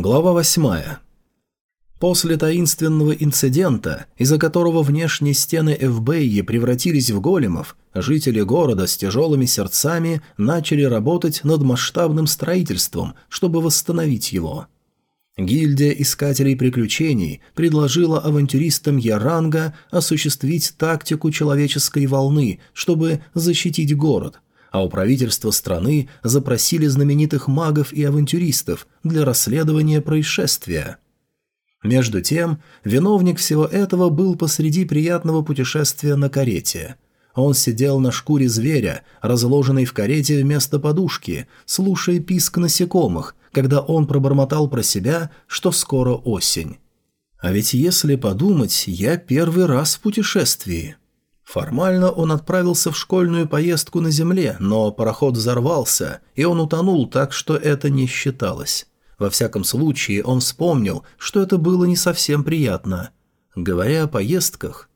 Глава 8. После таинственного инцидента, из-за которого внешние стены Эвбэйи превратились в големов, жители города с тяжелыми сердцами начали работать над масштабным строительством, чтобы восстановить его. Гильдия Искателей Приключений предложила авантюристам Яранга осуществить тактику человеческой волны, чтобы защитить город – а у правительства страны запросили знаменитых магов и авантюристов для расследования происшествия. Между тем, виновник всего этого был посреди приятного путешествия на карете. Он сидел на шкуре зверя, разложенной в карете вместо подушки, слушая писк насекомых, когда он пробормотал про себя, что скоро осень. А ведь если подумать, я первый раз в путешествии. Формально он отправился в школьную поездку на земле, но пароход взорвался, и он утонул так, что это не считалось. Во всяком случае, он вспомнил, что это было не совсем приятно. Говоря о поездках,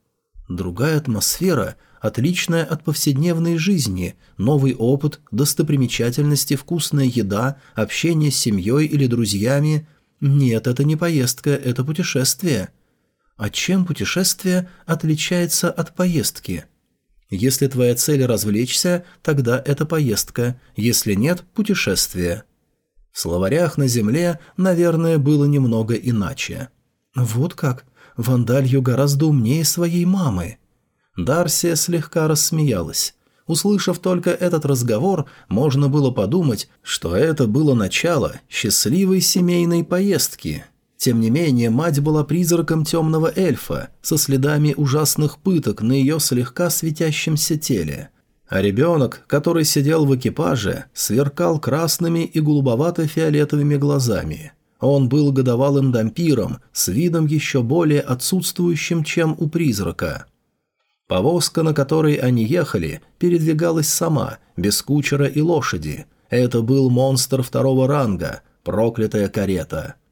другая атмосфера, отличная от повседневной жизни, новый опыт, достопримечательности, вкусная еда, общение с семьей или друзьями. Нет, это не поездка, это путешествие – а чем путешествие отличается от поездки? Если твоя цель развлечься, тогда это поездка, если нет – путешествие. В словарях на земле, наверное, было немного иначе. Вот как? Вандалью гораздо умнее своей мамы. Дарсия слегка рассмеялась. Услышав только этот разговор, можно было подумать, что это было начало счастливой семейной поездки – тем не менее, мать была призраком темного эльфа, со следами ужасных пыток на ее слегка светящемся теле. А ребенок, который сидел в экипаже, сверкал красными и голубовато-фиолетовыми глазами. Он был годовалым дампиром с видом еще более отсутствующим, чем у призрака. Повозка, на которой они ехали, передвигалась сама, без кучера и лошади. Это был монстр второго ранга, проклятая карета –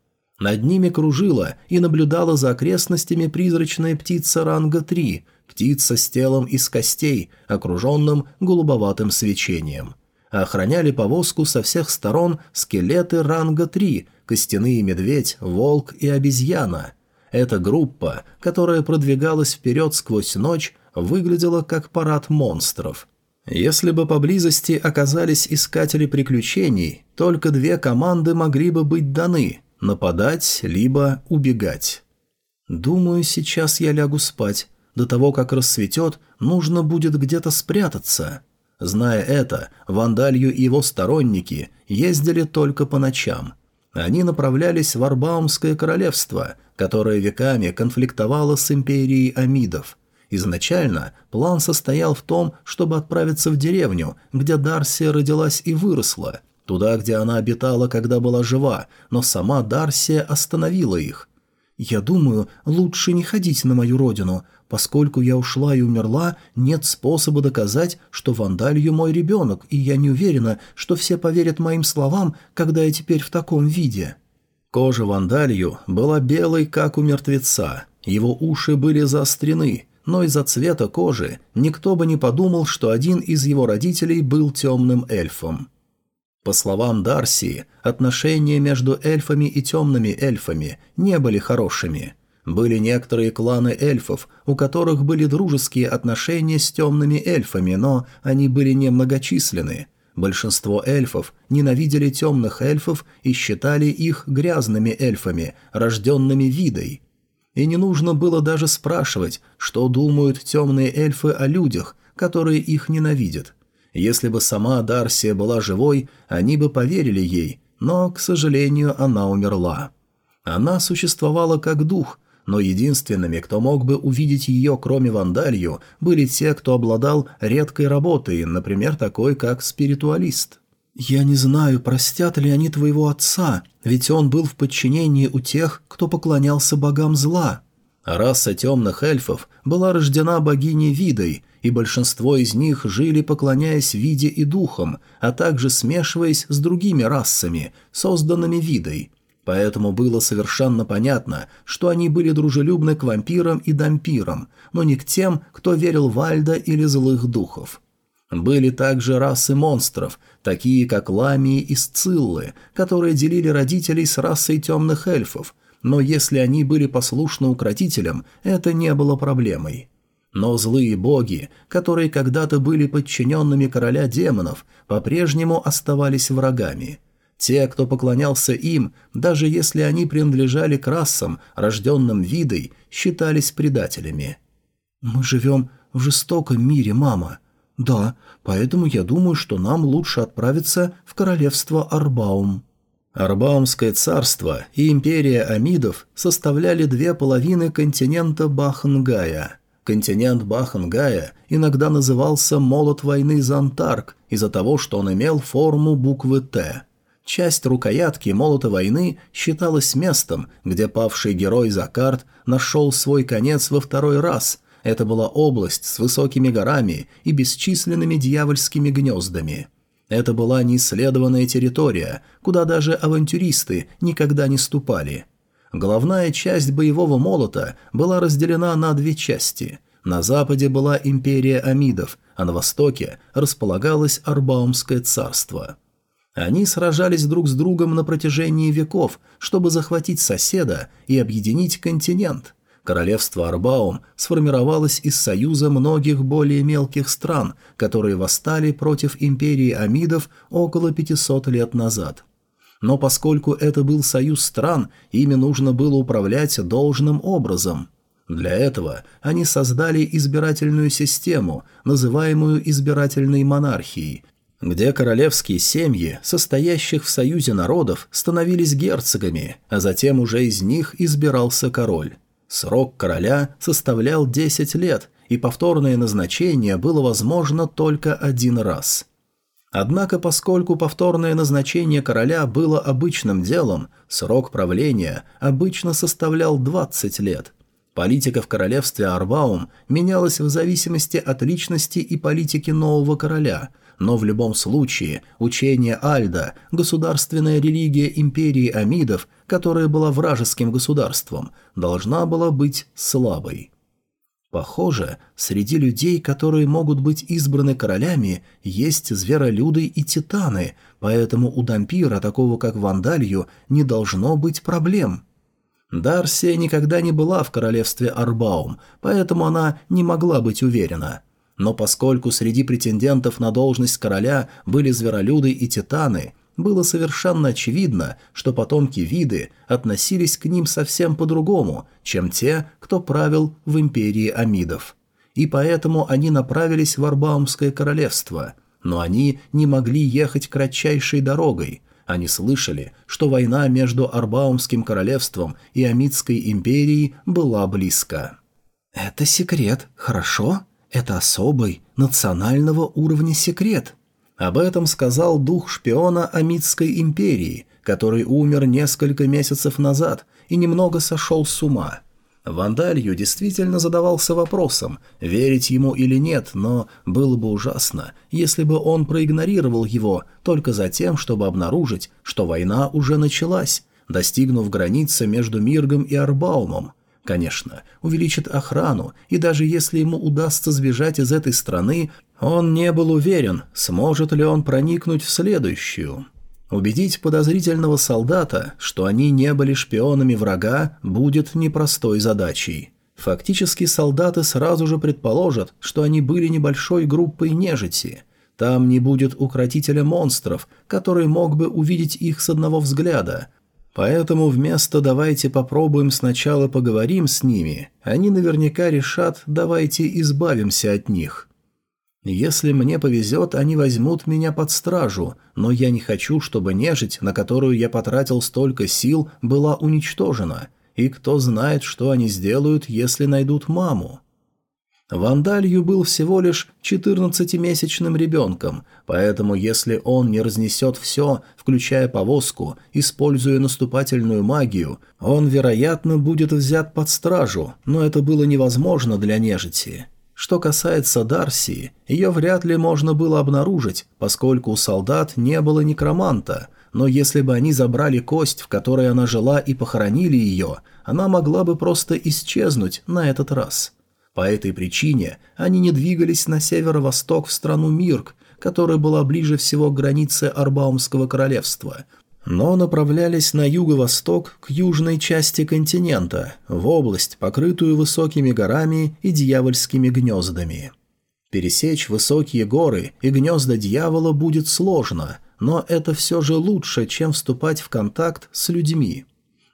над ними кружила и наблюдала за окрестностями призрачная птица ранга 3, птица с телом из костей, окруженным голубоватым свечением. охраняли повозку со всех сторон скелеты ранга 3, костяные медведь, волк и обезьяна. Эта группа, которая продвигалась вперед сквозь ночь, выглядела как парад монстров – если бы поблизости оказались искатели приключений, только две команды могли бы быть даны Нападать, либо убегать. Думаю, сейчас я лягу спать. До того, как рассветет, нужно будет где-то спрятаться. Зная это, Вандалью и его сторонники ездили только по ночам. Они направлялись в Арбаумское королевство, которое веками конфликтовало с империей Амидов. Изначально план состоял в том, чтобы отправиться в деревню, где Дарсия родилась и выросла – Туда, где она обитала, когда была жива, но сама Дарсия остановила их. «Я думаю, лучше не ходить на мою родину. Поскольку я ушла и умерла, нет способа доказать, что Вандалью мой ребенок, и я не уверена, что все поверят моим словам, когда я теперь в таком виде». Кожа Вандалью была белой, как у мертвеца. Его уши были заострены, но из-за цвета кожи никто бы не подумал, что один из его родителей был темным эльфом. По словам Дарси, отношения между эльфами и темными эльфами не были хорошими. Были некоторые кланы эльфов, у которых были дружеские отношения с темными эльфами, но они были немногочисленны. Большинство эльфов ненавидели темных эльфов и считали их грязными эльфами, рожденными видой. И не нужно было даже спрашивать, что думают темные эльфы о людях, которые их ненавидят – если бы сама Дарсия была живой, они бы поверили ей, но, к сожалению, она умерла. Она существовала как дух, но единственными, кто мог бы увидеть ее, кроме Вандалью, были те, кто обладал редкой работой, например, такой, как спиритуалист. «Я не знаю, простят ли они твоего отца, ведь он был в подчинении у тех, кто поклонялся богам зла». Раса темных эльфов была рождена богиней Видой, и большинство из них жили, поклоняясь виде и духам, а также смешиваясь с другими расами, созданными видой. Поэтому было совершенно понятно, что они были дружелюбны к вампирам и дампирам, но не к тем, кто верил в Альда или злых духов. Были также расы монстров, такие как ламии и сциллы, которые делили родителей с расой темных эльфов, но если они были послушны укротителям, это не было проблемой. Но злые боги, которые когда-то были подчиненными короля демонов, по-прежнему оставались врагами. Те, кто поклонялся им, даже если они принадлежали к расам, рожденным видой, считались предателями. «Мы живем в жестоком мире, мама», «Да, поэтому я думаю, что нам лучше отправиться в королевство Арбаум». Арбаумское царство и империя Амидов составляли две половины континента Бахангая. Континент Бахангая иногда назывался «молот войны Зантарк» из-за того, что он имел форму буквы «Т». Часть рукоятки молота войны считалась местом, где павший герой Закарт нашел свой конец во второй раз – это была область с высокими горами и бесчисленными дьявольскими гнездами. Это была неисследованная территория, куда даже авантюристы никогда не ступали. Главная часть боевого молота была разделена на две части. На западе была империя Амидов, а на востоке располагалось Арбаумское царство. Они сражались друг с другом на протяжении веков, чтобы захватить соседа и объединить континент – Королевство Арбаум сформировалось из союза многих более мелких стран, которые восстали против империи Амидов около 500 лет назад. Но поскольку это был союз стран, ими нужно было управлять должным образом. Для этого они создали избирательную систему, называемую избирательной монархией, где королевские семьи, состоящих в союзе народов, становились герцогами, а затем уже из них избирался король. Срок короля составлял 10 лет, и повторное назначение было возможно только один раз. Однако, поскольку повторное назначение короля было обычным делом, срок правления обычно составлял 20 лет. Политика в королевстве Арбаум менялась в зависимости от личности и политики нового короля – но в любом случае учение Альда, государственная религия империи Амидов, которая была вражеским государством, должна была быть слабой. Похоже, среди людей, которые могут быть избраны королями, есть зверолюды и титаны, поэтому у Дампира, такого как Вандалью, не должно быть проблем. Дарсия никогда не была в королевстве Арбаум, поэтому она не могла быть уверена – но поскольку среди претендентов на должность короля были зверолюды и титаны, было совершенно очевидно, что потомки виды относились к ним совсем по-другому, чем те, кто правил в империи Амидов. И поэтому они направились в Арбаумское королевство, но они не могли ехать кратчайшей дорогой. Они слышали, что война между Арбаумским королевством и Амидской империей была близко. «Это секрет, хорошо?» Это особый, национального уровня секрет. Об этом сказал дух шпиона Амитской империи, который умер несколько месяцев назад и немного сошел с ума. Вандалью действительно задавался вопросом, верить ему или нет, но было бы ужасно, если бы он проигнорировал его только за тем, чтобы обнаружить, что война уже началась, достигнув границы между Миргом и Арбаумом. Конечно, увеличит охрану, и даже если ему удастся сбежать из этой страны, он не был уверен, сможет ли он проникнуть в следующую. Убедить подозрительного солдата, что они не были шпионами врага, будет непростой задачей. Фактически солдаты сразу же предположат, что они были небольшой группой нежити. Там не будет укротителя монстров, который мог бы увидеть их с одного взгляда, Поэтому вместо «давайте попробуем сначала поговорим с ними», они наверняка решат «давайте избавимся от них». Если мне повезет, они возьмут меня под стражу, но я не хочу, чтобы нежить, на которую я потратил столько сил, была уничтожена. И кто знает, что они сделают, если найдут маму. Вандалью был всего лишь 14-месячным ребенком, поэтому если он не разнесет все, включая повозку, используя наступательную магию, он, вероятно, будет взят под стражу, но это было невозможно для нежити. Что касается Дарси, ее вряд ли можно было обнаружить, поскольку у солдат не было некроманта, но если бы они забрали кость, в которой она жила, и похоронили ее, она могла бы просто исчезнуть на этот раз. По этой причине они не двигались на северо-восток в страну Мирк, которая была ближе всего к границе Арбаумского королевства, но направлялись на юго-восток к южной части континента, в область, покрытую высокими горами и дьявольскими гнездами. Пересечь высокие горы и гнезда дьявола будет сложно, но это все же лучше, чем вступать в контакт с людьми.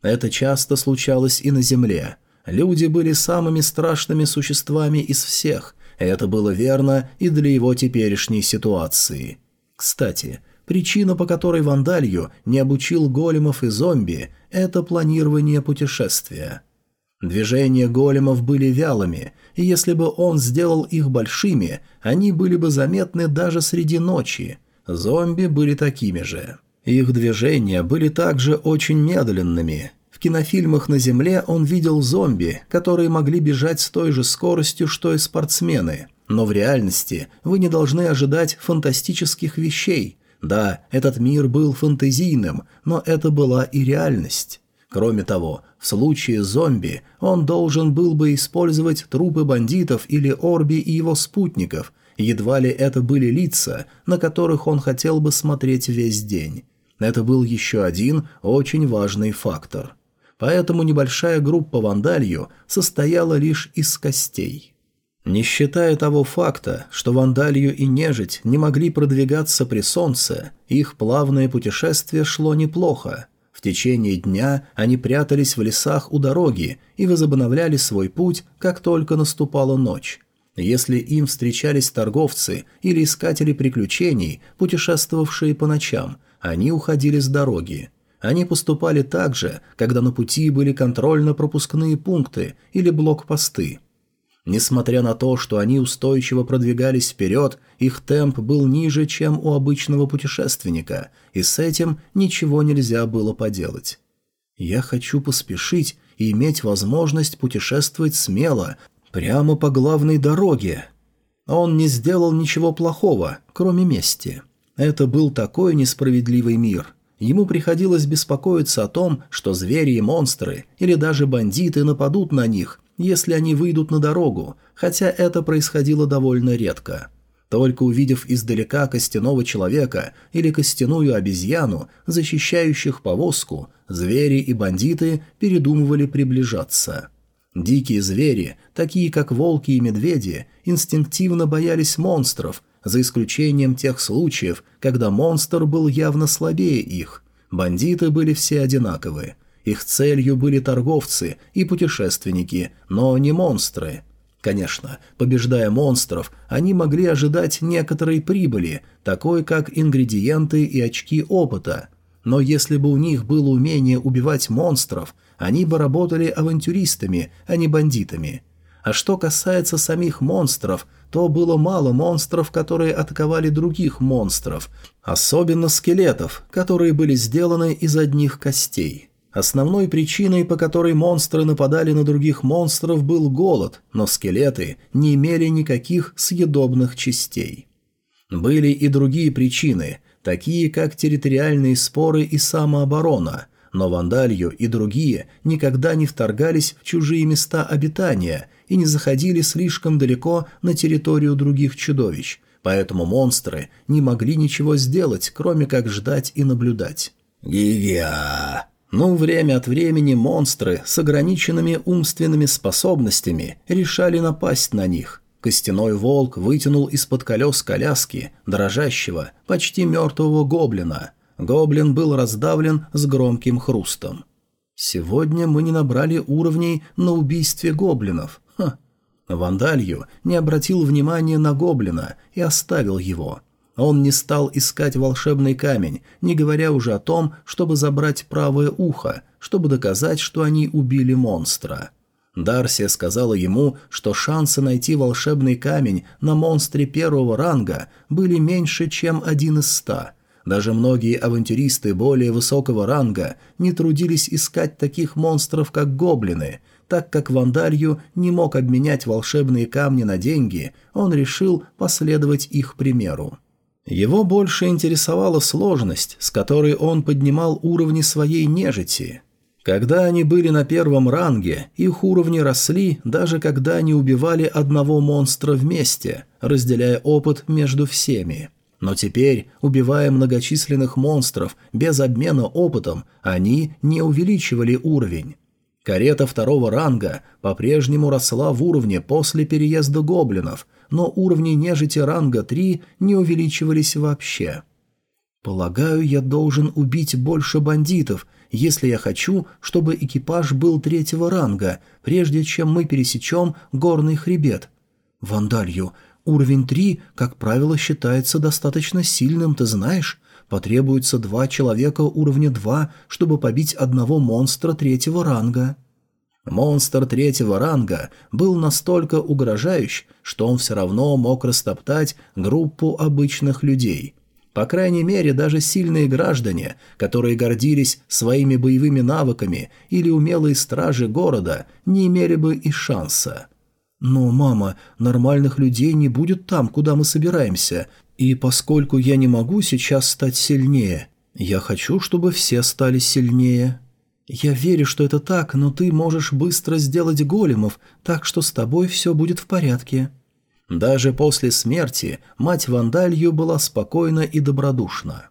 Это часто случалось и на Земле. Люди были самыми страшными существами из всех, это было верно и для его теперешней ситуации. Кстати, причина, по которой Вандалью не обучил големов и зомби, это планирование путешествия. Движения големов были вялыми, и если бы он сделал их большими, они были бы заметны даже среди ночи. Зомби были такими же. Их движения были также очень медленными. В кинофильмах на Земле он видел зомби, которые могли бежать с той же скоростью, что и спортсмены. Но в реальности вы не должны ожидать фантастических вещей. Да, этот мир был фантазийным, но это была и реальность. Кроме того, в случае зомби он должен был бы использовать трупы бандитов или Орби и его спутников, едва ли это были лица, на которых он хотел бы смотреть весь день. Это был еще один очень важный фактор. Поэтому небольшая группа вандалью состояла лишь из костей. Не считая того факта, что вандалью и нежить не могли продвигаться при солнце, их плавное путешествие шло неплохо – в течение дня они прятались в лесах у дороги и возобновляли свой путь, как только наступала ночь. Если им встречались торговцы или искатели приключений, путешествовавшие по ночам, они уходили с дороги. Они поступали так же, когда на пути были контрольно-пропускные пункты или блокпосты – Несмотря на то, что они устойчиво продвигались вперед, их темп был ниже, чем у обычного путешественника, и с этим ничего нельзя было поделать. «Я хочу поспешить и иметь возможность путешествовать смело, прямо по главной дороге». Он не сделал ничего плохого, кроме мести. Это был такой несправедливый мир. Ему приходилось беспокоиться о том, что звери и монстры, или даже бандиты нападут на них, если они выйдут на дорогу, хотя это происходило довольно редко. Только увидев издалека костяного человека или костяную обезьяну, защищающих повозку, звери и бандиты передумывали приближаться. Дикие звери, такие как волки и медведи, инстинктивно боялись монстров, за исключением тех случаев, когда монстр был явно слабее их. Бандиты были все одинаковы – их целью были торговцы и путешественники, но не монстры. Конечно, побеждая монстров, они могли ожидать некоторой прибыли, такой как ингредиенты и очки опыта. Но если бы у них было умение убивать монстров, они бы работали авантюристами, а не бандитами. А что касается самих монстров, то было мало монстров, которые атаковали других монстров, особенно скелетов, которые были сделаны из одних костей. Основной причиной, по которой монстры нападали на других монстров, был голод, но скелеты не имели никаких съедобных частей. Были и другие причины, такие как территориальные споры и самооборона, но Вандалью и другие никогда не вторгались в чужие места обитания и не заходили слишком далеко на территорию других чудовищ, поэтому монстры не могли ничего сделать, кроме как ждать и наблюдать. «Гигия!» Но время от времени монстры с ограниченными умственными способностями решали напасть на них. Костяной волк вытянул из-под колес коляски дрожащего, почти мертвого гоблина. Гоблин был раздавлен с громким хрустом. «Сегодня мы не набрали уровней на убийстве гоблинов. Ха!» Вандалью не обратил внимания на гоблина и оставил его – он не стал искать волшебный камень, не говоря уже о том, чтобы забрать правое ухо, чтобы доказать, что они убили монстра. Дарсия сказала ему, что шансы найти волшебный камень на монстре первого ранга были меньше, чем один из ста. Даже многие авантюристы более высокого ранга не трудились искать таких монстров, как гоблины. Так как Вандалью не мог обменять волшебные камни на деньги, он решил последовать их примеру. Его больше интересовала сложность, с которой он поднимал уровни своей нежити. Когда они были на первом ранге, их уровни росли, даже когда они убивали одного монстра вместе, разделяя опыт между всеми. Но теперь, убивая многочисленных монстров без обмена опытом, они не увеличивали уровень. Карета второго ранга по-прежнему росла в уровне после переезда гоблинов, но уровни нежити ранга 3 не увеличивались вообще. «Полагаю, я должен убить больше бандитов, если я хочу, чтобы экипаж был третьего ранга, прежде чем мы пересечем горный хребет. Вандалью, уровень 3, как правило, считается достаточно сильным, ты знаешь? Потребуется два человека уровня 2, чтобы побить одного монстра третьего ранга». Монстр третьего ранга был настолько угрожающий, что он все равно мог растоптать группу обычных людей – по крайней мере, даже сильные граждане, которые гордились своими боевыми навыками или умелые стражи города, не имели бы и шанса. «Но, мама, нормальных людей не будет там, куда мы собираемся, и поскольку я не могу сейчас стать сильнее, я хочу, чтобы все стали сильнее». «Я верю, что это так, но ты можешь быстро сделать големов, так что с тобой все будет в порядке». Даже после смерти мать Вандалью была спокойна и добродушна.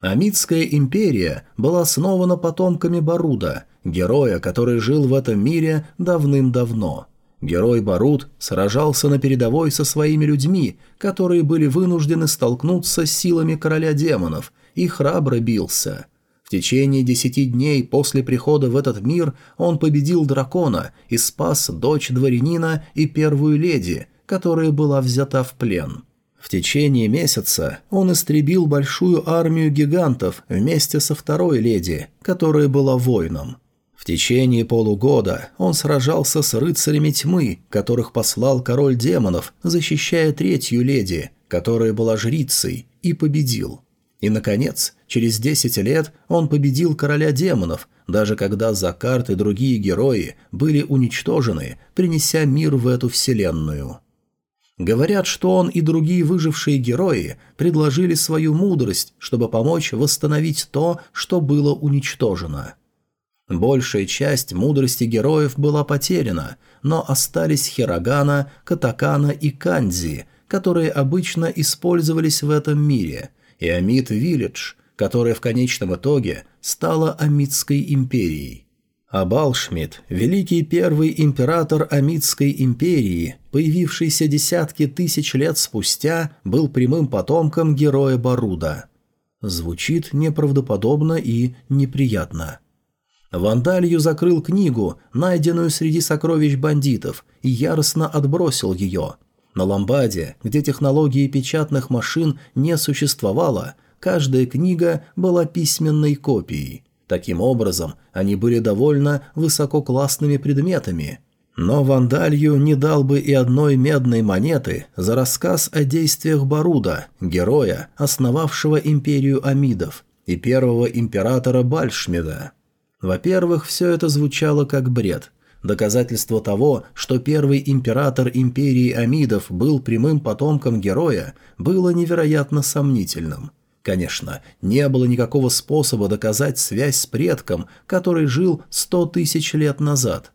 Амидская империя была основана потомками Баруда, героя, который жил в этом мире давным-давно. Герой Баруд сражался на передовой со своими людьми, которые были вынуждены столкнуться с силами короля демонов, и храбро бился. В течение десяти дней после прихода в этот мир он победил дракона и спас дочь дворянина и первую леди, которая была взята в плен. В течение месяца он истребил большую армию гигантов вместе со второй леди, которая была воином. В течение полугода он сражался с рыцарями тьмы, которых послал король демонов, защищая третью леди, которая была жрицей, и победил. И, наконец, через 10 лет он победил короля демонов, даже когда Закарт и другие герои были уничтожены, принеся мир в эту вселенную. Говорят, что он и другие выжившие герои предложили свою мудрость, чтобы помочь восстановить то, что было уничтожено. Большая часть мудрости героев была потеряна, но остались Хирогана, Катакана и Канзи, которые обычно использовались в этом мире – и Амид Виллидж, которая в конечном итоге стала Амидской империей. Абалшмид, великий первый император Амидской империи, появившийся десятки тысяч лет спустя, был прямым потомком героя Баруда. Звучит неправдоподобно и неприятно. Вандалью закрыл книгу, найденную среди сокровищ бандитов, и яростно отбросил ее – на Ламбде, где технологии печатных машин не существовало, каждая книга была письменной копией. Таким образом, они были довольно высококлассными предметами. Но Вандалью не дал бы и одной медной монеты за рассказ о действиях Баруда, героя, основавшего империю Амидов, и первого императора Бальшмида. Во-первых, все это звучало как бред – Доказательство того, что первый император империи Амидов был прямым потомком героя, было невероятно сомнительным. Конечно, не было никакого способа доказать связь с предком, который жил сто тысяч лет назад.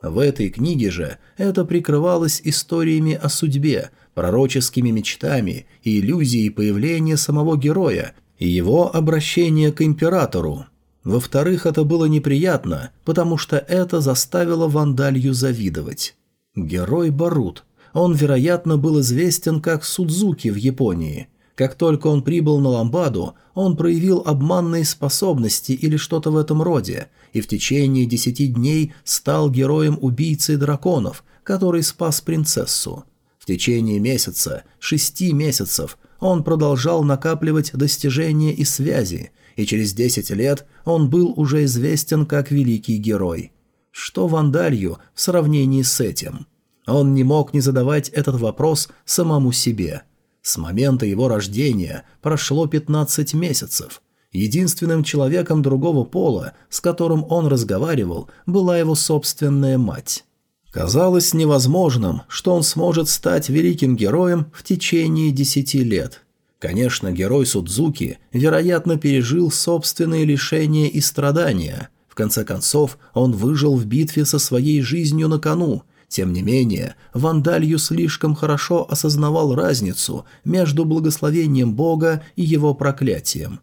В этой книге же это прикрывалось историями о судьбе, пророческими мечтами и иллюзией появления самого героя и его обращения к императору, во-вторых, это было неприятно, потому что это заставило Вандалью завидовать. Герой Барут. Он, вероятно, был известен как Судзуки в Японии. Как только он прибыл на Ламбаду, он проявил обманные способности или что-то в этом роде, и в течение десяти дней стал героем-убийцей драконов, который спас принцессу. В течение месяца, шести месяцев, он продолжал накапливать достижения и связи, и через десять лет он был уже известен как великий герой. Что Вандалью в сравнении с этим? Он не мог не задавать этот вопрос самому себе. С момента его рождения прошло 15 месяцев. Единственным человеком другого пола, с которым он разговаривал, была его собственная мать. Казалось невозможным, что он сможет стать великим героем в течение десяти лет. Конечно, герой Судзуки, вероятно, пережил собственные лишения и страдания. В конце концов, он выжил в битве со своей жизнью на кону. Тем не менее, Вандалью слишком хорошо осознавал разницу между благословением Бога и его проклятием.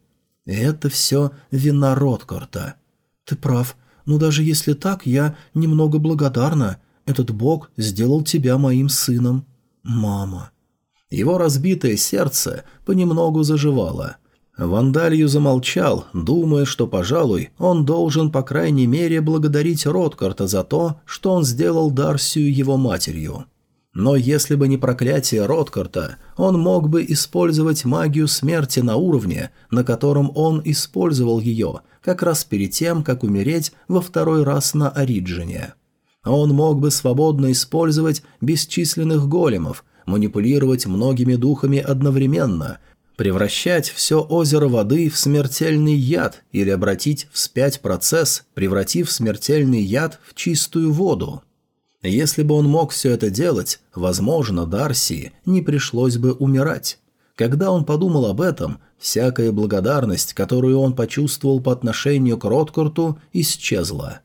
это все вина Роткорта. «Ты прав, но даже если так, я немного благодарна. Этот Бог сделал тебя моим сыном. Мама». Его разбитое сердце понемногу заживало – Вандалью замолчал, думая, что, пожалуй, он должен, по крайней мере, благодарить Роткарта за то, что он сделал Дарсию его матерью. Но если бы не проклятие Роткарта, он мог бы использовать магию смерти на уровне, на котором он использовал ее, как раз перед тем, как умереть во второй раз на Ориджине. Он мог бы свободно использовать бесчисленных големов, манипулировать многими духами одновременно – превращать все озеро воды в смертельный яд или обратить вспять процесс, превратив смертельный яд в чистую воду. Если бы он мог все это делать, возможно, Дарси не пришлось бы умирать. Когда он подумал об этом, всякая благодарность, которую он почувствовал по отношению к Роткорту, исчезла.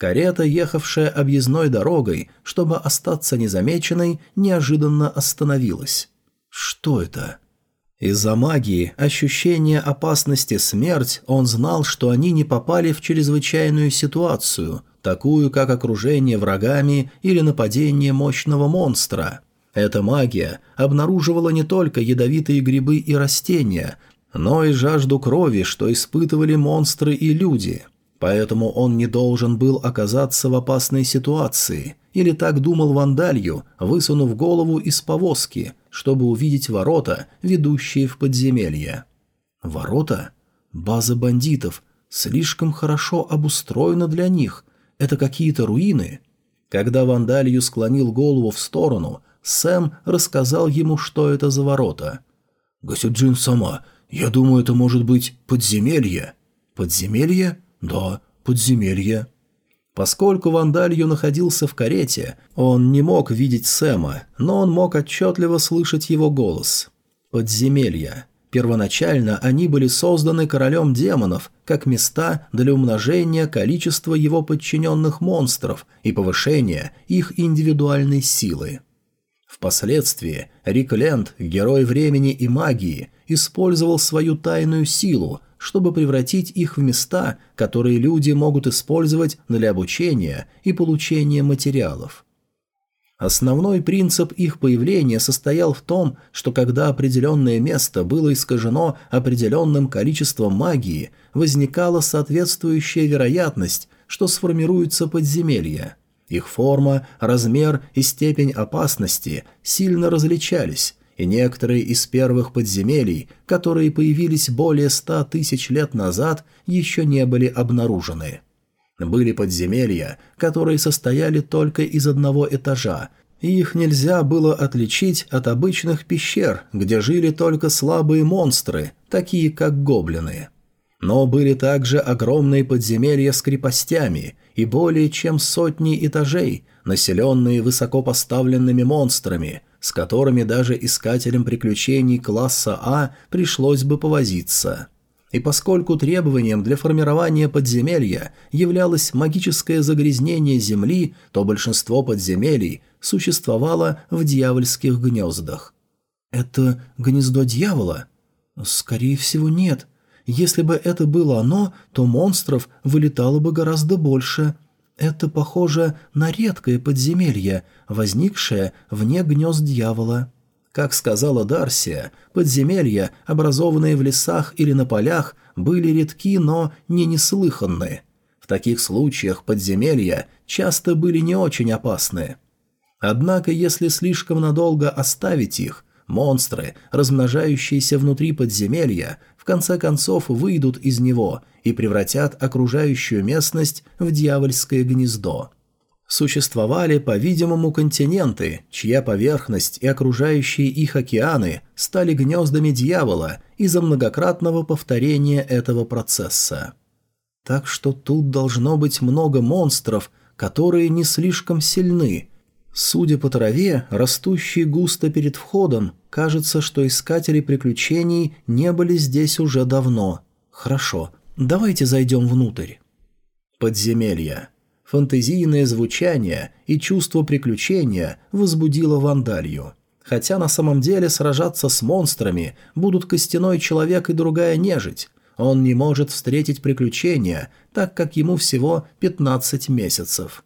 Карета, ехавшая объездной дорогой, чтобы остаться незамеченной, неожиданно остановилась. Что это? Из-за магии, ощущения опасности смерть, он знал, что они не попали в чрезвычайную ситуацию, такую как окружение врагами или нападение мощного монстра. Эта магия обнаруживала не только ядовитые грибы и растения, но и жажду крови, что испытывали монстры и люди. Поэтому он не должен был оказаться в опасной ситуации. Или так думал Вандалью, высунув голову из повозки – чтобы увидеть ворота, ведущие в подземелье. Ворота? База бандитов. Слишком хорошо обустроена для них. Это какие-то руины. Когда Вандалью склонил голову в сторону, Сэм рассказал ему, что это за ворота. «ご主人様, я думаю, это может быть подземелье». «Подземелье? Да, подземелье». Поскольку Вандалью находился в карете, он не мог видеть Сэма, но он мог отчетливо слышать его голос. Подземелья. Первоначально они были созданы королем демонов, как места для умножения количества его подчиненных монстров и повышения их индивидуальной силы. Впоследствии Рик Ленд, герой времени и магии, использовал свою тайную силу, чтобы превратить их в места, которые люди могут использовать для обучения и получения материалов. Основной принцип их появления состоял в том, что когда определенное место было искажено определенным количеством магии, возникала соответствующая вероятность, что сформируется подземелье. Их форма, размер и степень опасности сильно различались, и некоторые из первых подземелий, которые появились более ста тысяч лет назад, еще не были обнаружены. Были подземелья, которые состояли только из одного этажа, и их нельзя было отличить от обычных пещер, где жили только слабые монстры, такие как гоблины. Но были также огромные подземелья с крепостями и более чем сотни этажей, населенные высокопоставленными монстрами, с которыми даже искателям приключений класса А пришлось бы повозиться. И поскольку требованием для формирования подземелья являлось магическое загрязнение Земли, то большинство подземелий существовало в дьявольских гнездах. «Это гнездо дьявола?» «Скорее всего, нет. Если бы это было оно, то монстров вылетало бы гораздо больше», это похоже на редкое подземелье, возникшее вне гнезд дьявола. Как сказала Дарсия, подземелья, образованные в лесах или на полях, были редки, но не неслыханны. В таких случаях подземелья часто были не очень опасны. Однако, если слишком надолго оставить их, монстры, размножающиеся внутри подземелья, в конце концов выйдут из него и превратят окружающую местность в дьявольское гнездо. Существовали, по-видимому, континенты, чья поверхность и окружающие их океаны стали гнездами дьявола из-за многократного повторения этого процесса. Так что тут должно быть много монстров, которые не слишком сильны. Судя по траве, растущей густо перед входом, кажется, что искатели приключений не были здесь уже давно. Хорошо, Давайте зайдем внутрь». Подземелья. Фантазийное звучание и чувство приключения возбудило Вандалью. Хотя на самом деле сражаться с монстрами будут костяной человек и другая нежить. Он не может встретить приключения, так как ему всего 15 месяцев.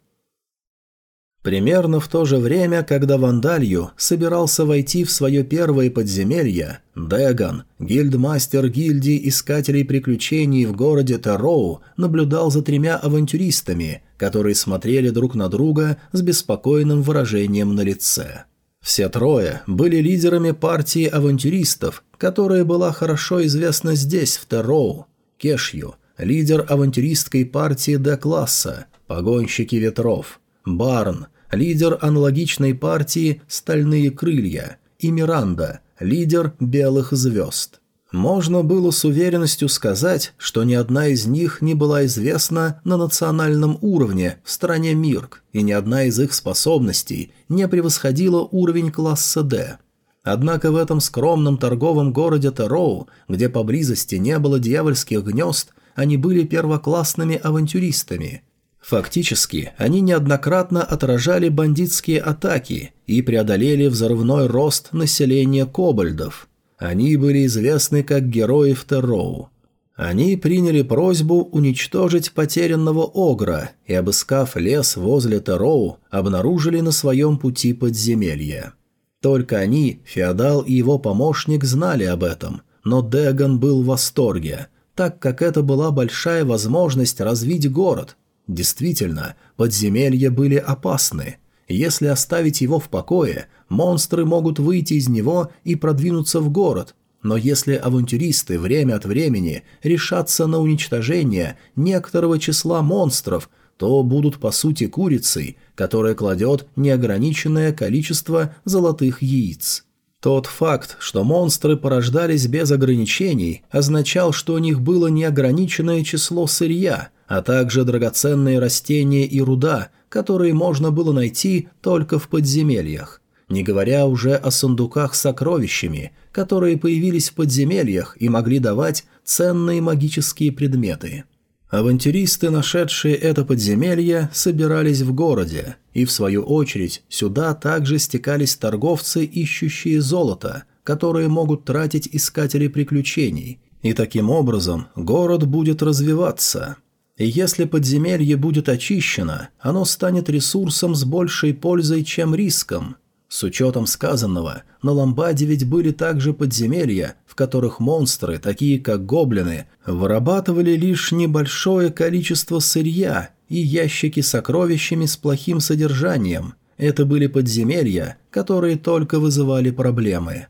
Примерно в то же время, когда Вандалью собирался войти в свое первое подземелье, Деган, гильдмастер гильдии Искателей Приключений в городе Тароу, наблюдал за тремя авантюристами, которые смотрели друг на друга с беспокойным выражением на лице. Все трое были лидерами партии авантюристов, которая была хорошо известна здесь, в Тароу. Кешью, лидер авантюристской партии Д-класса, погонщики ветров, Барн, лидер аналогичной партии «Стальные крылья», и Миранда, лидер «Белых звезд». Можно было с уверенностью сказать, что ни одна из них не была известна на национальном уровне в стране Мирк, и ни одна из их способностей не превосходила уровень класса «Д». Однако в этом скромном торговом городе Тароу, где поблизости не было дьявольских гнезд, они были первоклассными авантюристами – Фактически, они неоднократно отражали бандитские атаки и преодолели взрывной рост населения кобальдов. Они были известны как герои Втероу. Они приняли просьбу уничтожить потерянного Огра и, обыскав лес возле Тероу, обнаружили на своем пути подземелье. Только они, Феодал и его помощник, знали об этом, но Деган был в восторге, так как это была большая возможность развить город – Действительно, подземелья были опасны. Если оставить его в покое, монстры могут выйти из него и продвинуться в город. Но если авантюристы время от времени решатся на уничтожение некоторого числа монстров, то будут по сути курицей, которая кладет неограниченное количество золотых яиц. Тот факт, что монстры порождались без ограничений, означал, что у них было неограниченное число сырья – а также драгоценные растения и руда, которые можно было найти только в подземельях, не говоря уже о сундуках с сокровищами, которые появились в подземельях и могли давать ценные магические предметы. Авантюристы, нашедшие это подземелье, собирались в городе, и в свою очередь сюда также стекались торговцы, ищущие золото, которые могут тратить искатели приключений, и таким образом город будет развиваться – и если подземелье будет очищено, оно станет ресурсом с большей пользой, чем риском. С учетом сказанного, на Ламбаде ведь были также подземелья, в которых монстры, такие как гоблины, вырабатывали лишь небольшое количество сырья и ящики с сокровищами с плохим содержанием. Это были подземелья, которые только вызывали проблемы.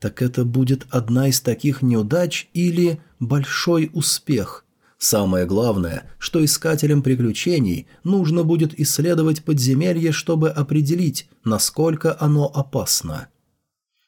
Так это будет одна из таких неудач или большой успех? Самое главное, что искателям приключений нужно будет исследовать подземелье, чтобы определить, насколько оно опасно.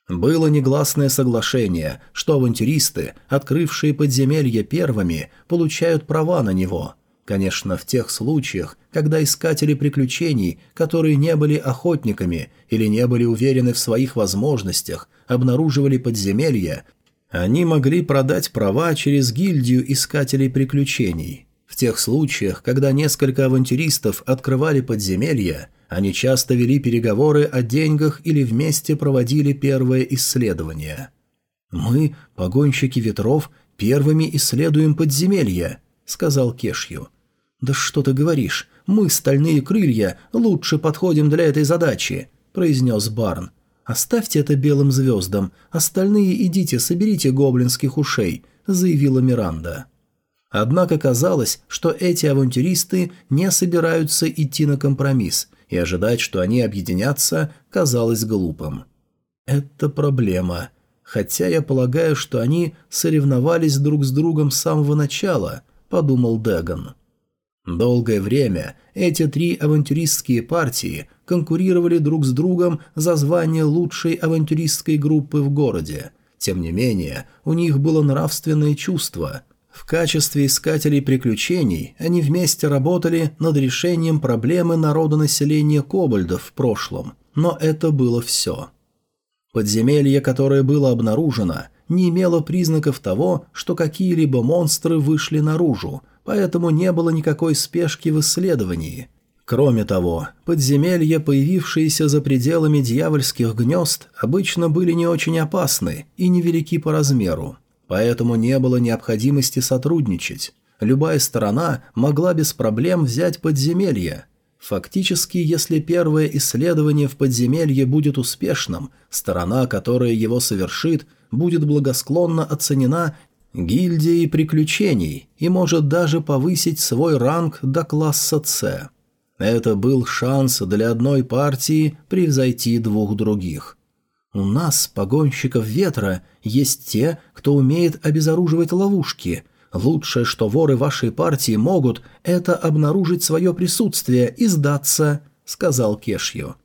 Было негласное соглашение, что авантюристы, открывшие подземелье первыми, получают права на него. Конечно, в тех случаях, когда искатели приключений, которые не были охотниками или не были уверены в своих возможностях, обнаруживали подземелье, они могли продать права через гильдию искателей приключений. В тех случаях, когда несколько авантюристов открывали подземелья, они часто вели переговоры о деньгах или вместе проводили первое исследование. «Мы, погонщики ветров, первыми исследуем подземелья», — сказал Кешью. «Да что ты говоришь? Мы, стальные крылья, лучше подходим для этой задачи», — произнес Барн. «Оставьте это белым звездам, остальные идите, соберите гоблинских ушей», — заявила Миранда. Однако казалось, что эти авантюристы не собираются идти на компромисс, и ожидать, что они объединятся, казалось глупым. Это проблема. Хотя я полагаю, что они соревновались друг с другом с самого начала, подумал Деган. Долгое время эти три авантюристские партии конкурировали друг с другом за звание лучшей авантюристской группы в городе. Тем не менее, у них было нравственное чувство. В качестве искателей приключений они вместе работали над решением проблемы народонаселения кобальдов в прошлом, но это было все. Подземелье, которое было обнаружено, не имело признаков того, что какие-либо монстры вышли наружу, поэтому не было никакой спешки в исследовании. Кроме того, подземелья, появившиеся за пределами дьявольских гнезд, обычно были не очень опасны и невелики по размеру, поэтому не было необходимости сотрудничать. Любая сторона могла без проблем взять подземелье. Фактически, если первое исследование в подземелье будет успешным, сторона, которая его совершит, будет благосклонно оценена гильдией приключений и может даже повысить свой ранг до класса «С». Это был шанс для одной партии превзойти двух других. У нас, погонщиков ветра, есть те, кто умеет обезоруживать ловушки. Лучшее, что воры вашей партии могут, это обнаружить свое присутствие и сдаться», — сказал Кешью.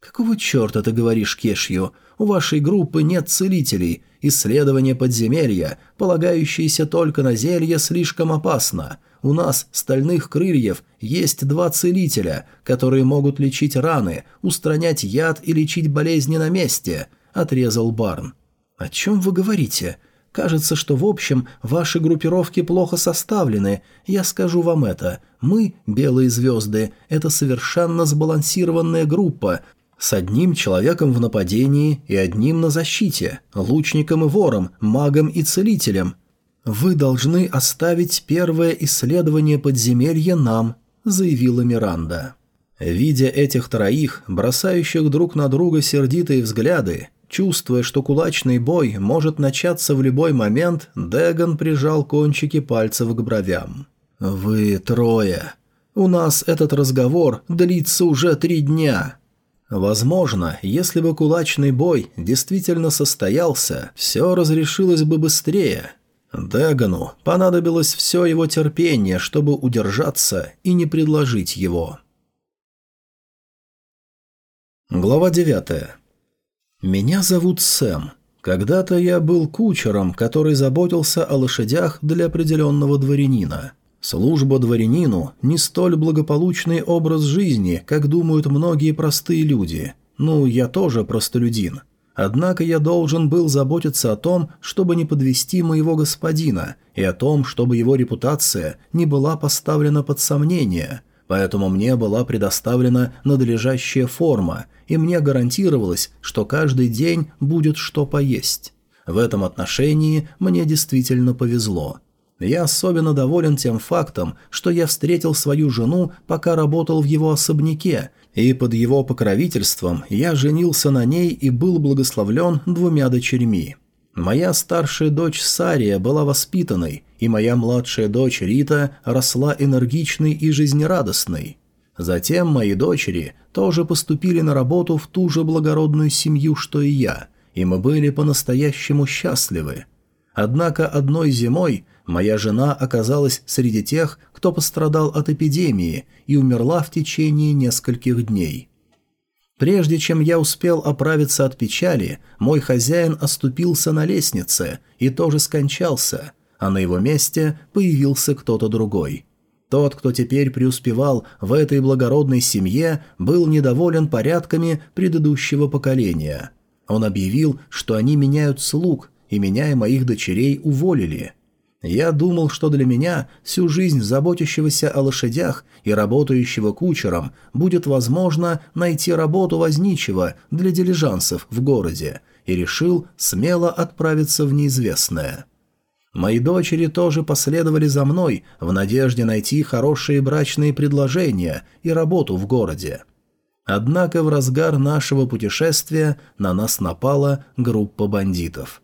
«Какого черта ты говоришь, Кешью? У вашей группы нет целителей. Исследование подземелья, полагающееся только на зелье, слишком опасно. У нас, стальных крыльев, есть два целителя, которые могут лечить раны, устранять яд и лечить болезни на месте», — отрезал Барн. «О чем вы говорите? Кажется, что в общем ваши группировки плохо составлены. Я скажу вам это. Мы, Белые Звезды, это совершенно сбалансированная группа, с одним человеком в нападении и одним на защите, лучником и вором, магом и целителем. «Вы должны оставить первое исследование подземелья нам», — заявила Миранда. Видя этих троих, бросающих друг на друга сердитые взгляды, чувствуя, что кулачный бой может начаться в любой момент, Деган прижал кончики пальцев к бровям. «Вы трое. У нас этот разговор длится уже три дня». Возможно, если бы кулачный бой действительно состоялся, все разрешилось бы быстрее – Дегану понадобилось все его терпение, чтобы удержаться и не предложить его. Глава 9. Меня зовут Сэм. Когда-то я был кучером, который заботился о лошадях для определенного дворянина. Служба дворянину – не столь благополучный образ жизни, как думают многие простые люди. Ну, я тоже простолюдин – Однако я должен был заботиться о том, чтобы не подвести моего господина, и о том, чтобы его репутация не была поставлена под сомнение. Поэтому мне была предоставлена надлежащая форма, и мне гарантировалось, что каждый день будет что поесть. В этом отношении мне действительно повезло. Я особенно доволен тем фактом, что я встретил свою жену, пока работал в его особняке, и под его покровительством я женился на ней и был благословлен двумя дочерьми. Моя старшая дочь Сария была воспитанной, и моя младшая дочь Рита росла энергичной и жизнерадостной. Затем мои дочери тоже поступили на работу в ту же благородную семью, что и я, и мы были по-настоящему счастливы. Однако одной зимой Моя жена оказалась среди тех, кто пострадал от эпидемии и умерла в течение нескольких дней. Прежде чем я успел оправиться от печали, мой хозяин оступился на лестнице и тоже скончался, а на его месте появился кто-то другой. Тот, кто теперь преуспевал в этой благородной семье, был недоволен порядками предыдущего поколения. Он объявил, что они меняют слуг, и меня и моих дочерей уволили – я думал, что для меня всю жизнь заботящегося о лошадях и работающего кучером будет возможно найти работу возничего для дилижансов в городе, и решил смело отправиться в неизвестное. Мои дочери тоже последовали за мной в надежде найти хорошие брачные предложения и работу в городе. Однако в разгар нашего путешествия на нас напала группа бандитов –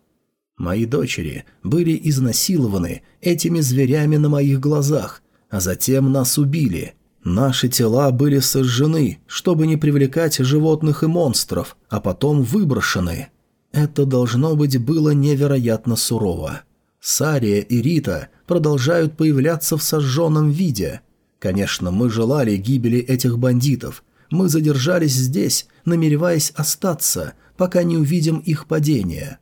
Мои дочери были изнасилованы этими зверями на моих глазах, а затем нас убили. Наши тела были сожжены, чтобы не привлекать животных и монстров, а потом выброшены. Это, должно быть, было невероятно сурово. Сария и Рита продолжают появляться в сожженном виде. Конечно, мы желали гибели этих бандитов. Мы задержались здесь, намереваясь остаться, пока не увидим их падение.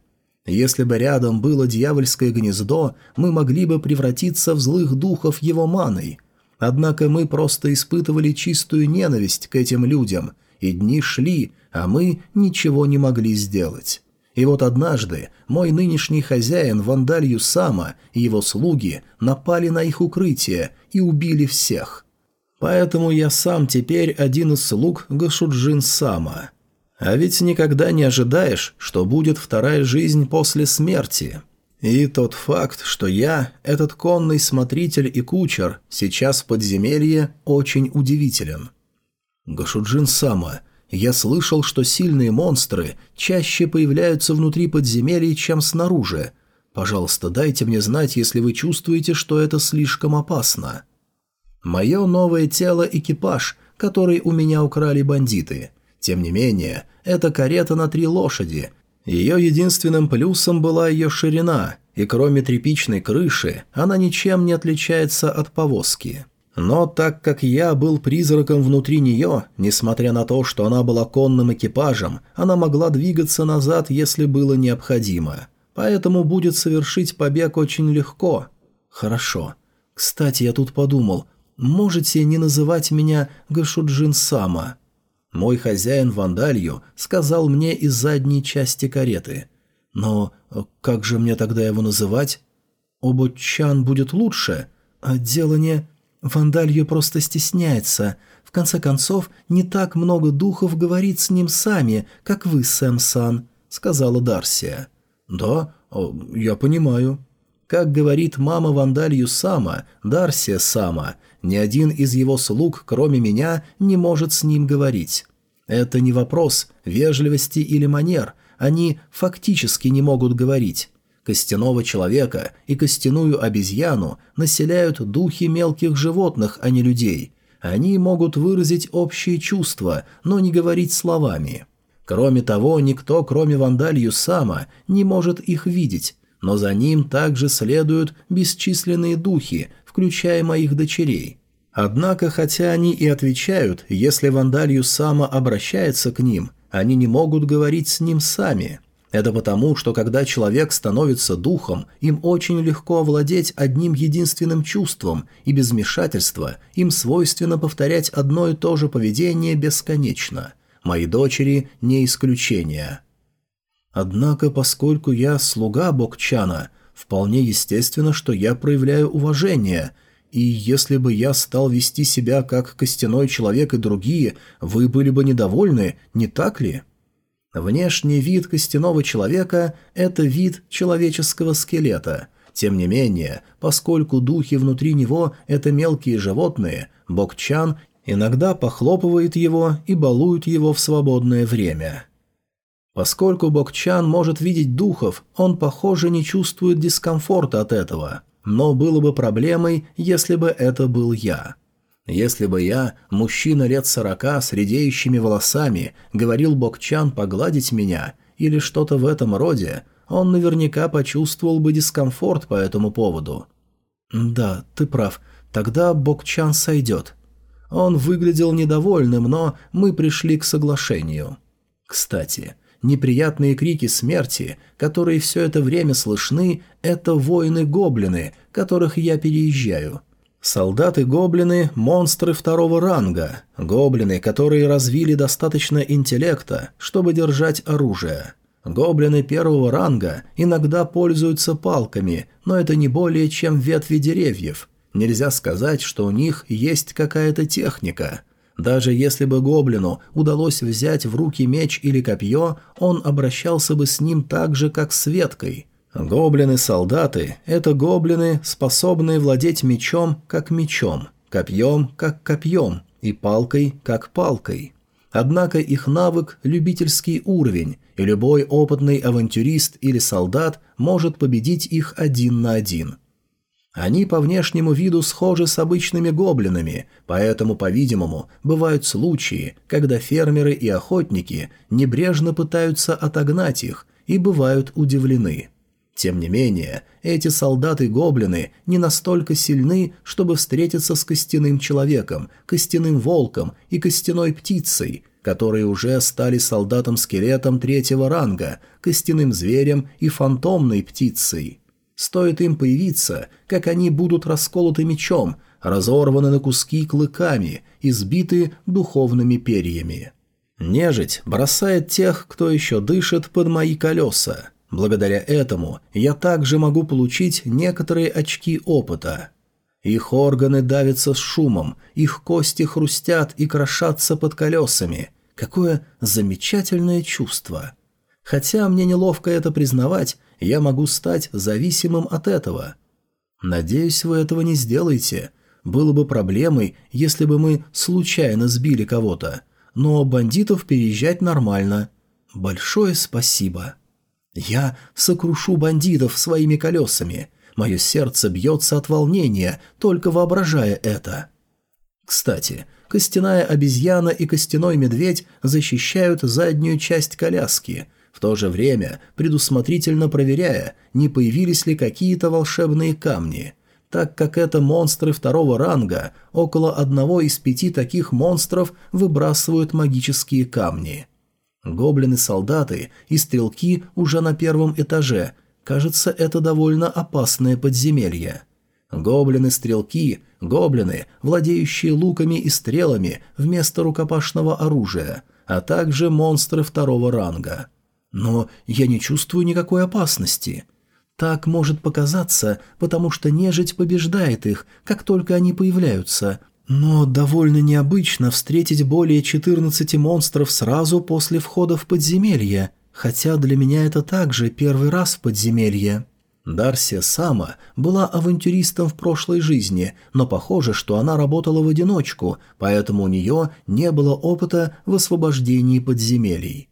Если бы рядом было дьявольское гнездо, мы могли бы превратиться в злых духов его маной. Однако мы просто испытывали чистую ненависть к этим людям, и дни шли, а мы ничего не могли сделать. И вот однажды мой нынешний хозяин Вандалью Сама и его слуги напали на их укрытие и убили всех. Поэтому я сам теперь один из слуг Гашуджин Сама. А ведь никогда не ожидаешь, что будет вторая жизнь после смерти. И тот факт, что я, этот конный смотритель и кучер, сейчас в подземелье, очень удивителен. Гашуджин Сама, я слышал, что сильные монстры чаще появляются внутри подземелий, чем снаружи. Пожалуйста, дайте мне знать, если вы чувствуете, что это слишком опасно. Мое новое тело – экипаж, который у меня украли бандиты. Тем не менее, это карета на три лошади. Ее единственным плюсом была ее ширина, и кроме тряпичной крыши, она ничем не отличается от повозки. Но так как я был призраком внутри нее, несмотря на то, что она была конным экипажем, она могла двигаться назад, если было необходимо. Поэтому будет совершить побег очень легко. Хорошо. Кстати, я тут подумал, можете не называть меня ご主人様? Мой хозяин Вандалью сказал мне из задней части кареты. Но э, как же мне тогда его называть? 坊ちゃん будет лучше, а дело не... Вандалью просто стесняется. В конце концов, не так много духов говорит с ним сами, как вы, Сэм-сан», — сказала Дарсия. «Да, я понимаю». Как говорит мама Вандалью Сама, Дарсия Сама, ни один из его слуг, кроме меня, не может с ним говорить. Это не вопрос вежливости или манер, они фактически не могут говорить. Костяного человека и костяную обезьяну населяют духи мелких животных, а не людей. Они могут выразить общие чувства, но не говорить словами. Кроме того, никто, кроме Вандалью Сама, не может их видеть, но за ним также следуют бесчисленные духи, включая моих дочерей. Однако, хотя они и отвечают, если Вандалью Сама обращается к ним, они не могут говорить с ним сами. Это потому, что когда человек становится духом, им очень легко овладеть одним единственным чувством, и без вмешательства им свойственно повторять одно и то же поведение бесконечно. Мои дочери не исключение. Однако, поскольку я слуга Бокчана, вполне естественно, что я проявляю уважение – и если бы я стал вести себя как костяной человек и другие, вы были бы недовольны, не так ли? Внешний вид костяного человека – это вид человеческого скелета. Тем не менее, поскольку духи внутри него – это мелкие животные, Бокчан иногда похлопывает его и балует его в свободное время. Поскольку Бокчан может видеть духов, он, похоже, не чувствует дискомфорта от этого – но было бы проблемой, если бы это был я. Если бы я, мужчина лет сорока с редеющими волосами, говорил Бокчан погладить меня или что-то в этом роде, он наверняка почувствовал бы дискомфорт по этому поводу. «Да, ты прав. Тогда Бокчан сойдет». Он выглядел недовольным, но мы пришли к соглашению. Кстати, неприятные крики смерти, которые все это время слышны, это воины-гоблины, которых я переезжаю. Солдаты-гоблины – монстры второго ранга, гоблины, которые развили достаточно интеллекта, чтобы держать оружие. Гоблины первого ранга иногда пользуются палками, но это не более чем ветви деревьев. Нельзя сказать, что у них есть какая-то техника – даже если бы гоблину удалось взять в руки меч или копье, он обращался бы с ним так же, как с веткой. Гоблины-солдаты – это гоблины, способные владеть мечом, как мечом, копьем, как копьем, и палкой, как палкой. Однако их навык – любительский уровень, и любой опытный авантюрист или солдат может победить их один на один – они по внешнему виду схожи с обычными гоблинами, поэтому, по-видимому, бывают случаи, когда фермеры и охотники небрежно пытаются отогнать их и бывают удивлены. Тем не менее, эти солдаты-гоблины не настолько сильны, чтобы встретиться с костяным человеком, костяным волком и костяной птицей, которые уже стали солдатом-скелетом третьего ранга, костяным зверем и фантомной птицей. Стоит им появиться, как они будут расколоты мечом, разорваны на куски клыками, избиты духовными перьями. Нежить бросает тех, кто еще дышит под мои колеса. Благодаря этому я также могу получить некоторые очки опыта. Их органы давятся с шумом, их кости хрустят и крошатся под колесами. Какое замечательное чувство. Хотя мне неловко это признавать, я могу стать зависимым от этого. Надеюсь, вы этого не сделаете. Было бы проблемой, если бы мы случайно сбили кого-то. Но бандитов переезжать нормально. Большое спасибо. Я сокрушу бандитов своими колесами. Мое сердце бьется от волнения, только воображая это. Кстати, костяная обезьяна и костяной медведь защищают заднюю часть коляски, в то же время предусмотрительно проверяя, не появились ли какие-то волшебные камни. Так как это монстры второго ранга, около одного из пяти таких монстров выбрасывают магические камни. Гоблины-солдаты и стрелки уже на первом этаже. Кажется, это довольно опасное подземелье. Гоблины-стрелки, гоблины, владеющие луками и стрелами вместо рукопашного оружия, а также монстры второго ранга. Но я не чувствую никакой опасности. Так может показаться, потому что нежить побеждает их, как только они появляются, но довольно необычно встретить более 14 монстров сразу после входа в подземелье, хотя для меня это также первый раз в подземелье. Дарсия Сама была авантюристом в прошлой жизни, но похоже, что она работала в одиночку, поэтому у нее не было опыта в освобождении подземелий.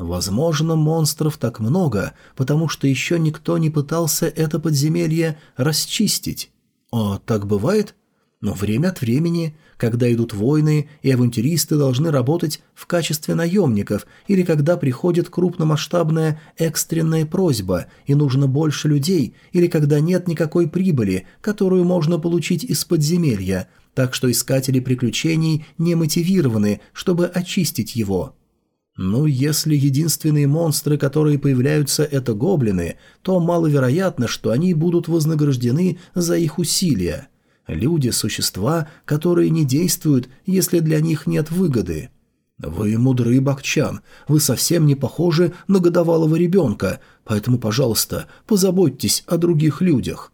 Возможно, монстров так много, потому что еще никто не пытался это подземелье расчистить. О, так бывает? Но время от времени, когда идут войны и авантюристы должны работать в качестве наемников, или когда приходит крупномасштабная экстренная просьба и нужно больше людей, или когда нет никакой прибыли, которую можно получить из подземелья, так что искатели приключений не мотивированы, чтобы очистить его. Ну, если единственные монстры, которые появляются, это гоблины, то маловероятно, что они будут вознаграждены за их усилия. Люди – существа, которые не действуют, если для них нет выгоды. Вы мудрый Бакчан, вы совсем не похожи на годовалого ребенка, поэтому, пожалуйста, позаботьтесь о других людях.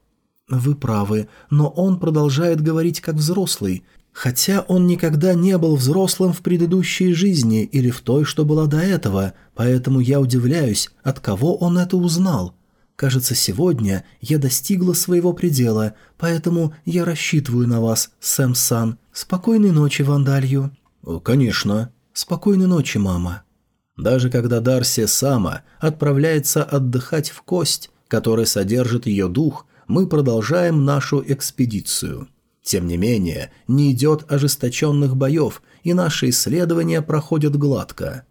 Вы правы, но он продолжает говорить как взрослый, хотя он никогда не был взрослым в предыдущей жизни или в той, что была до этого, поэтому я удивляюсь, от кого он это узнал. Кажется, сегодня я достигла своего предела, поэтому я рассчитываю на вас, Сэм-сан. Спокойной ночи, Вандалью». «Конечно». «Спокойной ночи, мама». Даже когда Дарси Сама отправляется отдыхать в кость, которая содержит ее дух, мы продолжаем нашу экспедицию. Тем не менее, не идет ожесточенных боев, и наши исследования проходят гладко.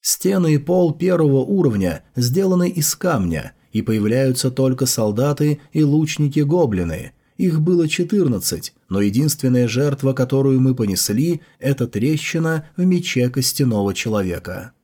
Стены и пол первого уровня сделаны из камня, и появляются только солдаты и лучники-гоблины. Их было 14, но единственная жертва, которую мы понесли, это трещина в мече костяного человека.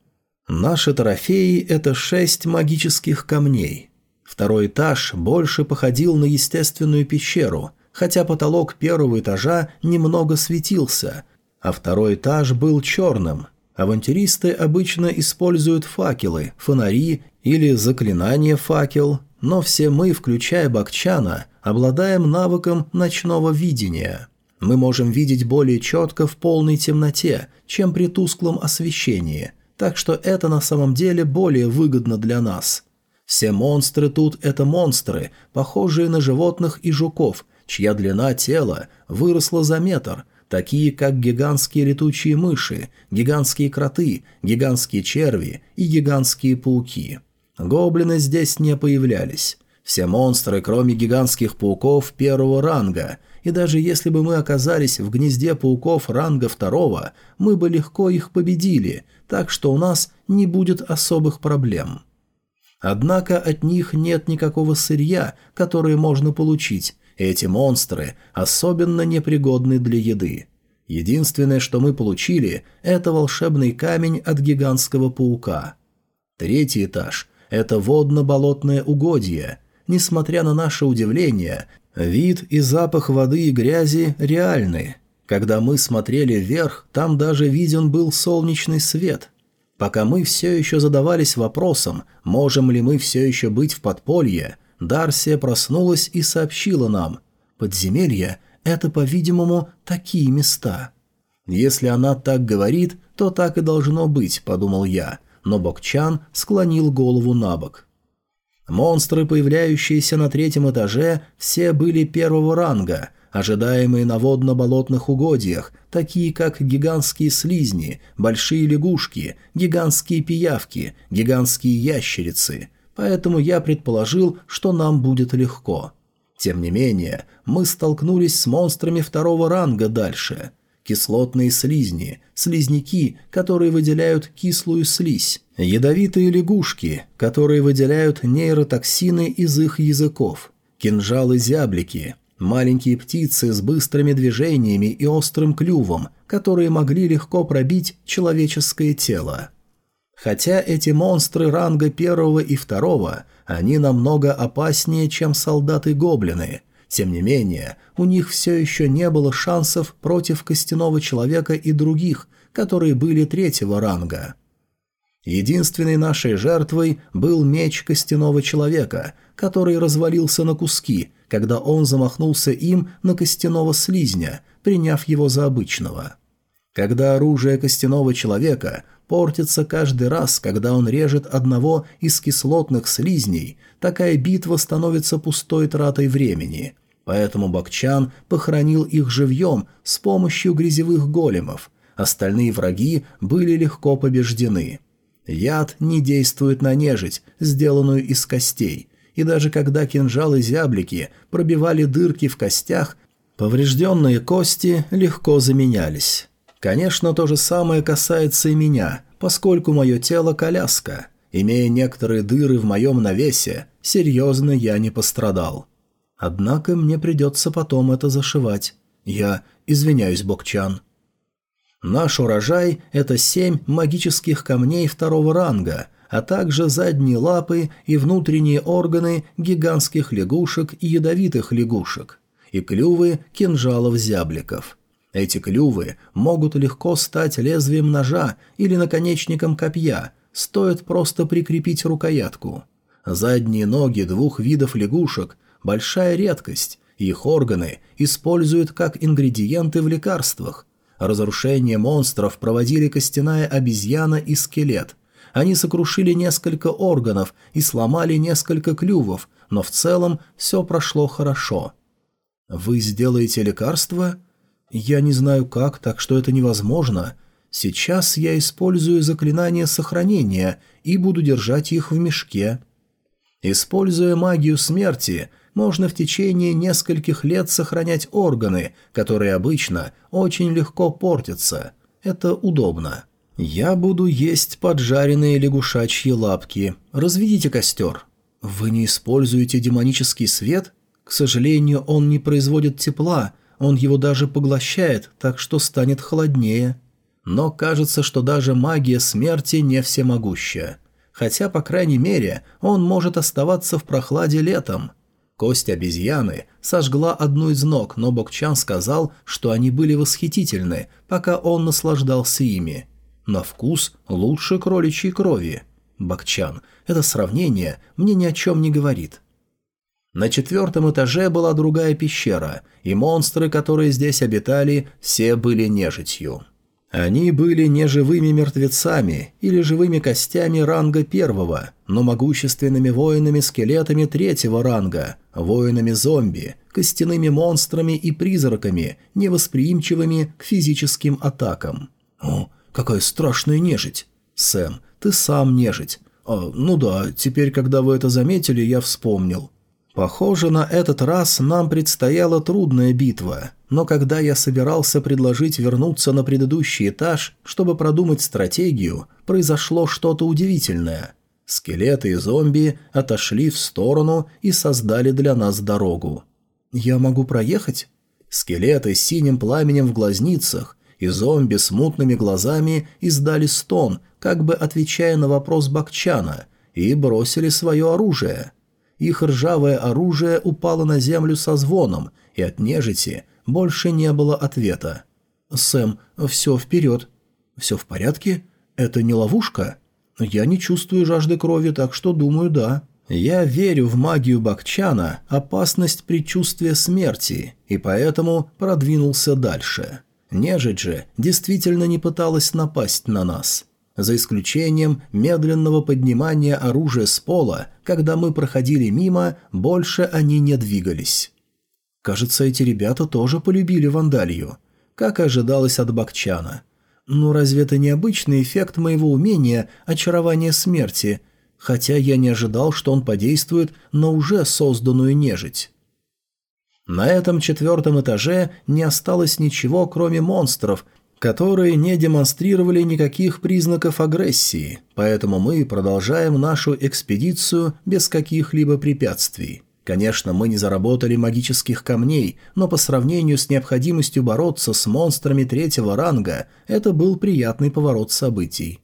Наши трофеи – это шесть магических камней. Второй этаж больше походил на естественную пещеру, хотя потолок первого этажа немного светился, а второй этаж был черным – Авантюристы обычно используют факелы, фонари или заклинание факел, но все мы, включая Бакчана, обладаем навыком ночного видения. Мы можем видеть более четко в полной темноте, чем при тусклом освещении, так что это на самом деле более выгодно для нас. Все монстры тут – это монстры, похожие на животных и жуков, чья длина тела выросла за метр – такие как гигантские летучие мыши, гигантские кроты, гигантские черви и гигантские пауки. Гоблины здесь не появлялись. Все монстры, кроме гигантских пауков первого ранга, и даже если бы мы оказались в гнезде пауков ранга второго, мы бы легко их победили, так что у нас не будет особых проблем. Однако от них нет никакого сырья, которое можно получить, эти монстры особенно непригодны для еды. Единственное, что мы получили, это волшебный камень от гигантского паука. Третий этаж – это водно-болотное угодье. Несмотря на наше удивление, вид и запах воды и грязи реальны. Когда мы смотрели вверх, там даже виден был солнечный свет. Пока мы все еще задавались вопросом, можем ли мы все еще быть в подполье, Дарсия проснулась и сообщила нам. Подземелье – это, по-видимому, такие места. Если она так говорит, то так и должно быть, подумал я, но Бокчан склонил голову на бок. Монстры, появляющиеся на третьем этаже, все были первого ранга, ожидаемые на водно-болотных угодьях, такие как гигантские слизни, большие лягушки, гигантские пиявки, гигантские ящерицы. Поэтому я предположил, что нам будет легко. Тем не менее, мы столкнулись с монстрами второго ранга дальше. Кислотные слизни, слизняки, которые выделяют кислую слизь, ядовитые лягушки, которые выделяют нейротоксины из их языков, кинжалы-зяблики, маленькие птицы с быстрыми движениями и острым клювом, которые могли легко пробить человеческое тело. Хотя эти монстры ранга первого и второго, они намного опаснее, чем солдаты-гоблины. Тем не менее, у них все еще не было шансов против костяного человека и других, которые были третьего ранга. Единственной нашей жертвой был меч костяного человека, который развалился на куски, когда он замахнулся им на костяного слизня, приняв его за обычного. Когда оружие костяного человека портится каждый раз, когда он режет одного из кислотных слизней, такая битва становится пустой тратой времени. Поэтому Бакчан похоронил их живьем с помощью грязевых големов. Остальные враги были легко побеждены. Яд не действует на нежить, сделанную из костей, и даже когда кинжалы-зяблики пробивали дырки в костях, поврежденные кости легко заменялись. Конечно, то же самое касается и меня, поскольку мое тело – коляска. Имея некоторые дыры в моем навесе, серьезно я не пострадал. Однако мне придется потом это зашивать. Я извиняюсь, Бокчан. Наш урожай – это семь магических камней второго ранга, а также задние лапы и внутренние органы гигантских лягушек и ядовитых лягушек, и клювы кинжалов-зябликов – эти клювы могут легко стать лезвием ножа или наконечником копья, стоит просто прикрепить рукоятку. Задние ноги двух видов лягушек – большая редкость, их органы используют как ингредиенты в лекарствах. Разрушение монстров проводили костяная обезьяна и скелет. Они сокрушили несколько органов и сломали несколько клювов, но в целом все прошло хорошо. «Вы сделаете лекарство?» Я не знаю как, так что это невозможно. Сейчас я использую заклинание сохранения и буду держать их в мешке. Используя магию смерти, можно в течение нескольких лет сохранять органы, которые обычно очень легко портятся. Это удобно. Я буду есть поджаренные лягушачьи лапки. Разведите костер. Вы не используете демонический свет? К сожалению, он не производит тепла, он его даже поглощает, так что станет холоднее. Но кажется, что даже магия смерти не всемогущая. Хотя, по крайней мере, он может оставаться в прохладе летом. Кость обезьяны сожгла одну из ног, но Бокчан сказал, что они были восхитительны, пока он наслаждался ими. На вкус лучше кроличьей крови. Бокчан, это сравнение мне ни о чем не говорит. На четвертом этаже была другая пещера, и монстры, которые здесь обитали, все были нежитью. Они были не живыми мертвецами или живыми костями ранга первого, но могущественными воинами-скелетами третьего ранга, воинами-зомби, костяными монстрами и призраками, невосприимчивыми к физическим атакам. «О, какая страшная нежить!» «Сэм, ты сам нежить». «А, ну да, теперь, когда вы это заметили, я вспомнил. Похоже, на этот раз нам предстояла трудная битва, но когда я собирался предложить вернуться на предыдущий этаж, чтобы продумать стратегию, произошло что-то удивительное. Скелеты и зомби отошли в сторону и создали для нас дорогу. «Я могу проехать?» Скелеты с синим пламенем в глазницах и зомби с мутными глазами издали стон, как бы отвечая на вопрос Бакчана, и бросили свое оружие – их ржавое оружие упало на землю со звоном, и от нежити больше не было ответа. «Сэм, все вперед». «Все в порядке? Это не ловушка?» «Я не чувствую жажды крови, так что думаю, да». Я верю в магию Бакчана, опасность предчувствия смерти, и поэтому продвинулся дальше. Нежить же действительно не пыталась напасть на нас. За исключением медленного поднимания оружия с пола, когда мы проходили мимо, больше они не двигались. Кажется, эти ребята тоже полюбили вандалью. Как ожидалось от Бакчана. Ну разве это не обычный эффект моего умения очарования смерти – хотя я не ожидал, что он подействует на уже созданную нежить. На этом четвертом этаже не осталось ничего, кроме монстров, которые не демонстрировали никаких признаков агрессии, поэтому мы продолжаем нашу экспедицию без каких-либо препятствий. Конечно, мы не заработали магических камней, но по сравнению с необходимостью бороться с монстрами третьего ранга, это был приятный поворот событий.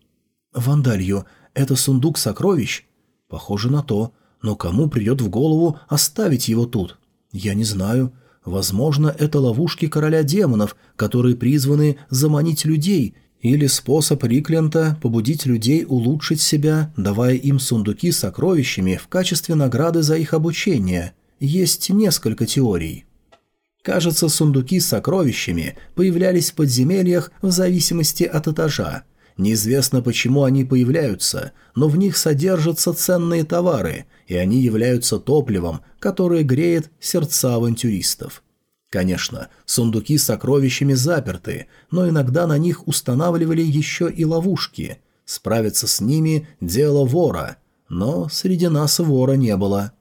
«Вандалью, это сундук сокровищ? Похоже на то. Но кому придет в голову оставить его тут? Я не знаю. Возможно, это ловушки короля демонов, которые призваны заманить людей, или способ Риклента побудить людей улучшить себя, давая им сундуки с сокровищами в качестве награды за их обучение. Есть несколько теорий. Кажется, сундуки с сокровищами появлялись в подземельях в зависимости от этажа. Неизвестно, почему они появляются, но в них содержатся ценные товары, и они являются топливом, которое греет сердца авантюристов. Конечно, сундуки с сокровищами заперты, но иногда на них устанавливали еще и ловушки. Справиться с ними – дело вора, но среди нас вора не было.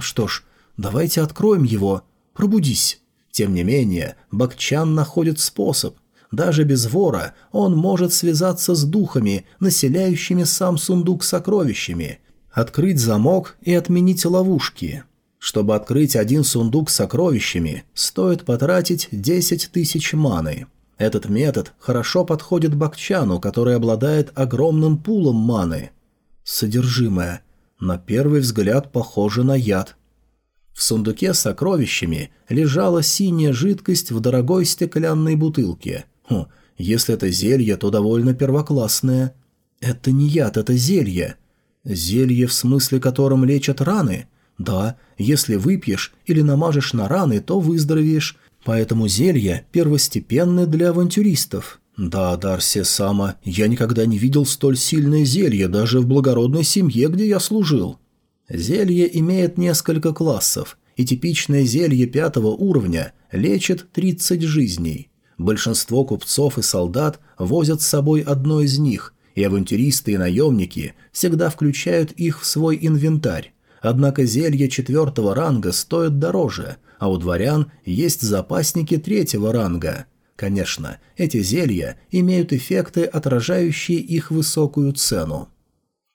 Что ж, давайте откроем его. Пробудись. Тем не менее, Бакчан находит способ, даже без вора он может связаться с духами, населяющими сам сундук сокровищами, открыть замок и отменить ловушки. Чтобы открыть один сундук с сокровищами, стоит потратить 10 тысяч маны. Этот метод хорошо подходит Бакчану, который обладает огромным пулом маны. Содержимое. На первый взгляд похоже на яд. В сундуке с сокровищами лежала синяя жидкость в дорогой стеклянной бутылке – Хм, если это зелье, то довольно первоклассное. Это не яд, это зелье. Зелье, в смысле котором лечат раны? Да, если выпьешь или намажешь на раны, то выздоровеешь. Поэтому зелье первостепенны для авантюристов. Да, Дарси Сама, я никогда не видел столь сильное зелье даже в благородной семье, где я служил. Зелье имеет несколько классов, и типичное зелье пятого уровня лечит 30 жизней. Большинство купцов и солдат возят с собой одно из них, и авантюристы и наемники всегда включают их в свой инвентарь. Однако зелья четвертого ранга стоят дороже, а у дворян есть запасники третьего ранга. Конечно, эти зелья имеют эффекты, отражающие их высокую цену.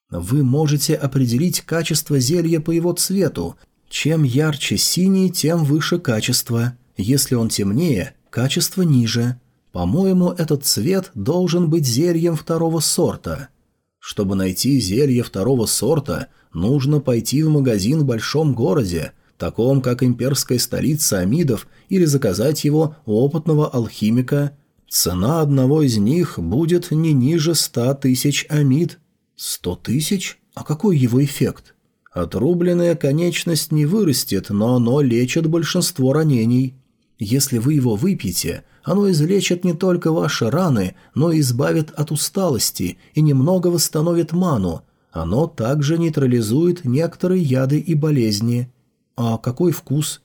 Вы можете определить качество зелья по его цвету. Чем ярче синий, тем выше качество. Если он темнее, Качество ниже. По-моему, этот цвет должен быть зельем второго сорта. Чтобы найти зелье второго сорта, нужно пойти в магазин в большом городе, таком как имперская столица Амидов, или заказать его у опытного алхимика. Цена одного из них будет не ниже ста тысяч амид. Сто тысяч? А какой его эффект? Отрубленная конечность не вырастет, но оно лечит большинство ранений. Если вы его выпьете, оно излечит не только ваши раны, но и избавит от усталости и немного восстановит ману. Оно также нейтрализует некоторые яды и болезни. А какой вкус?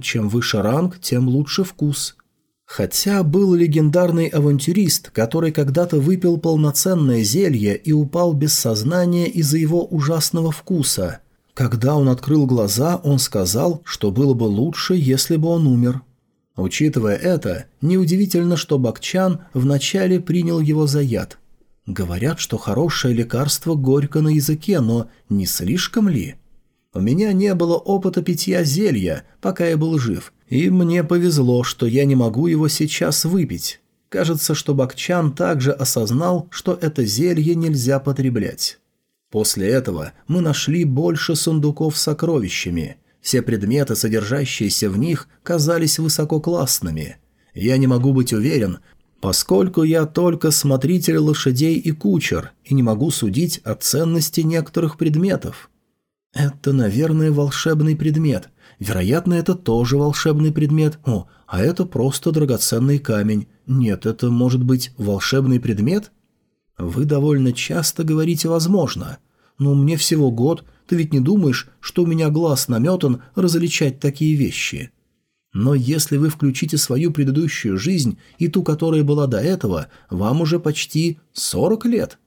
Чем выше ранг, тем лучше вкус. Хотя был легендарный авантюрист, который когда-то выпил полноценное зелье и упал без сознания из-за его ужасного вкуса. Когда он открыл глаза, он сказал, что было бы лучше, если бы он умер. Учитывая это, неудивительно, что Бакчан вначале принял его за яд. Говорят, что хорошее лекарство горько на языке, но не слишком ли? У меня не было опыта питья зелья, пока я был жив, и мне повезло, что я не могу его сейчас выпить. Кажется, что Бакчан также осознал, что это зелье нельзя потреблять. После этого мы нашли больше сундуков с сокровищами – все предметы, содержащиеся в них, казались высококлассными. Я не могу быть уверен, поскольку я только смотритель лошадей и кучер и не могу судить о ценности некоторых предметов. Это, наверное, волшебный предмет. Вероятно, это тоже волшебный предмет. О, а это просто драгоценный камень. Нет, это может быть волшебный предмет? Вы довольно часто говорите «возможно». Но мне всего год, ты ведь не думаешь, что у меня глаз наметан различать такие вещи? Но если вы включите свою предыдущую жизнь и ту, которая была до этого, вам уже почти 40 лет.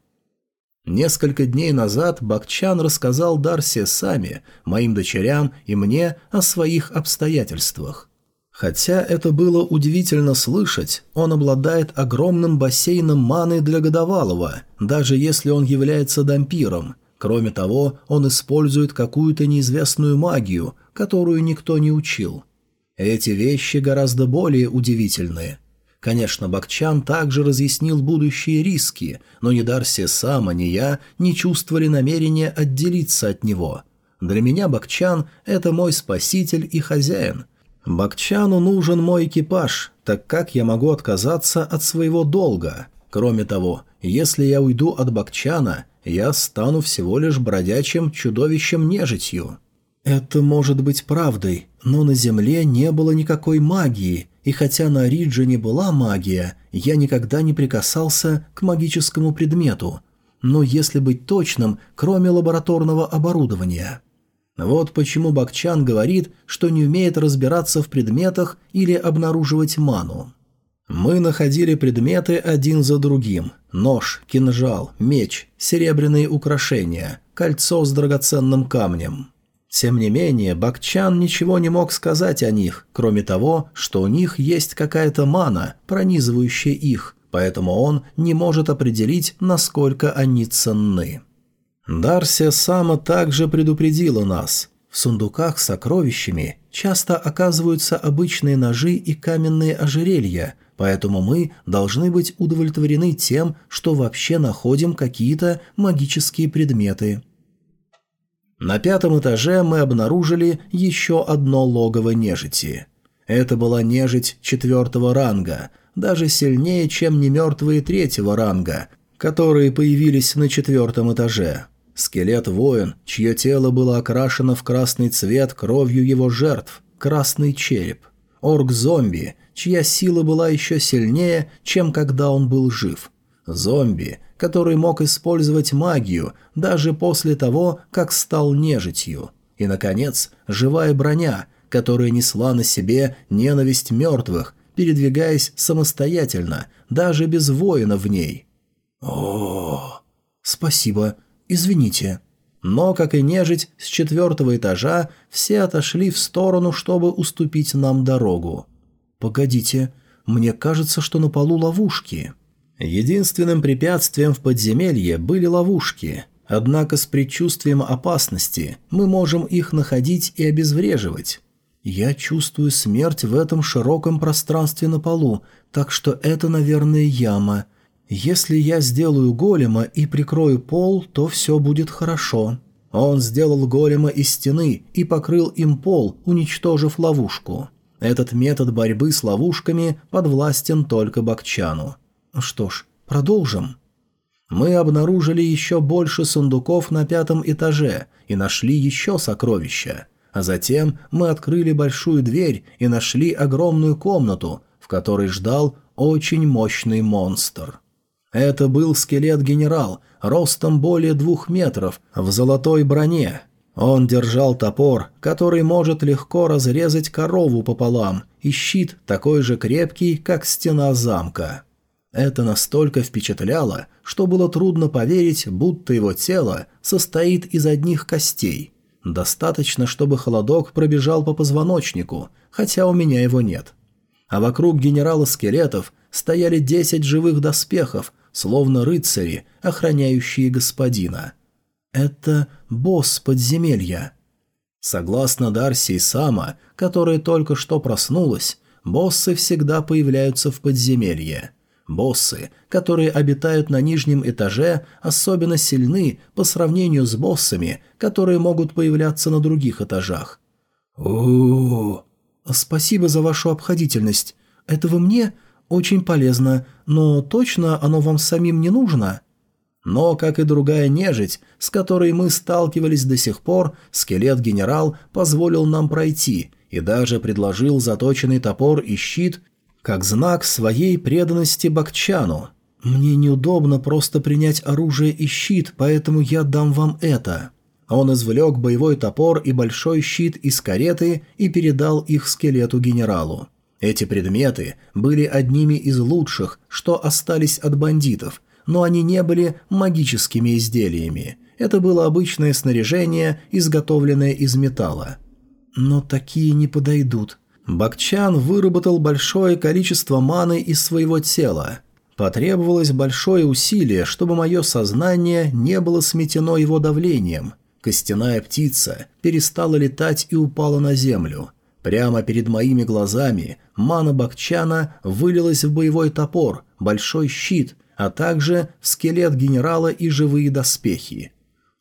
Несколько дней назад Бакчан рассказал Дарсе сами, моим дочерям и мне о своих обстоятельствах. Хотя это было удивительно слышать, он обладает огромным бассейном маны для годовалого, даже если он является дампиром. Кроме того, он использует какую-то неизвестную магию, которую никто не учил. Эти вещи гораздо более удивительные. Конечно, Бакчан также разъяснил будущие риски, но ни Дарси Сама, ни я не чувствовали намерения отделиться от него. Для меня Бакчан – это мой спаситель и хозяин. Бакчану нужен мой экипаж, так как я могу отказаться от своего долга. Кроме того, если я уйду от Бакчана, я стану всего лишь бродячим чудовищем-нежитью. Это может быть правдой, но на Земле не было никакой магии, и хотя на Риджине была магия, я никогда не прикасался к магическому предмету. Но если быть точным, кроме лабораторного оборудования. Вот почему Бакчан говорит, что не умеет разбираться в предметах или обнаруживать ману. Мы находили предметы один за другим. Нож, кинжал, меч, серебряные украшения, кольцо с драгоценным камнем. Тем не менее, Бакчан ничего не мог сказать о них, кроме того, что у них есть какая-то мана, пронизывающая их, поэтому он не может определить, насколько они ценны. Дарсия Сама также предупредила нас. В сундуках с сокровищами часто оказываются обычные ножи и каменные ожерелья, поэтому мы должны быть удовлетворены тем, что вообще находим какие-то магические предметы. На пятом этаже мы обнаружили еще одно логово нежити. Это была нежить четвертого ранга, даже сильнее, чем немертвые третьего ранга, которые появились на четвертом этаже. Скелет-воин, чье тело было окрашено в красный цвет кровью его жертв, красный череп. Орк-зомби, чья сила была еще сильнее, чем когда он был жив. Зомби, который мог использовать магию даже после того, как стал нежитью. И, наконец, живая броня, которая несла на себе ненависть мертвых, передвигаясь самостоятельно, даже без воина в ней. о Спасибо. Извините. Но, как и нежить, с четвертого этажа все отошли в сторону, чтобы уступить нам дорогу. «Погодите, мне кажется, что на полу ловушки». Единственным препятствием в подземелье были ловушки, однако с предчувствием опасности мы можем их находить и обезвреживать. Я чувствую смерть в этом широком пространстве на полу, так что это, наверное, яма. Если я сделаю голема и прикрою пол, то все будет хорошо. Он сделал голема из стены и покрыл им пол, уничтожив ловушку. Этот метод борьбы с ловушками подвластен только Бакчану. Что ж, продолжим. Мы обнаружили еще больше сундуков на пятом этаже и нашли еще сокровища. А затем мы открыли большую дверь и нашли огромную комнату, в которой ждал очень мощный монстр. Это был скелет-генерал, ростом более двух метров, в золотой броне. Он держал топор, который может легко разрезать корову пополам, и щит такой же крепкий, как стена замка. Это настолько впечатляло, что было трудно поверить, будто его тело состоит из одних костей. Достаточно, чтобы холодок пробежал по позвоночнику, хотя у меня его нет. А вокруг генерала скелетов стояли десять живых доспехов, словно рыцари, охраняющие господина. Это босс подземелья. Согласно Дарси и Сама, которая только что проснулась, боссы всегда появляются в подземелье. Боссы, которые обитают на нижнем этаже, особенно сильны по сравнению с боссами, которые могут появляться на других этажах. у Спасибо за вашу обходительность. Это вы мне? очень полезно, но точно оно вам самим не нужно?» Но, как и другая нежить, с которой мы сталкивались до сих пор, скелет-генерал позволил нам пройти и даже предложил заточенный топор и щит как знак своей преданности Бакчану. «Мне неудобно просто принять оружие и щит, поэтому я дам вам это». Он извлек боевой топор и большой щит из кареты и передал их скелету-генералу. Эти предметы были одними из лучших, что остались от бандитов, но они не были магическими изделиями. Это было обычное снаряжение, изготовленное из металла. Но такие не подойдут. Бакчан выработал большое количество маны из своего тела. Потребовалось большое усилие, чтобы мое сознание не было сметено его давлением. Костяная птица перестала летать и упала на землю. Прямо перед моими глазами мана Бакчана вылилась в боевой топор, большой щит, а также скелет генерала и живые доспехи.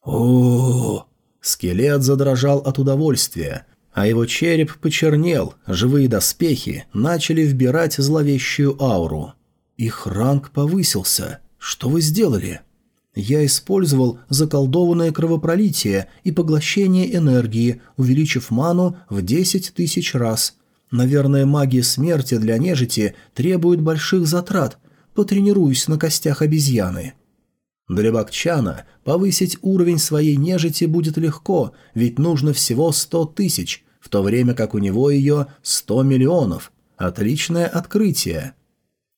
о Скелет задрожал от удовольствия, а его череп почернел, живые доспехи начали вбирать зловещую ауру. Их ранг повысился. Что вы сделали? Я использовал заколдованное кровопролитие и поглощение энергии, увеличив ману в 10 тысяч раз. Наверное, магия смерти для нежити требует больших затрат. Потренируюсь на костях обезьяны. Для Бакчана повысить уровень своей нежити будет легко, ведь нужно всего 100 тысяч, в то время как у него ее 100 миллионов. Отличное открытие.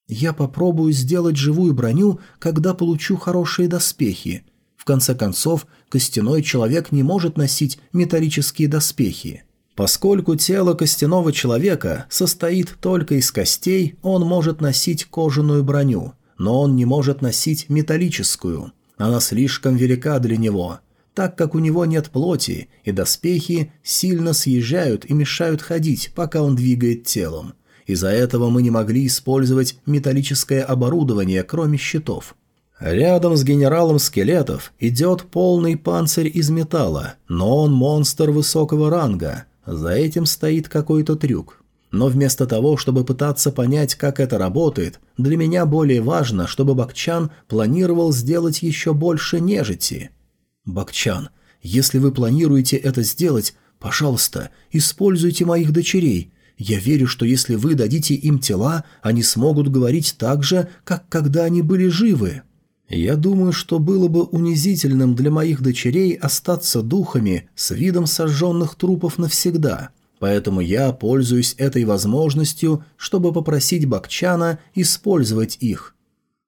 Я попробую сделать живую броню, когда получу хорошие доспехи. В конце концов, костяной человек не может носить металлические доспехи. Поскольку тело костяного человека состоит только из костей, он может носить кожаную броню, но он не может носить металлическую. Она слишком велика для него. Так как у него нет плоти, и доспехи сильно съезжают и мешают ходить, пока он двигает телом. Из-за этого мы не могли использовать металлическое оборудование, кроме щитов. Рядом с генералом скелетов идет полный панцирь из металла, но он монстр высокого ранга. За этим стоит какой-то трюк. Но вместо того, чтобы пытаться понять, как это работает, для меня более важно, чтобы Бакчан планировал сделать еще больше нежити. Бакчан, если вы планируете это сделать, пожалуйста, используйте моих дочерей. Я верю, что если вы дадите им тела, они смогут говорить так же, как когда они были живы. Я думаю, что было бы унизительным для моих дочерей остаться духами с видом сожженных трупов навсегда, поэтому я пользуюсь этой возможностью, чтобы попросить Бакчана использовать их.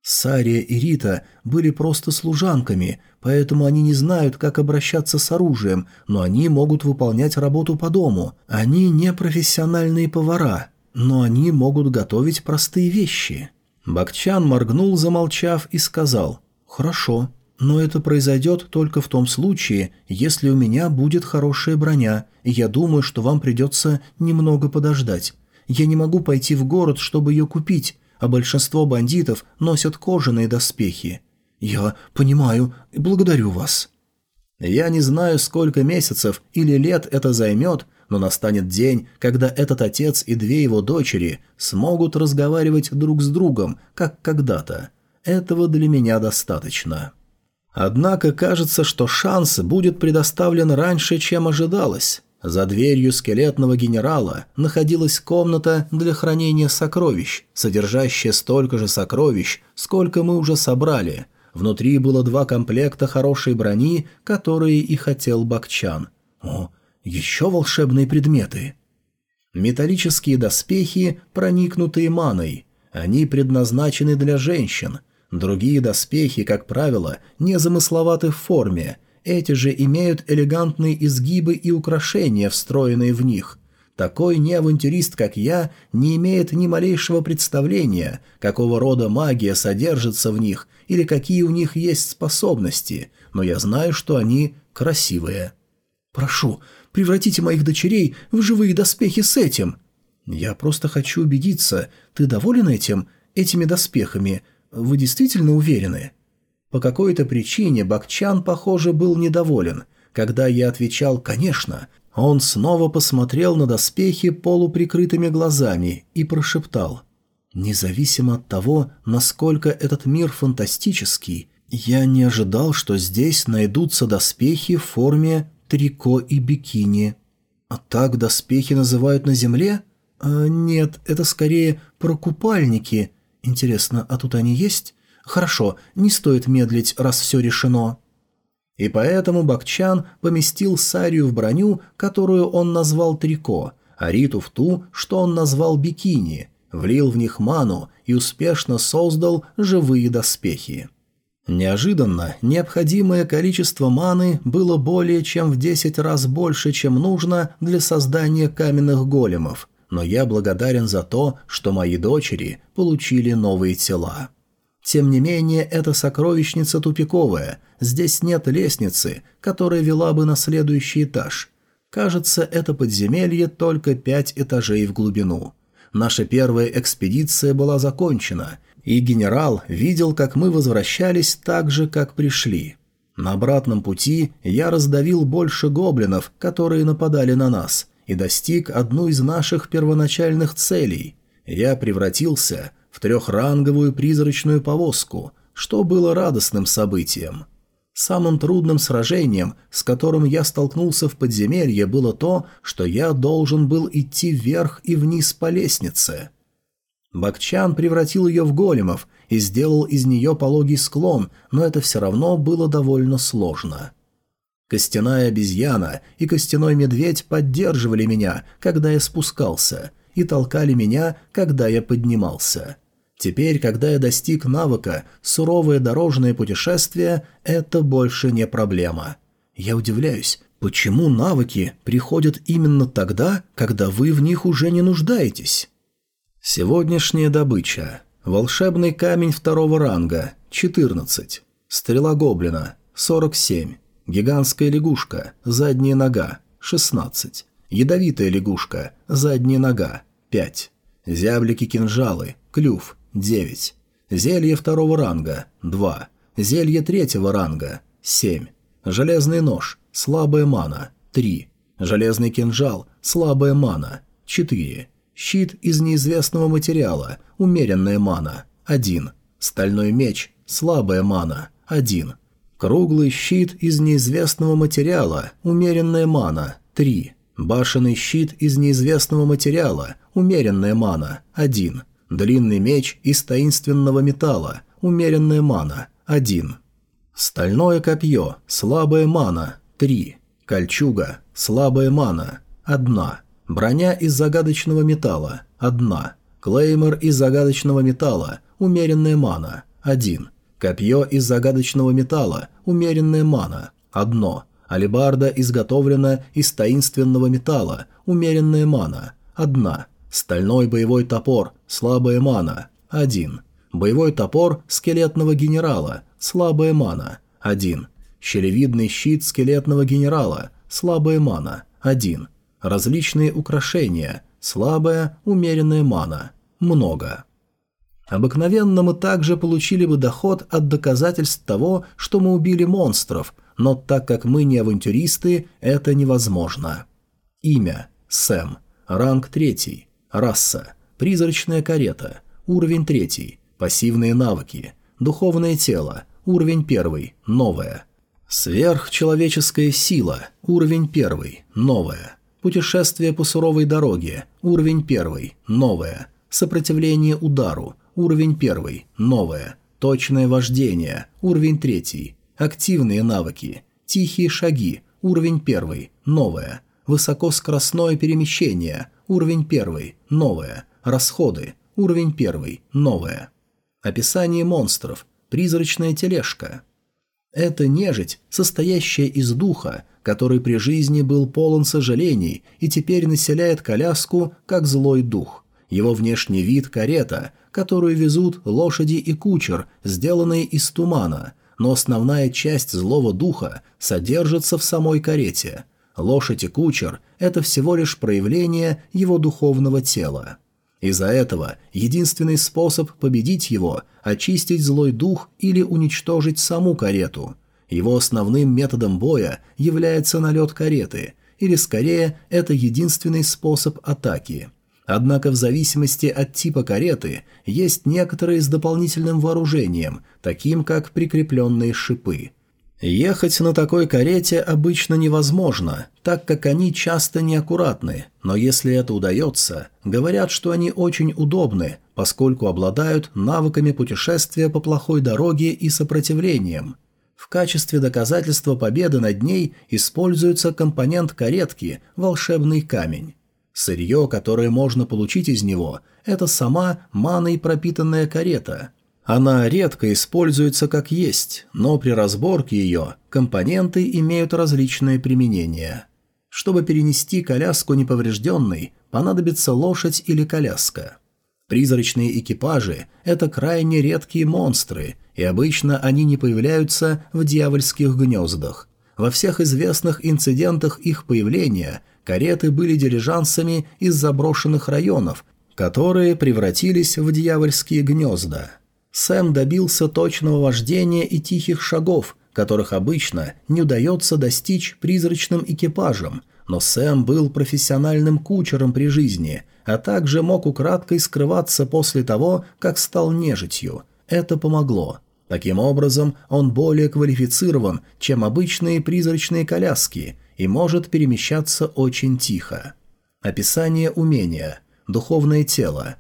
Сария и Рита были просто служанками, поэтому они не знают, как обращаться с оружием, но они могут выполнять работу по дому. Они не профессиональные повара, но они могут готовить простые вещи. Бакчан моргнул, замолчав, и сказал «Хорошо, но это произойдет только в том случае, если у меня будет хорошая броня, и я думаю, что вам придется немного подождать. Я не могу пойти в город, чтобы ее купить, а большинство бандитов носят кожаные доспехи. Я понимаю и благодарю вас». Я не знаю, сколько месяцев или лет это займет, но настанет день, когда этот отец и две его дочери смогут разговаривать друг с другом, как когда-то. Этого для меня достаточно. Однако кажется, что шанс будет предоставлен раньше, чем ожидалось. За дверью скелетного генерала находилась комната для хранения сокровищ, содержащая столько же сокровищ, сколько мы уже собрали. Внутри было два комплекта хорошей брони, которые и хотел Бакчан. О, еще волшебные предметы. Металлические доспехи, проникнутые маной. Они предназначены для женщин. Другие доспехи, как правило, незамысловаты в форме – эти же имеют элегантные изгибы и украшения, встроенные в них. Такой неавантюрист, как я, не имеет ни малейшего представления, какого рода магия содержится в них или какие у них есть способности, но я знаю, что они красивые. «Прошу, превратите моих дочерей в живые доспехи с этим!» «Я просто хочу убедиться, ты доволен этим, этими доспехами? Вы действительно уверены?» По какой-то причине Бакчан, похоже, был недоволен. Когда я отвечал «конечно», он снова посмотрел на доспехи полуприкрытыми глазами и прошептал Независимо от того, насколько этот мир фантастический, я не ожидал, что здесь найдутся доспехи в форме трико и бикини. А так доспехи называют на земле? А, нет, это скорее про купальники. Интересно, а тут они есть? Хорошо, не стоит медлить, раз все решено. И поэтому Бакчан поместил Сарию в броню, которую он назвал трико, а Риту в ту, что он назвал бикини, влил в них ману и успешно создал живые доспехи. Неожиданно необходимое количество маны было более чем в 10 раз больше, чем нужно для создания каменных големов, но я благодарен за то, что мои дочери получили новые тела. Тем не менее, эта сокровищница тупиковая, здесь нет лестницы, которая вела бы на следующий этаж. Кажется, это подземелье только пять этажей в глубину. Наша первая экспедиция была закончена, и генерал видел, как мы возвращались так же, как пришли. На обратном пути я раздавил больше гоблинов, которые нападали на нас, и достиг одну из наших первоначальных целей. Я превратился в трехранговую призрачную повозку, что было радостным событием. Самым трудным сражением, с которым я столкнулся в подземелье, было то, что я должен был идти вверх и вниз по лестнице. Бакчан превратил ее в големов и сделал из нее пологий склон, но это все равно было довольно сложно. Костяная обезьяна и костяной медведь поддерживали меня, когда я спускался, и толкали меня, когда я поднимался. Теперь, когда я достиг навыка «суровое дорожное путешествие», это больше не проблема. Я удивляюсь, почему навыки приходят именно тогда, когда вы в них уже не нуждаетесь? Сегодняшняя добыча. Волшебный камень второго ранга – 14. Стрела гоблина – 47. Гигантская лягушка – задняя нога – 16. Ядовитая лягушка – задняя нога – 5. Зяблики-кинжалы, клюв 9. Зелье второго ранга – 2. Зелье третьего ранга – 7. Железный нож – слабая мана – 3. Железный кинжал – слабая мана – 4. Щит из неизвестного материала – умеренная мана – 1. Стальной меч – слабая мана – 1. Круглый щит из неизвестного материала – умеренная мана – 3. Башенный щит из неизвестного материала – умеренная мана – 1. Длинный меч из таинственного металла. Умеренная мана. 1. Стальное копье. Слабая мана. 3. Кольчуга. Слабая мана. 1. Броня из загадочного металла. 1. Клеймор из загадочного металла. Умеренная мана. 1. Копье из загадочного металла. Умеренная мана. 1. Алибарда изготовлена из таинственного металла. Умеренная мана. 1. Стальной боевой топор, слабая мана, 1. Боевой топор скелетного генерала, слабая мана, 1. Щелевидный щит скелетного генерала, слабая мана, 1. Различные украшения, слабая, умеренная мана, много. Обыкновенно мы также получили бы доход от доказательств того, что мы убили монстров, но так как мы не авантюристы, это невозможно. Имя – Сэм. Ранг третий. Раса. Призрачная карета. Уровень третий. Пассивные навыки. Духовное тело. Уровень первый. Новое. Сверхчеловеческая сила. Уровень первый. Новое. Путешествие по суровой дороге. Уровень первый. Новое. Сопротивление удару. Уровень первый. Новое. Точное вождение. Уровень третий. Активные навыки. Тихие шаги. Уровень первый. Новое. Высокоскоростное перемещение. Уровень 1. Новое. Расходы. Уровень 1. Новое. Описание монстров. Призрачная тележка. Это нежить, состоящая из духа, который при жизни был полон сожалений и теперь населяет коляску, как злой дух. Его внешний вид – карета, которую везут лошади и кучер, сделанные из тумана, но основная часть злого духа содержится в самой карете – Лошадь и кучер – это всего лишь проявление его духовного тела. Из-за этого единственный способ победить его – очистить злой дух или уничтожить саму карету. Его основным методом боя является налет кареты, или скорее это единственный способ атаки. Однако в зависимости от типа кареты есть некоторые с дополнительным вооружением, таким как прикрепленные шипы. Ехать на такой карете обычно невозможно, так как они часто неаккуратны, но если это удается, говорят, что они очень удобны, поскольку обладают навыками путешествия по плохой дороге и сопротивлением. В качестве доказательства победы над ней используется компонент каретки – волшебный камень. Сырье, которое можно получить из него, это сама маной пропитанная карета. Она редко используется как есть, но при разборке ее компоненты имеют различные применения. Чтобы перенести коляску неповрежденной, понадобится лошадь или коляска. Призрачные экипажи – это крайне редкие монстры, и обычно они не появляются в дьявольских гнездах. Во всех известных инцидентах их появления Кареты были дилижансами из заброшенных районов, которые превратились в дьявольские гнезда. Сэм добился точного вождения и тихих шагов, которых обычно не удается достичь призрачным экипажем, но Сэм был профессиональным кучером при жизни, а также мог украдкой скрываться после того, как стал нежитью. Это помогло. Таким образом, он более квалифицирован, чем обычные призрачные коляски – и может перемещаться очень тихо. Описание умения. Духовное тело.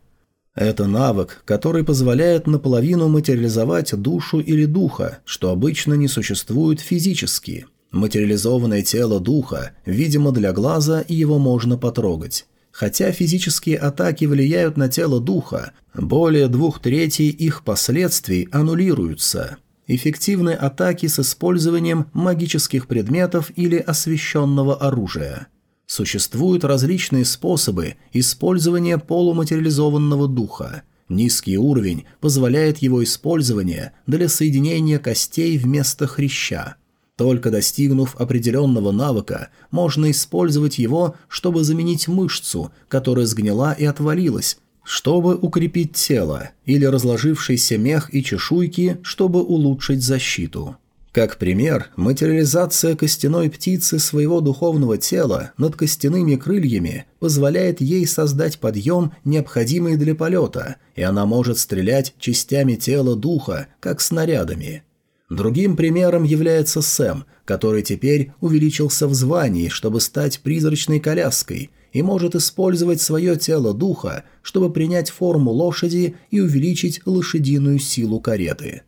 Это навык, который позволяет наполовину материализовать душу или духа, что обычно не существует физически. Материализованное тело духа, видимо для глаза, и его можно потрогать. Хотя физические атаки влияют на тело духа, более двух третей их последствий аннулируются – эффективны атаки с использованием магических предметов или освещенного оружия. Существуют различные способы использования полуматериализованного духа. Низкий уровень позволяет его использование для соединения костей вместо хряща. Только достигнув определенного навыка, можно использовать его, чтобы заменить мышцу, которая сгнила и отвалилась, чтобы укрепить тело, или разложившийся мех и чешуйки, чтобы улучшить защиту. Как пример, материализация костяной птицы своего духовного тела над костяными крыльями позволяет ей создать подъем, необходимый для полета, и она может стрелять частями тела духа, как снарядами. Другим примером является Сэм, который теперь увеличился в звании, чтобы стать призрачной коляской, и может использовать свое тело духа, чтобы принять форму лошади и увеличить лошадиную силу кареты.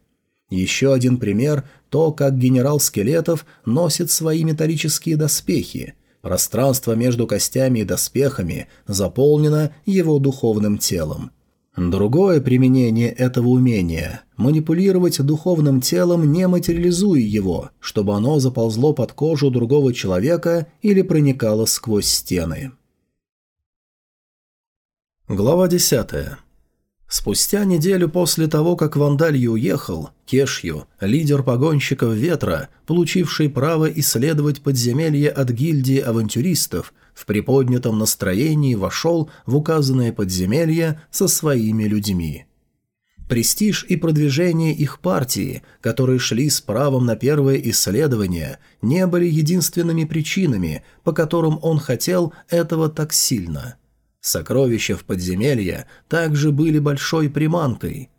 Еще один пример – то, как генерал скелетов носит свои металлические доспехи. Пространство между костями и доспехами заполнено его духовным телом. Другое применение этого умения – манипулировать духовным телом, не материализуя его, чтобы оно заползло под кожу другого человека или проникало сквозь стены. Глава 10. Спустя неделю после того, как Вандалью уехал, Кешью, лидер погонщиков ветра, получивший право исследовать подземелье от гильдии авантюристов, в приподнятом настроении вошел в указанное подземелье со своими людьми. Престиж и продвижение их партии, которые шли с правом на первое исследование, не были единственными причинами, по которым он хотел этого так сильно – Сокровища в подземелье также были большой приманкой.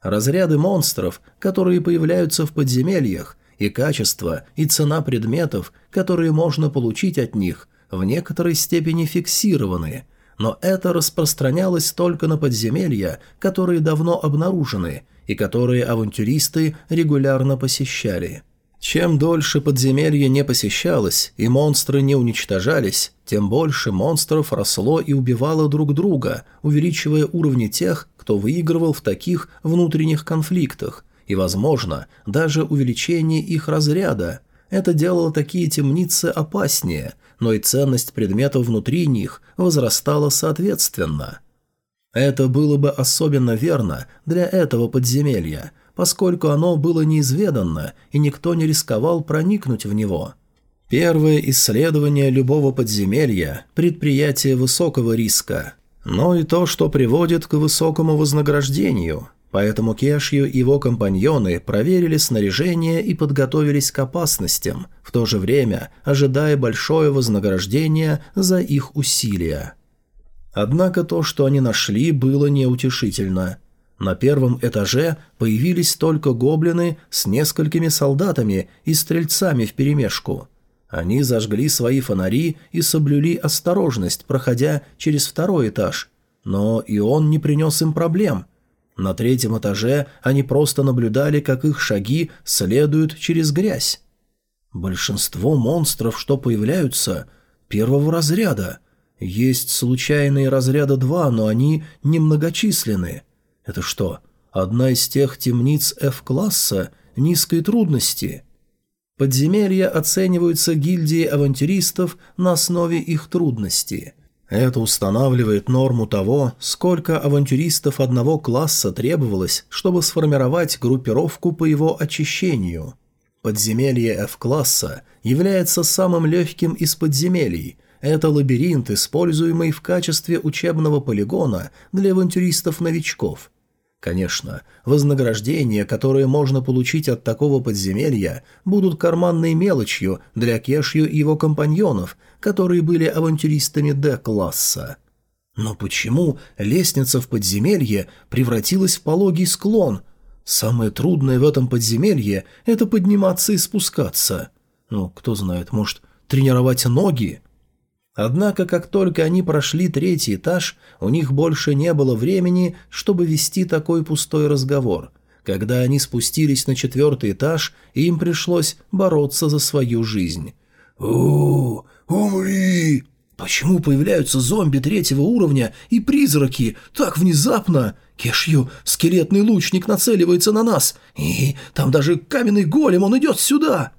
Разряды монстров, которые появляются в подземельях, и качество, и цена предметов, которые можно получить от них, в некоторой степени фиксированы, но это распространялось только на подземелья, которые давно обнаружены и которые авантюристы регулярно посещали. Чем дольше подземелье не посещалось и монстры не уничтожались, тем больше монстров росло и убивало друг друга, увеличивая уровни тех, кто выигрывал в таких внутренних конфликтах, и, возможно, даже увеличение их разряда. Это делало такие темницы опаснее, но и ценность предметов внутри них возрастала соответственно. Это было бы особенно верно для этого подземелья – поскольку оно было неизведанно, и никто не рисковал проникнуть в него. Первое исследование любого подземелья – предприятие высокого риска, но и то, что приводит к высокому вознаграждению. Поэтому Кешью и его компаньоны проверили снаряжение и подготовились к опасностям, в то же время ожидая большое вознаграждение за их усилия. Однако то, что они нашли, было неутешительно. На первом этаже появились только гоблины с несколькими солдатами и стрельцами вперемешку. Они зажгли свои фонари и соблюли осторожность, проходя через второй этаж. Но и он не принес им проблем. На третьем этаже они просто наблюдали, как их шаги следуют через грязь. Большинство монстров, что появляются, первого разряда. Есть случайные разряда 2, но они немногочисленны. Это что, одна из тех темниц F-класса низкой трудности? Подземелья оцениваются гильдией авантюристов на основе их трудности. Это устанавливает норму того, сколько авантюристов одного класса требовалось, чтобы сформировать группировку по его очищению. Подземелье F-класса является самым легким из подземелий. Это лабиринт, используемый в качестве учебного полигона для авантюристов-новичков. Конечно, вознаграждения, которые можно получить от такого подземелья, будут карманной мелочью для Кешью и его компаньонов, которые были авантюристами Д-класса. Но почему лестница в подземелье превратилась в пологий склон, Самое трудное в этом подземелье – это подниматься и спускаться. Ну, кто знает, может, тренировать ноги? Однако, как только они прошли третий этаж, у них больше не было времени, чтобы вести такой пустой разговор. Когда они спустились на четвертый этаж, им пришлось бороться за свою жизнь. «О, умри!» «Почему появляются зомби третьего уровня и призраки так внезапно?» «Кешью, скелетный лучник нацеливается на нас, и там даже каменный голем, он идет сюда!»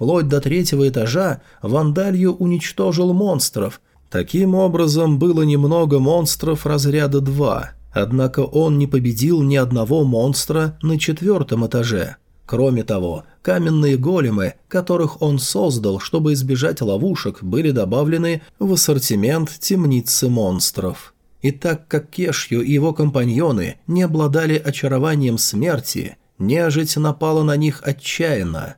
Вплоть до третьего этажа Вандалью уничтожил монстров. Таким образом, было немного монстров разряда 2, однако он не победил ни одного монстра на четвертом этаже. Кроме того, каменные големы, которых он создал, чтобы избежать ловушек, были добавлены в ассортимент темницы монстров. И так как Кешью и его компаньоны не обладали очарованием смерти, нежить напала на них отчаянно.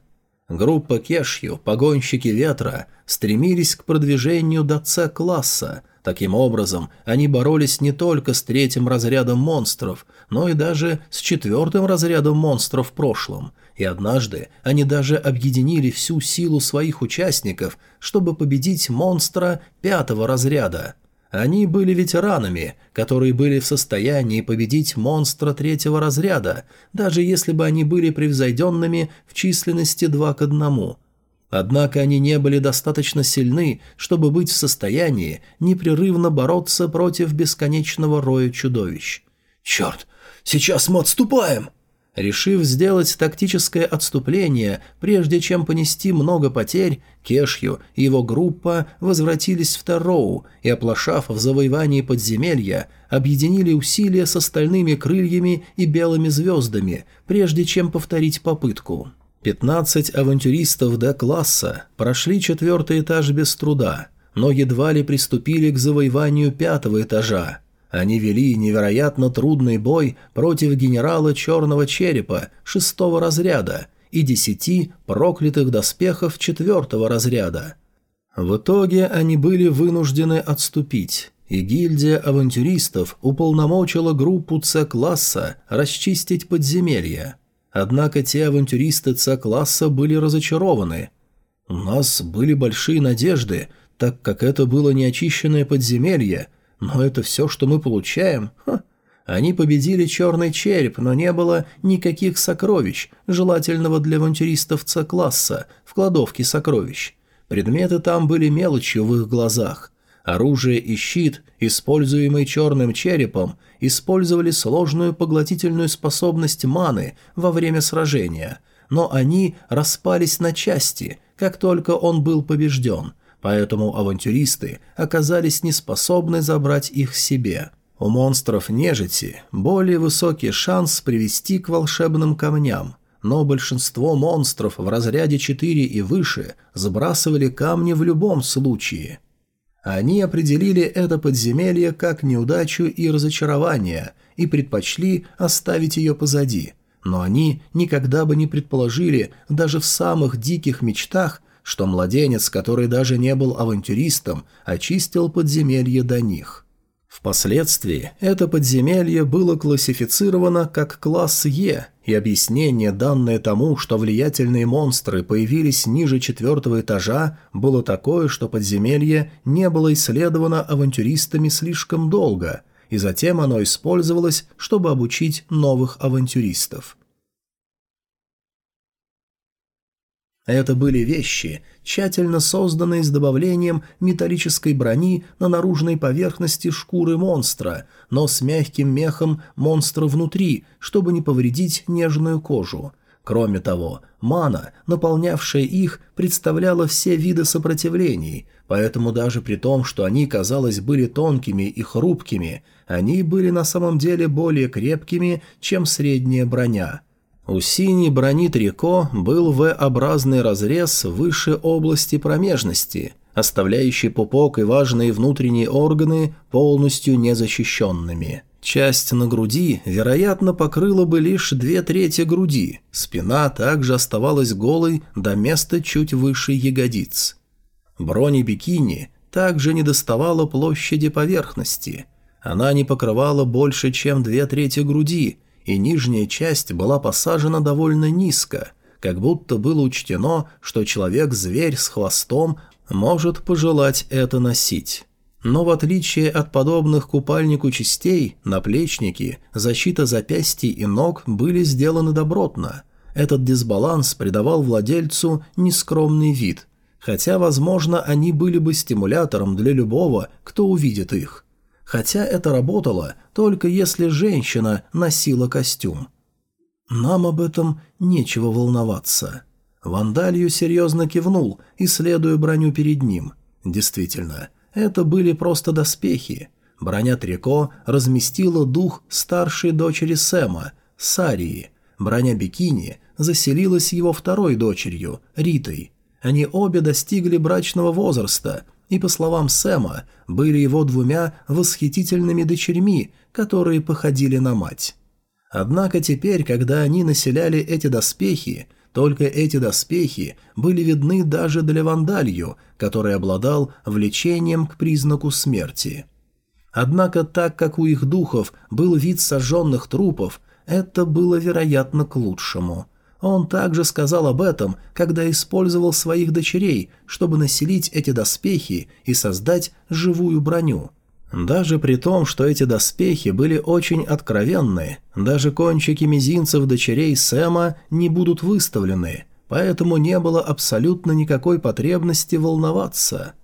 Группа Кешью, погонщики ветра, стремились к продвижению до С-класса. Таким образом, они боролись не только с третьим разрядом монстров, но и даже с четвертым разрядом монстров в прошлом. И однажды они даже объединили всю силу своих участников, чтобы победить монстра пятого разряда – они были ветеранами, которые были в состоянии победить монстра третьего разряда, даже если бы они были превзойденными в численности два к одному. Однако они не были достаточно сильны, чтобы быть в состоянии непрерывно бороться против бесконечного роя чудовищ. «Черт, сейчас мы отступаем!» Решив сделать тактическое отступление, прежде чем понести много потерь, Кешью и его группа возвратились в Тароу и, оплошав в завоевании подземелья, объединили усилия с остальными крыльями и белыми звездами, прежде чем повторить попытку. Пятнадцать авантюристов Д-класса прошли четвертый этаж без труда, но едва ли приступили к завоеванию пятого этажа. Они вели невероятно трудный бой против генерала Черного Черепа шестого разряда и десяти проклятых доспехов четвертого разряда. В итоге они были вынуждены отступить, и гильдия авантюристов уполномочила группу С-класса расчистить подземелья. Однако те авантюристы С-класса были разочарованы. «У нас были большие надежды, так как это было неочищенное подземелье», но это все, что мы получаем? Ха. Они победили черный череп, но не было никаких сокровищ, желательного для авантюристов С-класса, в кладовке сокровищ. Предметы там были мелочью в их глазах. Оружие и щит, используемый черным черепом, использовали сложную поглотительную способность маны во время сражения, но они распались на части, как только он был побежден – поэтому авантюристы оказались неспособны забрать их себе. У монстров нежити более высокий шанс привести к волшебным камням, но большинство монстров в разряде 4 и выше сбрасывали камни в любом случае. Они определили это подземелье как неудачу и разочарование и предпочли оставить ее позади, но они никогда бы не предположили даже в самых диких мечтах, что младенец, который даже не был авантюристом, очистил подземелье до них. Впоследствии это подземелье было классифицировано как класс Е, и объяснение, данное тому, что влиятельные монстры появились ниже четвертого этажа, было такое, что подземелье не было исследовано авантюристами слишком долго, и затем оно использовалось, чтобы обучить новых авантюристов. Это были вещи, тщательно созданные с добавлением металлической брони на наружной поверхности шкуры монстра, но с мягким мехом монстра внутри, чтобы не повредить нежную кожу. Кроме того, мана, наполнявшая их, представляла все виды сопротивлений, поэтому даже при том, что они, казалось, были тонкими и хрупкими, они были на самом деле более крепкими, чем средняя броня – у синей брони Трико был V-образный разрез выше области промежности, оставляющий пупок и важные внутренние органы полностью незащищенными. Часть на груди, вероятно, покрыла бы лишь две трети груди, спина также оставалась голой до места чуть выше ягодиц. Брони-бикини также не доставала площади поверхности. Она не покрывала больше, чем две трети груди – и нижняя часть была посажена довольно низко, как будто было учтено, что человек-зверь с хвостом может пожелать это носить. Но в отличие от подобных купальнику частей, наплечники, защита запястий и ног были сделаны добротно. Этот дисбаланс придавал владельцу нескромный вид, хотя, возможно, они были бы стимулятором для любого, кто увидит их хотя это работало только если женщина носила костюм. Нам об этом нечего волноваться. Вандалью серьезно кивнул, исследуя броню перед ним. Действительно, это были просто доспехи. Броня Трико разместила дух старшей дочери Сэма, Сарии. Броня Бикини заселилась его второй дочерью, Ритой. Они обе достигли брачного возраста и, по словам Сэма, были его двумя восхитительными дочерьми, которые походили на мать. Однако теперь, когда они населяли эти доспехи, только эти доспехи были видны даже для Вандалью, который обладал влечением к признаку смерти. Однако так как у их духов был вид сожженных трупов, это было, вероятно, к лучшему – он также сказал об этом, когда использовал своих дочерей, чтобы населить эти доспехи и создать живую броню. Даже при том, что эти доспехи были очень откровенны, даже кончики мизинцев дочерей Сэма не будут выставлены, поэтому не было абсолютно никакой потребности волноваться.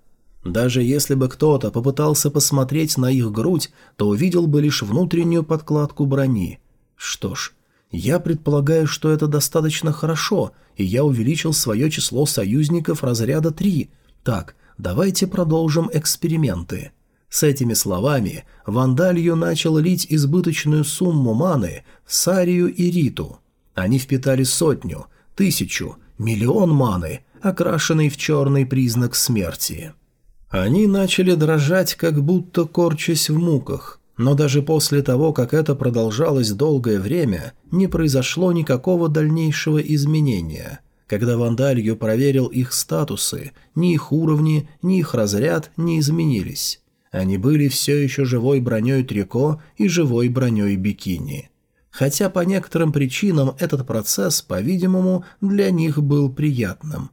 Даже если бы кто-то попытался посмотреть на их грудь, то увидел бы лишь внутреннюю подкладку брони. Что ж, я предполагаю, что это достаточно хорошо, и я увеличил свое число союзников разряда 3. Так, давайте продолжим эксперименты». С этими словами Вандалью начал лить избыточную сумму маны в Сарию и Риту. Они впитали сотню, тысячу, миллион маны, окрашенный в черный признак смерти. Они начали дрожать, как будто корчась в муках. Но даже после того, как это продолжалось долгое время, не произошло никакого дальнейшего изменения. Когда Вандалью проверил их статусы, ни их уровни, ни их разряд не изменились. Они были все еще живой броней Трико и живой броней Бикини. Хотя по некоторым причинам этот процесс, по-видимому, для них был приятным.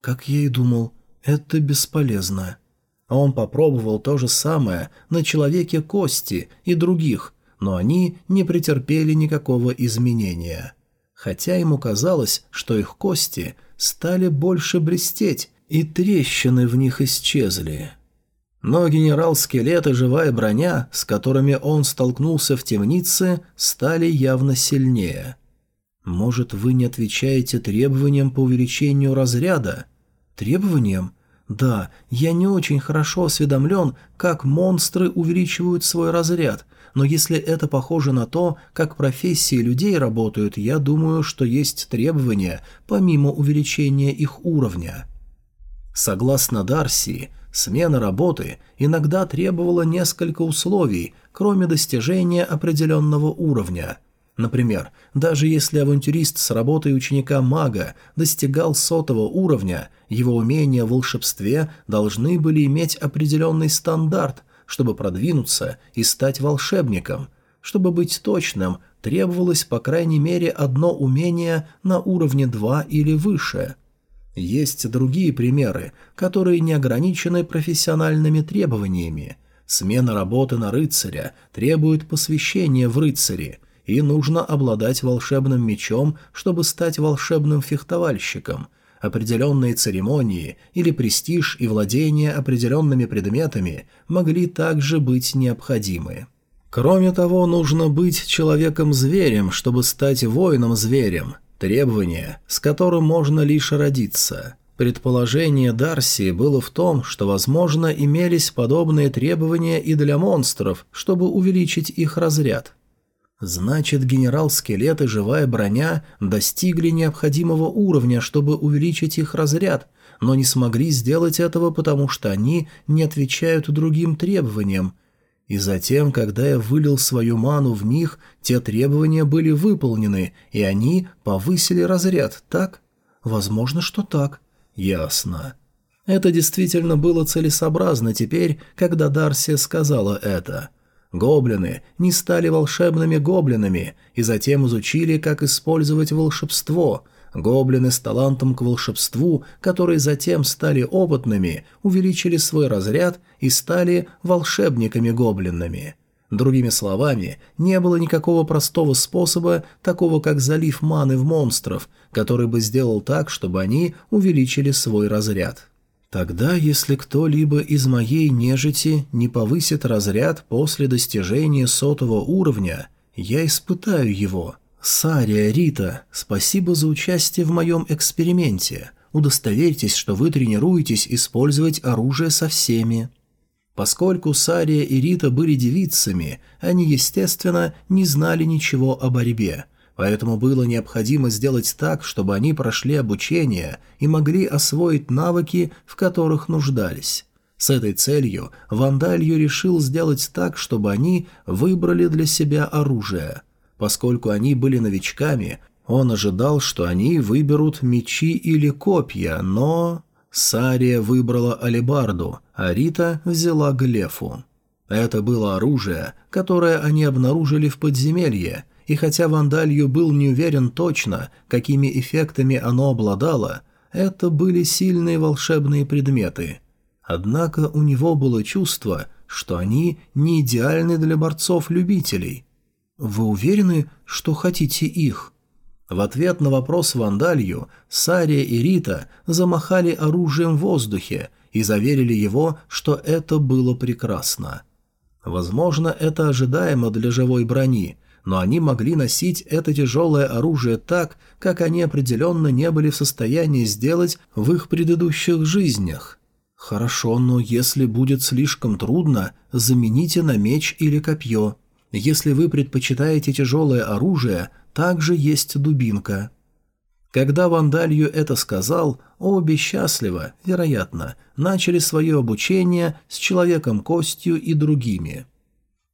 Как я и думал, это бесполезно. Он попробовал то же самое на человеке Кости и других, но они не претерпели никакого изменения. Хотя ему казалось, что их кости стали больше блестеть, и трещины в них исчезли. Но генерал-скелет и живая броня, с которыми он столкнулся в темнице, стали явно сильнее. «Может, вы не отвечаете требованиям по увеличению разряда?» «Требованиям? Да, я не очень хорошо осведомлен, как монстры увеличивают свой разряд, но если это похоже на то, как профессии людей работают, я думаю, что есть требования, помимо увеличения их уровня. Согласно Дарси, смена работы иногда требовала несколько условий, кроме достижения определенного уровня – Например, даже если авантюрист с работой ученика-мага достигал сотого уровня, его умения в волшебстве должны были иметь определенный стандарт, чтобы продвинуться и стать волшебником. Чтобы быть точным, требовалось по крайней мере одно умение на уровне 2 или выше. Есть другие примеры, которые не ограничены профессиональными требованиями. Смена работы на рыцаря требует посвящения в рыцари, и нужно обладать волшебным мечом, чтобы стать волшебным фехтовальщиком. Определенные церемонии или престиж и владение определенными предметами могли также быть необходимы. Кроме того, нужно быть человеком-зверем, чтобы стать воином-зверем. Требование, с которым можно лишь родиться. Предположение Дарси было в том, что, возможно, имелись подобные требования и для монстров, чтобы увеличить их разряд. Значит, генерал-скелет и живая броня достигли необходимого уровня, чтобы увеличить их разряд, но не смогли сделать этого, потому что они не отвечают другим требованиям, и затем, когда я вылил свою ману в них, те требования были выполнены, и они повысили разряд, так? Возможно, что так. Ясно. Это действительно было целесообразно теперь, когда Дарсия сказала это. Гоблины не стали волшебными гоблинами и затем изучили, как использовать волшебство – Гоблины с талантом к волшебству, которые затем стали опытными, увеличили свой разряд и стали волшебниками-гоблинами. Другими словами, не было никакого простого способа, такого как залив маны в монстров, который бы сделал так, чтобы они увеличили свой разряд. Тогда, если кто-либо из моей нежити не повысит разряд после достижения сотого уровня, я испытаю его – «Сария, Рита, спасибо за участие в моем эксперименте. Удостоверьтесь, что вы тренируетесь использовать оружие со всеми». Поскольку Сария и Рита были девицами, они, естественно, не знали ничего о борьбе, поэтому было необходимо сделать так, чтобы они прошли обучение и могли освоить навыки, в которых нуждались. С этой целью Вандалью решил сделать так, чтобы они выбрали для себя оружие – Поскольку они были новичками, он ожидал, что они выберут мечи или копья, но... Сария выбрала алебарду, а Рита взяла глефу. Это было оружие, которое они обнаружили в подземелье, и хотя Вандалью был не уверен точно, какими эффектами оно обладало, это были сильные волшебные предметы. Однако у него было чувство, что они не идеальны для борцов-любителей. «Вы уверены, что хотите их?» В ответ на вопрос Вандалью Сария и Рита замахали оружием в воздухе и заверили его, что это было прекрасно. Возможно, это ожидаемо для живой брони, но они могли носить это тяжелое оружие так, как они определенно не были в состоянии сделать в их предыдущих жизнях. Хорошо, но если будет слишком трудно, замените на меч или копье. Если вы предпочитаете тяжелое оружие, также есть дубинка. Когда Вандалью это сказал, обе счастливо, вероятно, начали свое обучение с Человеком-костью и другими.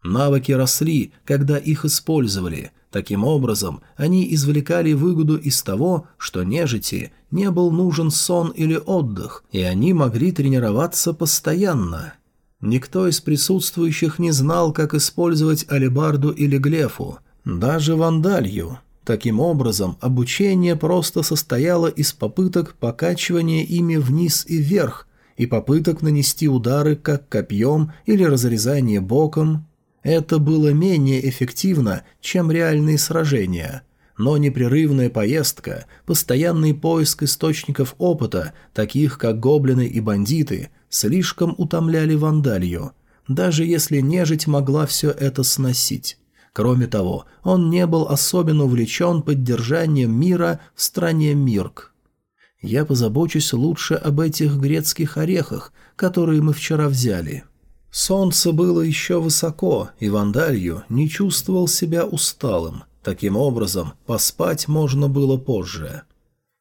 Навыки росли, когда их использовали. Таким образом, они извлекали выгоду из того, что нежити не был нужен сон или отдых, и они могли тренироваться постоянно. Никто из присутствующих не знал, как использовать алебарду или глефу, даже вандалью. Таким образом, обучение просто состояло из попыток покачивания ими вниз и вверх, и попыток нанести удары как копьем или разрезание боком. Это было менее эффективно, чем реальные сражения. Но непрерывная поездка, постоянный поиск источников опыта, таких как гоблины и бандиты – слишком утомляли вандалью, даже если нежить могла все это сносить. Кроме того, он не был особенно увлечен поддержанием мира в стране Мирк. Я позабочусь лучше об этих грецких орехах, которые мы вчера взяли. Солнце было еще высоко, и Вандалью не чувствовал себя усталым. Таким образом, поспать можно было позже.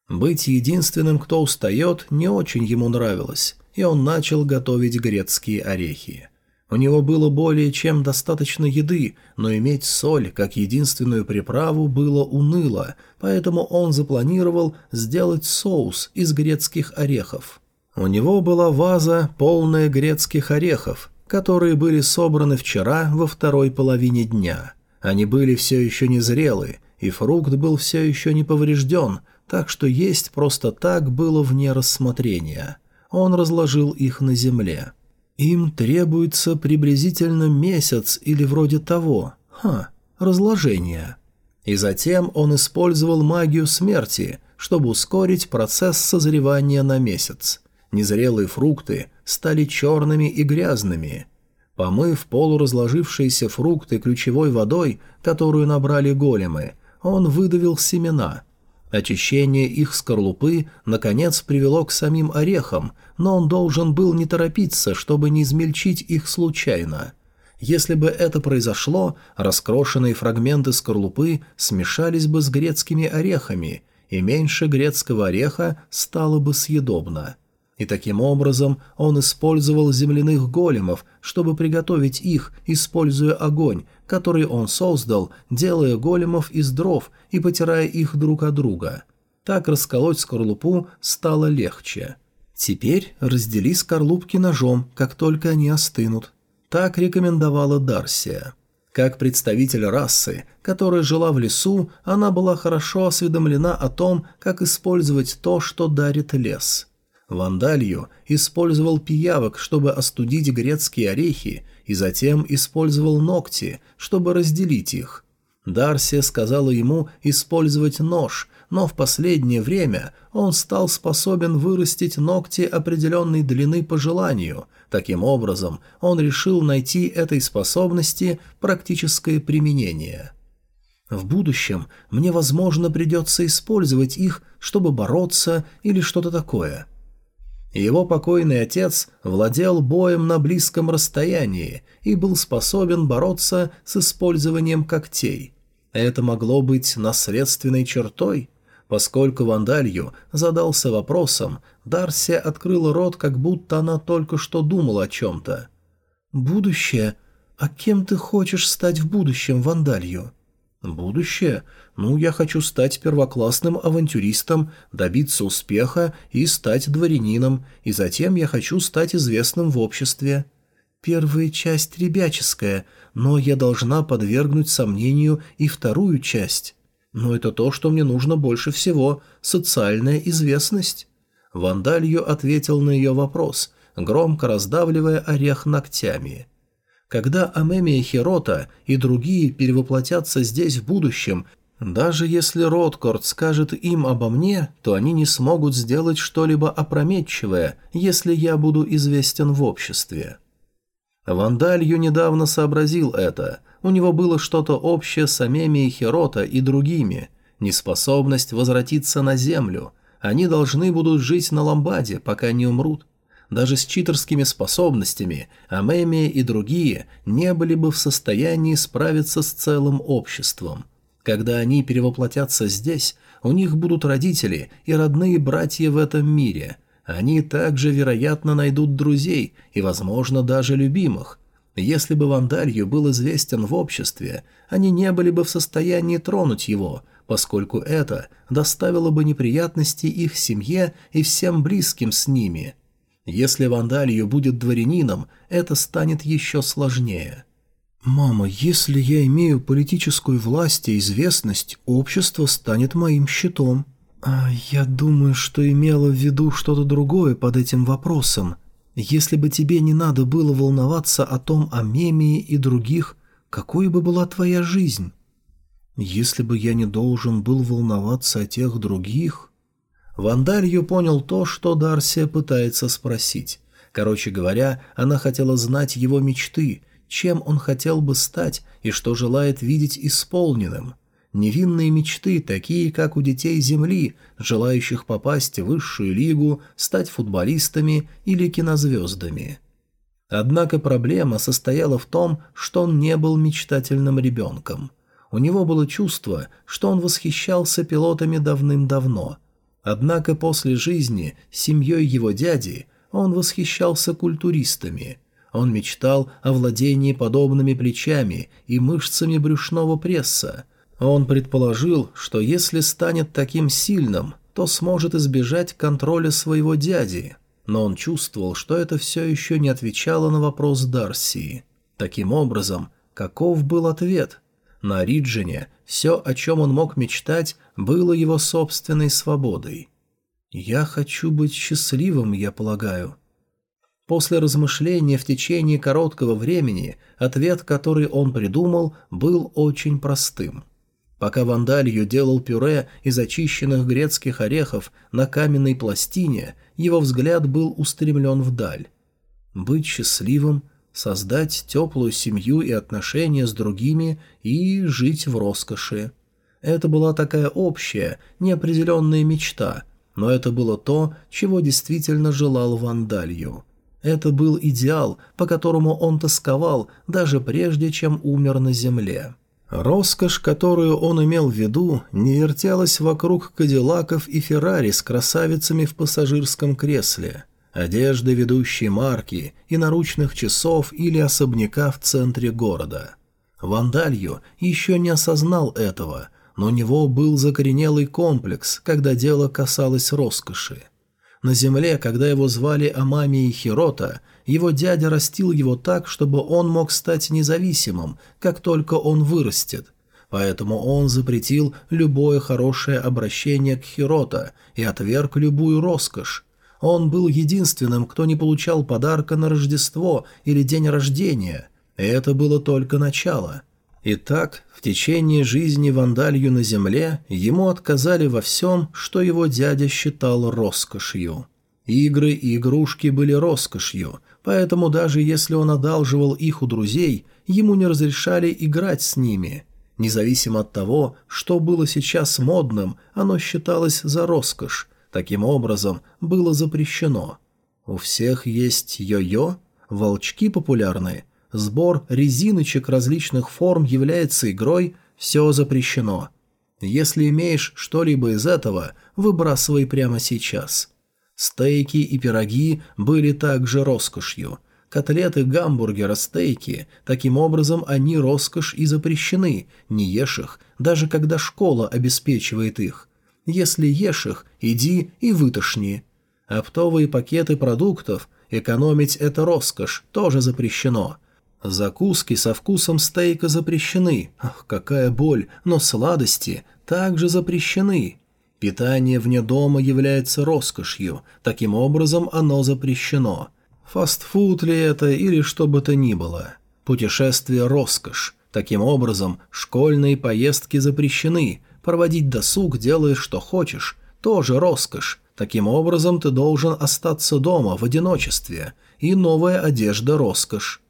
Быть единственным, кто устает, не очень ему нравилось и он начал готовить грецкие орехи. У него было более чем достаточно еды, но иметь соль как единственную приправу было уныло, поэтому он запланировал сделать соус из грецких орехов. У него была ваза, полная грецких орехов. Которые были собраны вчера во второй половине дня. Они были все еще незрелы, и фрукт был все еще не поврежден, так что есть просто так было вне рассмотрения. Он разложил их на земле. Им требуется приблизительно месяц или вроде того. Ха, разложение. И затем он использовал магию смерти, чтобы ускорить процесс созревания на месяц. Незрелые фрукты стали черными и грязными. Помыв полуразложившиеся фрукты ключевой водой, которую набрали големы, он выдавил семена. Очищение их скорлупы, наконец, привело к самим орехам, но он должен был не торопиться, чтобы не измельчить их случайно. Если бы это произошло, раскрошенные фрагменты скорлупы смешались бы с грецкими орехами, и меньше грецкого ореха стало бы съедобно. И таким образом он использовал земляных големов, чтобы приготовить их, используя огонь, который он создал, делая големов из дров и потирая их друг от друга. Так расколоть скорлупу стало легче. Теперь раздели скорлупки ножом, как только они остынут. Так рекомендовала Дарсия. Как представитель расы, которая жила в лесу, она была хорошо осведомлена о том, как использовать то, что дарит лес – Вандалью использовал пиявок, чтобы остудить грецкие орехи, и затем использовал ногти, чтобы разделить их. Дарсия сказала ему использовать нож, но в последнее время он стал способен вырастить ногти определенной длины по желанию. Таким образом, он решил найти этой способности практическое применение. В будущем мне, возможно, придется использовать их, чтобы бороться или что-то такое. Его покойный отец владел боем на близком расстоянии и был способен бороться с использованием когтей. Это могло быть наследственной чертой? Поскольку Вандалью задался вопросом, Дарсия открыла рот, как будто она только что думала о чем-то. «Будущее? А кем ты хочешь стать в будущем, Вандалью?» «Будущее? Ну, я хочу стать первоклассным авантюристом, добиться успеха и стать дворянином, и затем я хочу стать известным в обществе». «Первая часть ребяческая, но я должна подвергнуть сомнению и вторую часть. Но это то, что мне нужно больше всего – социальная известность». Вандалью ответил на ее вопрос, громко раздавливая орех ногтями – когда Амемия Хирота и другие перевоплотятся здесь в будущем, даже если Роткорд скажет им обо мне, то они не смогут сделать что-либо опрометчивое, если я буду известен в обществе. Вандалью недавно сообразил это. У него было что-то общее с Амемией Хирота и другими. Неспособность возвратиться на землю. Они должны будут жить на Ламбаде, пока не умрут даже с читерскими способностями Амемия и другие не были бы в состоянии справиться с целым обществом. Когда они перевоплотятся здесь, у них будут родители и родные братья в этом мире. Они также, вероятно, найдут друзей и, возможно, даже любимых. Если бы Вандалью был известен в обществе, они не были бы в состоянии тронуть его, поскольку это доставило бы неприятности их семье и всем близким с ними – если Вандалью будет дворянином, это станет еще сложнее. «Мама, если я имею политическую власть и известность, общество станет моим щитом». «А я думаю, что имела в виду что-то другое под этим вопросом. Если бы тебе не надо было волноваться о том, о Мемии и других, какой бы была твоя жизнь?» «Если бы я не должен был волноваться о тех других...» Вандалью понял то, что Дарсия пытается спросить. Короче говоря, она хотела знать его мечты, чем он хотел бы стать и что желает видеть исполненным. Невинные мечты, такие как у детей Земли, желающих попасть в высшую лигу, стать футболистами или кинозвездами. Однако проблема состояла в том, что он не был мечтательным ребенком. У него было чувство, что он восхищался пилотами давным-давно – Однако после жизни с семьей его дяди он восхищался культуристами. Он мечтал о владении подобными плечами и мышцами брюшного пресса. Он предположил, что если станет таким сильным, то сможет избежать контроля своего дяди. но он чувствовал, что это все еще не отвечало на вопрос Дарси. Таким образом, каков был ответ? На Риджине все, о чем он мог мечтать, было его собственной свободой. «Я хочу быть счастливым, я полагаю». После размышления в течение короткого времени ответ, который он придумал, был очень простым. Пока Вандалью делал пюре из очищенных грецких орехов на каменной пластине, его взгляд был устремлен вдаль. Быть счастливым, создать теплую семью и отношения с другими и жить в роскоши. Это была такая общая, неопределенная мечта, но это было то, чего действительно желал Вандалью. Это был идеал, по которому он тосковал даже прежде, чем умер на земле. Роскошь, которую он имел в виду, не вертелась вокруг кадиллаков и феррари с красавицами в пассажирском кресле, одежды ведущей марки и наручных часов или особняка в центре города. Вандалью еще не осознал этого, но у него был закоренелый комплекс, когда дело касалось роскоши. На земле, когда его звали Амами и Хирота, его дядя растил его так, чтобы он мог стать независимым, как только он вырастет. Поэтому он запретил любое хорошее обращение к Хирота и отверг любую роскошь. Он был единственным, кто не получал подарка на Рождество или день рождения. Это было только начало. Итак, в течение жизни вандалью на земле ему отказали во всем, что его дядя считал роскошью. Игры и игрушки были роскошью, поэтому даже если он одалживал их у друзей, ему не разрешали играть с ними. Независимо от того, что было сейчас модным, оно считалось за роскошь, таким образом было запрещено. У всех есть йо-йо, волчки популярны, сбор резиночек различных форм является игрой, все запрещено. Если имеешь что-либо из этого, выбрасывай прямо сейчас. Стейки и пироги были также роскошью. Котлеты, гамбургеры, стейки. Таким образом, они роскошь и запрещены. Не ешь их, даже когда школа обеспечивает их. Если ешь их, иди и вытошни. Оптовые пакеты продуктов, экономить это роскошь, тоже запрещено. Закуски со вкусом стейка запрещены. Ах, какая боль, но сладости также запрещены. Питание вне дома является роскошью, таким образом оно запрещено. Фастфуд ли это или что бы то ни было. Путешествие – роскошь. Таким образом, школьные поездки запрещены. Проводить досуг, делая что хочешь, тоже роскошь. Таким образом, ты должен остаться дома в одиночестве. И новая одежда – роскошь.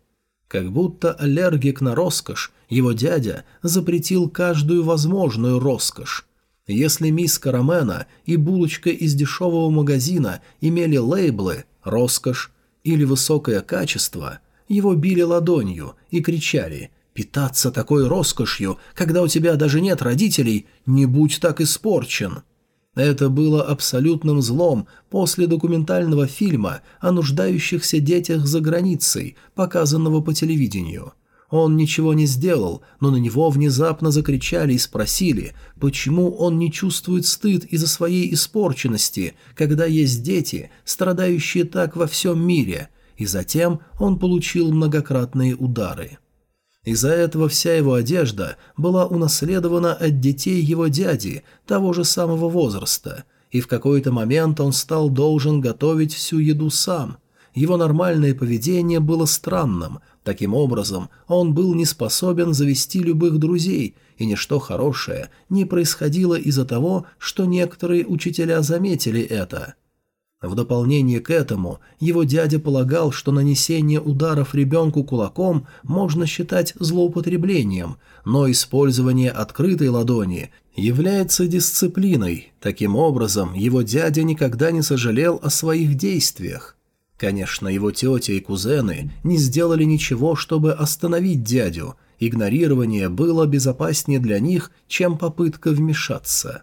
Как будто аллергик на роскошь, его дядя запретил каждую возможную роскошь. Если мисс Карамена и булочка из дешевого магазина имели лейблы «роскошь» или «высокое качество», его били ладонью и кричали «Питаться такой роскошью, когда у тебя даже нет родителей, не будь так испорчен!» Это было абсолютным злом после документального фильма о нуждающихся детях за границей, показанного по телевидению – он ничего не сделал, но на него внезапно закричали и спросили, почему он не чувствует стыд из-за своей испорченности, когда есть дети, страдающие так во всем мире, и затем он получил многократные удары. Из-за этого вся его одежда была унаследована от детей его дяди, того же самого возраста, и в какой-то момент он стал должен готовить всю еду сам. Его нормальное поведение было странным, Таким образом, он был не способен завести любых друзей, и ничто хорошее не происходило из-за того, что некоторые учителя заметили это. В дополнение к этому, его дядя полагал, что нанесение ударов ребенку кулаком можно считать злоупотреблением, но использование открытой ладони является дисциплиной. Таким образом, его дядя никогда не сожалел о своих действиях. Конечно, его тетя и кузены не сделали ничего, чтобы остановить дядю. Игнорирование было безопаснее для них, чем попытка вмешаться.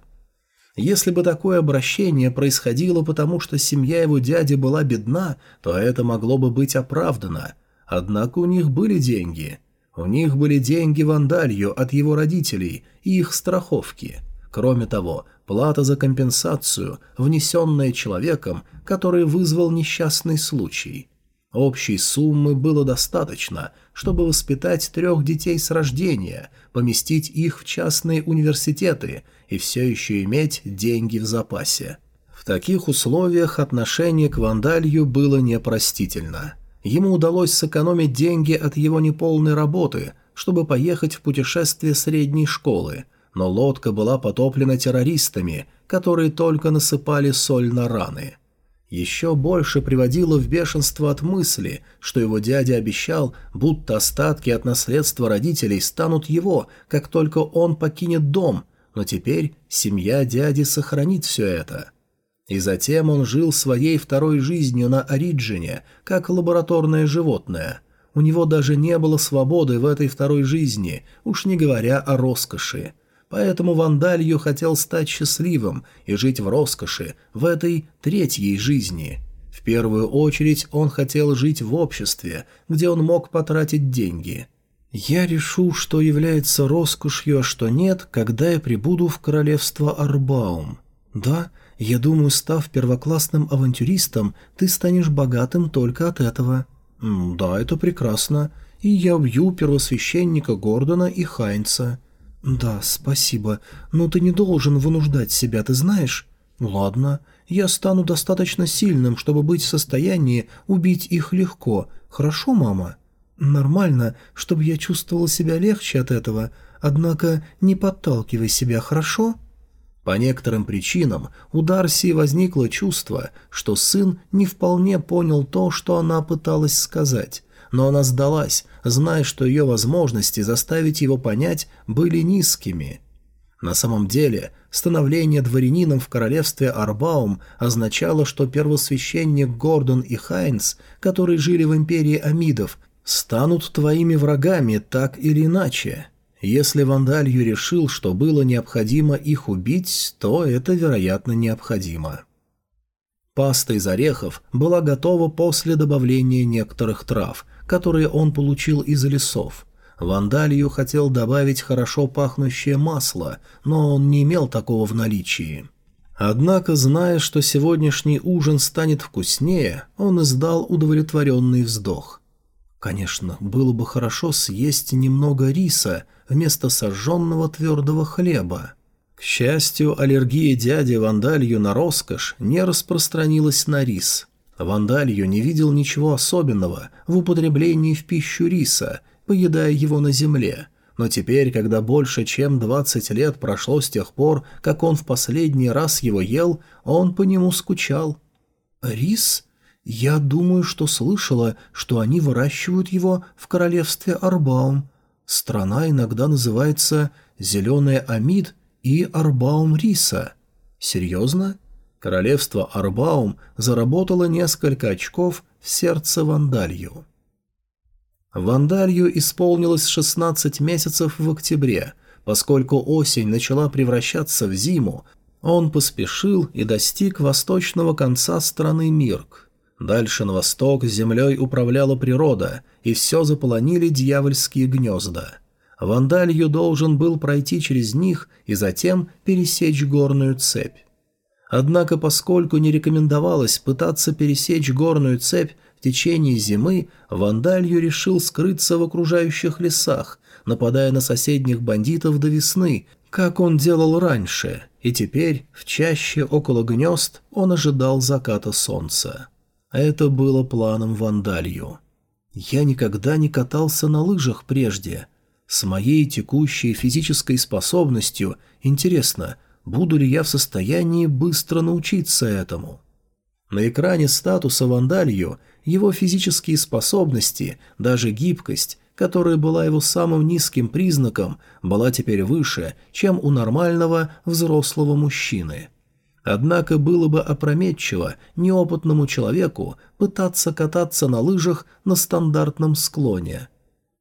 Если бы такое обращение происходило потому, что семья его дяди была бедна, то это могло бы быть оправдано. Однако у них были деньги. У них были деньги в Андалью от его родителей и их страховки. Кроме того, плата за компенсацию, внесенная человеком, который вызвал несчастный случай. Общей суммы было достаточно, чтобы воспитать трех детей с рождения, поместить их в частные университеты и все еще иметь деньги в запасе. В таких условиях отношение к Вандалью было непростительно. Ему удалось сэкономить деньги от его неполной работы, чтобы поехать в путешествие средней школы, но лодка была потоплена террористами, которые только насыпали соль на раны. Еще больше приводило в бешенство от мысли, что его дядя обещал, будто остатки от наследства родителей станут его, как только он покинет дом, но теперь семья дяди сохранит все это. И затем он жил своей второй жизнью на Ориджине, как лабораторное животное. У него даже не было свободы в этой второй жизни, уж не говоря о роскоши. Поэтому Вандалью хотел стать счастливым и жить в роскоши в этой третьей жизни. В первую очередь он хотел жить в обществе, где он мог потратить деньги. «Я решу, что является роскошью, а что нет, когда я прибуду в королевство Арбаум. Да, я думаю, став первоклассным авантюристом, ты станешь богатым только от этого». «Да, это прекрасно. И я убью первосвященника Гордона и Хайнца». «Да, спасибо, но ты не должен вынуждать себя, ты знаешь?» «Ладно, я стану достаточно сильным, чтобы быть в состоянии убить их легко. Хорошо, мама?» «Нормально, чтобы я чувствовала себя легче от этого, однако не подталкивай себя, хорошо?» По некоторым причинам у Дарси возникло чувство, что сын не вполне понял то, что она пыталась сказать, но она сдалась, зная, что ее возможности заставить его понять были низкими. На самом деле, становление дворянином в королевстве Арбаум означало, что первосвященник Гордон и Хайнц, которые жили в империи Амидов, станут твоими врагами так или иначе. Если Вандалью решил, что было необходимо их убить, то это, вероятно, необходимо. Паста из орехов была готова после добавления некоторых трав, которые он получил из лесов. Вандалью хотел добавить хорошо пахнущее масло, но он не имел такого в наличии. Однако, зная, что сегодняшний ужин станет вкуснее, он издал удовлетворенный вздох. Конечно, было бы хорошо съесть немного риса – вместо сожженного твердого хлеба. К счастью, аллергия дяди Вандалью на роскошь не распространилась на рис. Вандалью не видел ничего особенного в употреблении в пищу риса, поедая его на земле, но теперь, когда больше чем 20 лет прошло с тех пор, как он в последний раз его ел, он по нему скучал. «Рис? Я думаю, что слышала, что они выращивают его в королевстве Арбаум. Страна иногда называется «Зеленая Амид» и «Арбаум Риса». Серьезно? Королевство Арбаум заработало несколько очков в сердце Вандалью. Вандалью исполнилось 16 месяцев в октябре. Поскольку осень начала превращаться в зиму, он поспешил и достиг восточного конца страны Мирк. Дальше на восток землей управляла природа, и все заполонили дьявольские гнезда. Вандалью должен был пройти через них и затем пересечь горную цепь. Однако, поскольку не рекомендовалось пытаться пересечь горную цепь в течение зимы, Вандалью решил скрыться в окружающих лесах, нападая на соседних бандитов до весны, как он делал раньше, и теперь в чаще около гнезд он ожидал заката солнца. Это было планом Вандалью. Я никогда не катался на лыжах прежде. С моей текущей физической способностью, интересно, буду ли я в состоянии быстро научиться этому? На экране статуса Вандалью его физические способности, даже гибкость, которая была его самым низким признаком, была теперь выше, чем у нормального взрослого мужчины – Однако было бы опрометчиво неопытному человеку пытаться кататься на лыжах на стандартном склоне.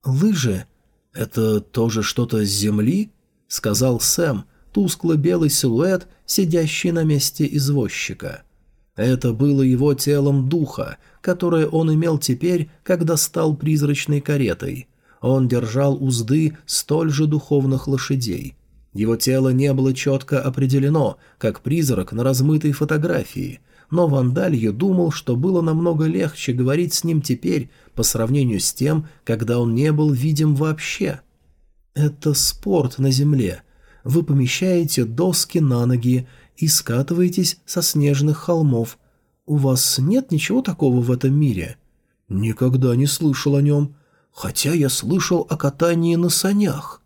«Лыжи? Это тоже что-то с земли?» — сказал Сэм, тускло-белый силуэт, сидящий на месте извозчика. Это было его телом духа, которое он имел теперь, когда стал призрачной каретой. Он держал узды столь же духовных лошадей. Его тело не было четко определено, как призрак на размытой фотографии, но Вандалью думал, что было намного легче говорить с ним теперь по сравнению с тем, когда он не был видим вообще. «Это спорт на земле. Вы помещаете доски на ноги и скатываетесь со снежных холмов. У вас нет ничего такого в этом мире?» «Никогда не слышал о нем. Хотя я слышал о катании на санях».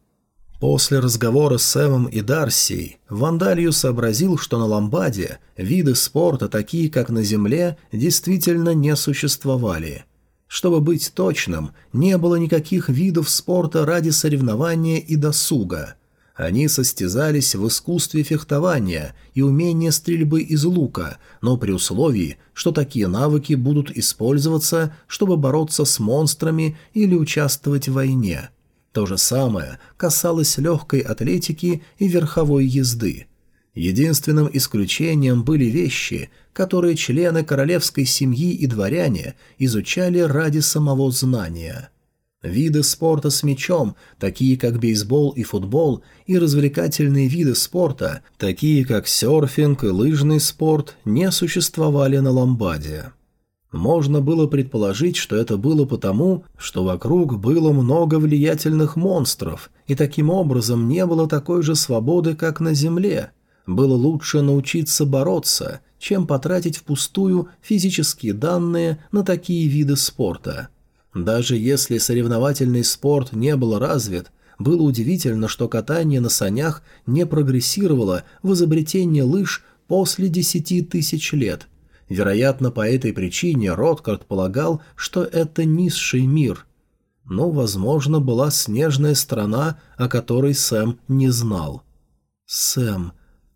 После разговора с Сэмом и Дарсией Вандалью сообразил, что на Ламбаде виды спорта, такие как на Земле, действительно не существовали. Чтобы быть точным, не было никаких видов спорта ради соревнования и досуга. Они состязались в искусстве фехтования и умении стрельбы из лука, но при условии, что такие навыки будут использоваться, чтобы бороться с монстрами или участвовать в войне – то же самое касалось легкой атлетики и верховой езды. Единственным исключением были вещи, которые члены королевской семьи и дворяне изучали ради самого знания. Виды спорта с мячом, такие как бейсбол и футбол, и развлекательные виды спорта, такие как серфинг и лыжный спорт, не существовали на Ламбаде. Можно было предположить, что это было потому, что вокруг было много влиятельных монстров, и таким образом не было такой же свободы, как на Земле. Было лучше научиться бороться, чем потратить впустую физические данные на такие виды спорта. Даже если соревновательный спорт не был развит, было удивительно, что катание на санях не прогрессировало в изобретении лыж после десяти тысяч лет, Вероятно, по этой причине Роткард полагал, что это низший мир. Но, возможно, была снежная страна, о которой Сэм не знал. Сэм.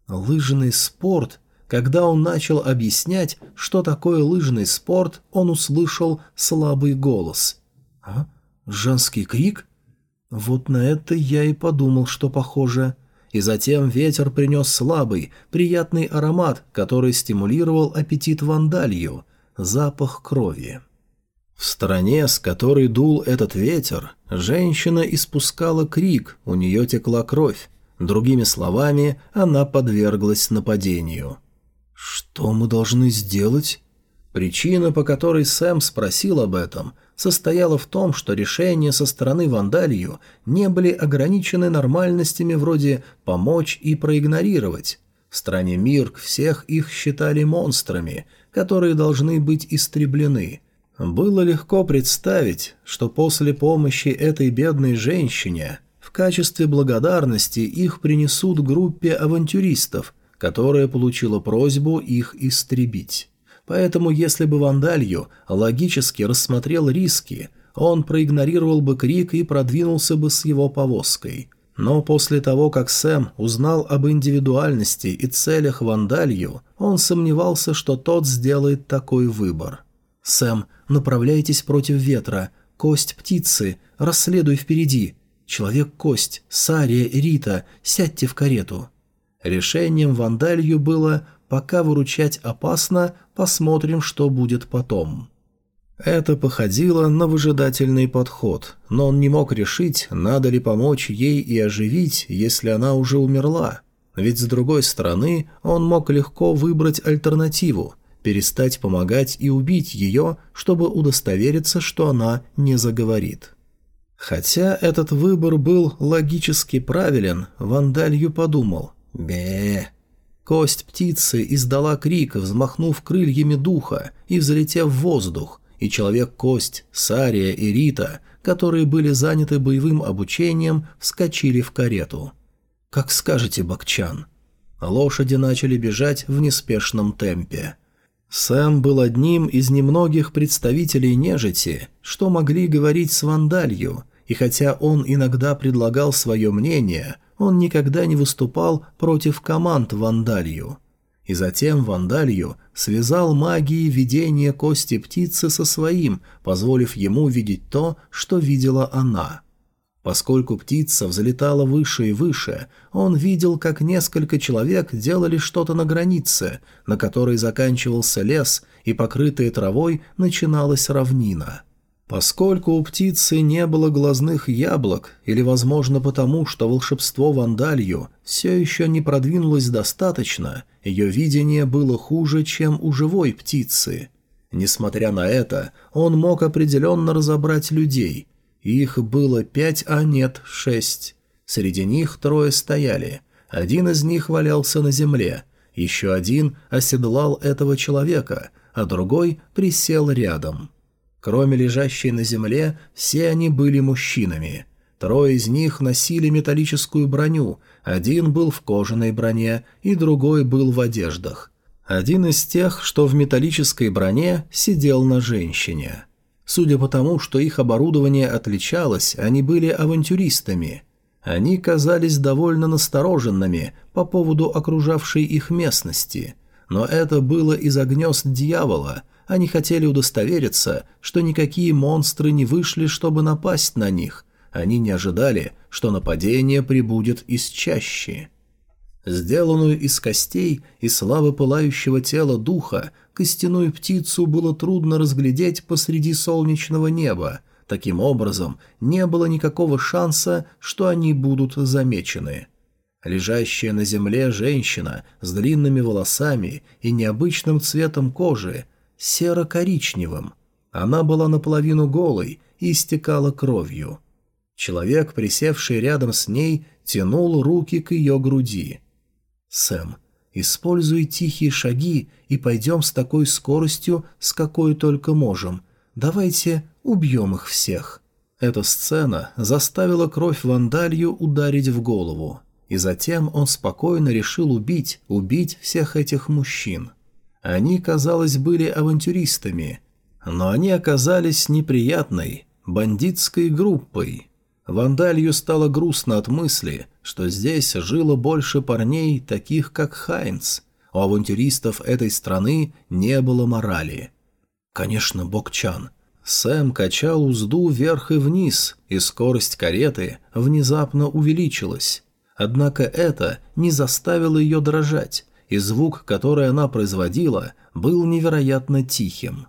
Лыжный спорт. Когда он начал объяснять, что такое лыжный спорт, он услышал слабый голос. «А? Женский крик?» Вот на это я и подумал, что похоже и затем ветер принес слабый, приятный аромат, который стимулировал аппетит вандалью, запах крови. В стороне, с которой дул этот ветер, женщина испускала крик, у нее текла кровь. Другими словами, она подверглась нападению. «Что мы должны сделать?» Причина, по которой Сэм спросил об этом, состояла в том, что решения со стороны Вандалью не были ограничены нормальностями вроде «помочь» и «проигнорировать». В стране Мирк всех их считали монстрами, которые должны быть истреблены. Было легко представить, что после помощи этой бедной женщине в качестве благодарности их принесут группе авантюристов, которая получила просьбу их истребить. Поэтому если бы Вандалью логически рассмотрел риски, он проигнорировал бы крик и продвинулся бы с его повозкой. Но после того, как Сэм узнал об индивидуальности и целях Вандалью, он сомневался, что тот сделает такой выбор. «Сэм, направляйтесь против ветра. Кость птицы. Расследуй впереди. Человек-кость. Сария, Рита. Сядьте в карету». Решением Вандалью было Пока выручать опасно, посмотрим, что будет потом. Это походило на выжидательный подход, но он не мог решить, надо ли помочь ей и оживить, если она уже умерла. Ведь с другой стороны, он мог легко выбрать альтернативу – перестать помогать и убить ее, чтобы удостовериться, что она не заговорит. Хотя этот выбор был логически правилен, Вандалью подумал «Бе, Кость птицы издала крик, взмахнув крыльями духа и взлетев в воздух, и Человек-кость, Сария и Рита, которые были заняты боевым обучением, вскочили в карету. «Как скажете, Бакчан». Лошади начали бежать в неспешном темпе. Сэм был одним из немногих представителей нежити, что могли говорить с вандалью, и хотя он иногда предлагал свое мнение, он никогда не выступал против команд Вандалью. И затем Вандалью связал магией видение кости птицы со своим, позволив ему видеть то, что видела она. Поскольку птица взлетала выше и выше, он видел, как несколько человек делали что-то на границе, на которой заканчивался лес и покрытая травой начиналась равнина. Поскольку у птицы не было глазных яблок, или, возможно, потому, что волшебство Вандалью все еще не продвинулось достаточно, ее видение было хуже, чем у живой птицы. Несмотря на это, он мог определенно разобрать людей. Их было пять, а нет, шесть. Среди них трое стояли. Один из них валялся на земле, еще один оседлал этого человека, а другой присел рядом. Кроме лежащей на земле, все они были мужчинами. Трое из них носили металлическую броню, один был в кожаной броне и другой был в одеждах. Один из тех, что в металлической броне, сидел на женщине. Судя по тому, что их оборудование отличалось, они были авантюристами. Они казались довольно настороженными по поводу окружавшей их местности, но это было из-за дьявола – они хотели удостовериться, что никакие монстры не вышли, чтобы напасть на них. Они не ожидали, что нападение прибудет из чащи. Сделанную из костей и славы пылающего тела духа, костяную птицу было трудно разглядеть посреди солнечного неба. Таким образом, не было никакого шанса, что они будут замечены. Лежащая на земле женщина с длинными волосами и необычным цветом кожи серо-коричневым. Она была наполовину голой и истекала кровью. Человек, присевший рядом с ней, тянул руки к ее груди. «Сэм, используй тихие шаги и пойдем с такой скоростью, с какой только можем. Давайте убьем их всех». Эта сцена заставила кровь Вандалью ударить в голову. И затем он спокойно решил убить, убить всех этих мужчин. Они, казалось, были авантюристами, но они оказались неприятной, бандитской группой. Вандалью стало грустно от мысли, что здесь жило больше парней, таких как Хайнц. У авантюристов этой страны не было морали. Конечно, Бокчан. Сэм качал узду вверх и вниз, и скорость кареты внезапно увеличилась. Однако это не заставило ее дрожать, и звук, который она производила, был невероятно тихим.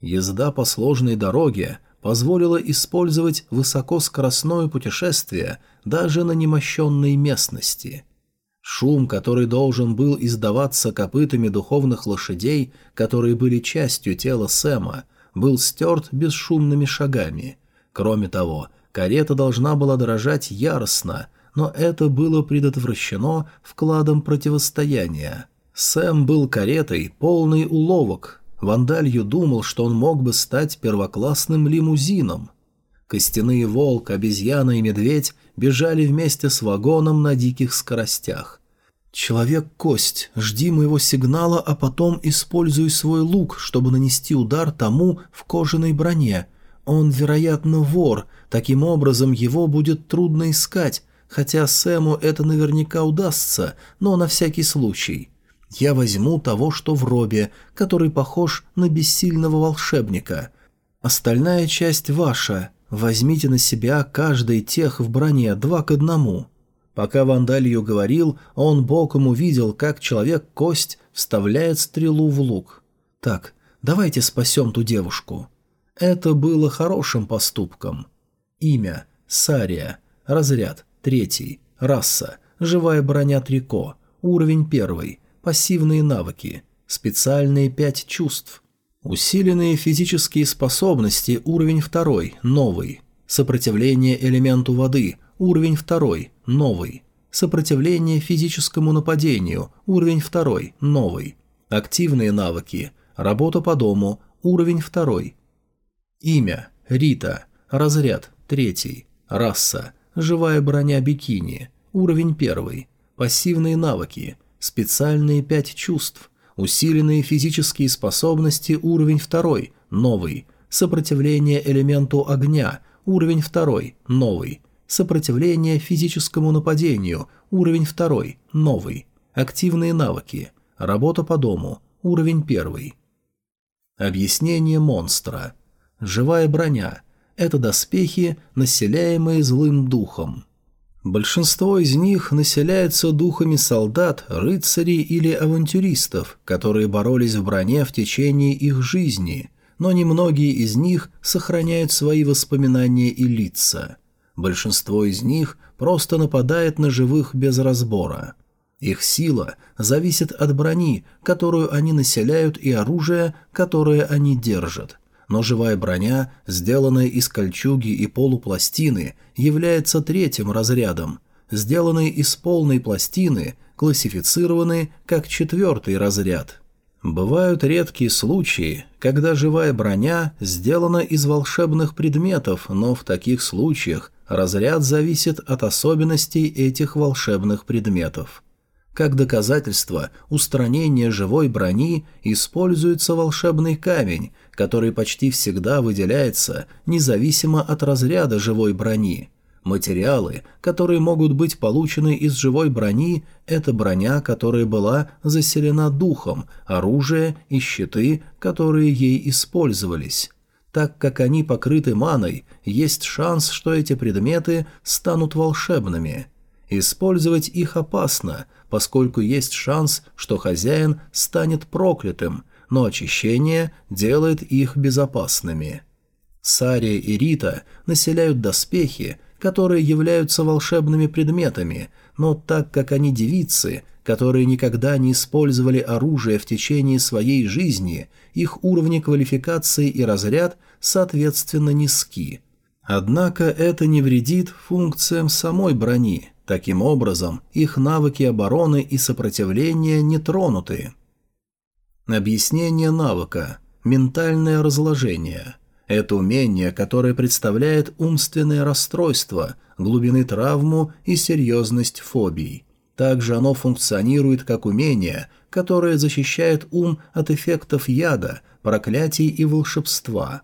Езда по сложной дороге позволила использовать высокоскоростное путешествие даже на немощенной местности. Шум, который должен был издаваться копытами духовных лошадей, которые были частью тела Сэма, был стерт бесшумными шагами. Кроме того, карета должна была дрожать яростно, но это было предотвращено вкладом противостояния. Сэм был каретой, полный уловок. Вандалью думал, что он мог бы стать первоклассным лимузином. Костяные волк, обезьяна и медведь бежали вместе с вагоном на диких скоростях. «Человек-кость, жди моего сигнала, а потом используй свой лук, чтобы нанести удар тому в кожаной броне. Он, вероятно, вор, таким образом его будет трудно искать, Хотя Сэму это наверняка удастся, но на всякий случай. Я возьму того, что в робе, который похож на бессильного волшебника. Остальная часть ваша. Возьмите на себя каждый тех в броне два к одному». Пока Вандалью говорил, он боком увидел, как человек-кость вставляет стрелу в лук. «Так, давайте спасем ту девушку». Это было хорошим поступком. Имя – Сария. Разряд Третий. Раса. Живая броня Трико. Уровень первый. Пассивные навыки. Специальные пять чувств. Усиленные физические способности. Уровень второй. Новый. Сопротивление элементу воды. Уровень второй. Новый. Сопротивление физическому нападению. Уровень второй. Новый. Активные навыки. Работа по дому. Уровень второй. Имя. Рита. Разряд. Третий. Раса. Живая броня бикини. Уровень первый. Пассивные навыки. Специальные пять чувств. Усиленные физические способности. Уровень второй. Новый. Сопротивление элементу огня. Уровень второй. Новый. Сопротивление физическому нападению. Уровень второй. Новый. Активные навыки. Работа по дому. Уровень первый. Объяснение монстра. Живая броня. Это доспехи, населяемые злым духом. Большинство из них населяется духами солдат, рыцарей или авантюристов, которые боролись в броне в течение их жизни. но немногие из них сохраняют свои воспоминания и лица. Большинство из них просто нападает на живых без разбора. Их сила зависит от брони, которую они населяют, и оружия, которое они держат. Но живая броня, сделанная из кольчуги и полупластины, является третьим разрядом. Сделанные из полной пластины классифицированы как четвертый разряд – Бывают редкие случаи, когда живая броня сделана из волшебных предметов, но в таких случаях разряд зависит от особенностей этих волшебных предметов. Как доказательство устранения живой брони используется волшебный камень, который почти всегда выделяется независимо от разряда живой брони – Материалы, которые могут быть получены из живой брони, это броня, которая была заселена духом, оружие и щиты, которые ей использовались. Так как они покрыты маной, есть шанс, что эти предметы станут волшебными. Использовать их опасно, поскольку есть шанс, что хозяин станет проклятым, но очищение делает их безопасными. Сария и Рита населяют доспехи, которые являются волшебными предметами, но так как они девицы, которые никогда не использовали оружие в течение своей жизни, их уровни квалификации и разряд соответственно низки. Однако это не вредит функциям самой брони, таким образом их навыки обороны и сопротивления не тронуты. Объяснение навыка. Ментальное разложение – это умение, которое представляет умственное расстройство, глубины травму и серьезность фобий. Также оно функционирует как умение, которое защищает ум от эффектов яда, проклятий и волшебства.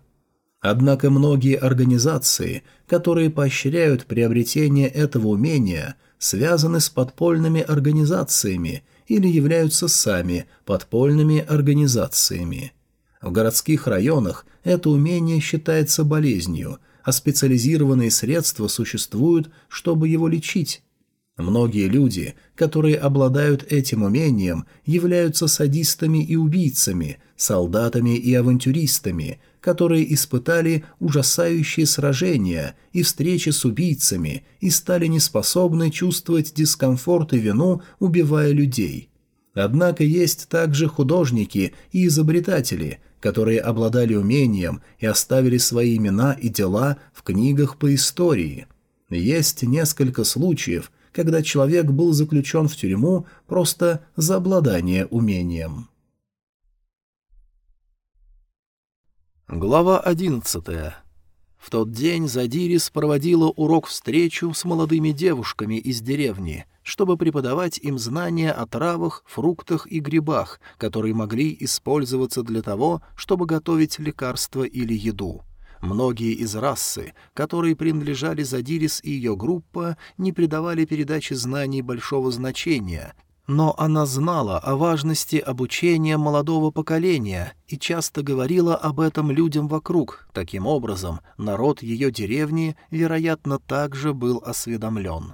Однако многие организации, которые поощряют приобретение этого умения, связаны с подпольными организациями или являются сами подпольными организациями. В городских районах это умение считается болезнью, а специализированные средства существуют, чтобы его лечить. Многие люди, которые обладают этим умением, являются садистами и убийцами, солдатами и авантюристами, которые испытали ужасающие сражения и встречи с убийцами и стали неспособны чувствовать дискомфорт и вину, убивая людей. Однако есть также художники и изобретатели – которые обладали умением и оставили свои имена и дела в книгах по истории. Есть несколько случаев, когда человек был заключен в тюрьму просто за обладание умением. Глава одиннадцатая. В тот день Задирис проводила урок-встречу с молодыми девушками из деревни, чтобы преподавать им знания о травах, фруктах и грибах, которые могли использоваться для того, чтобы готовить лекарства или еду. Многие из расы, которые принадлежали Задирис и ее группа, не придавали передаче знаний большого значения, но она знала о важности обучения молодого поколения и часто говорила об этом людям вокруг. Таким образом, народ ее деревни, вероятно, также был осведомлен.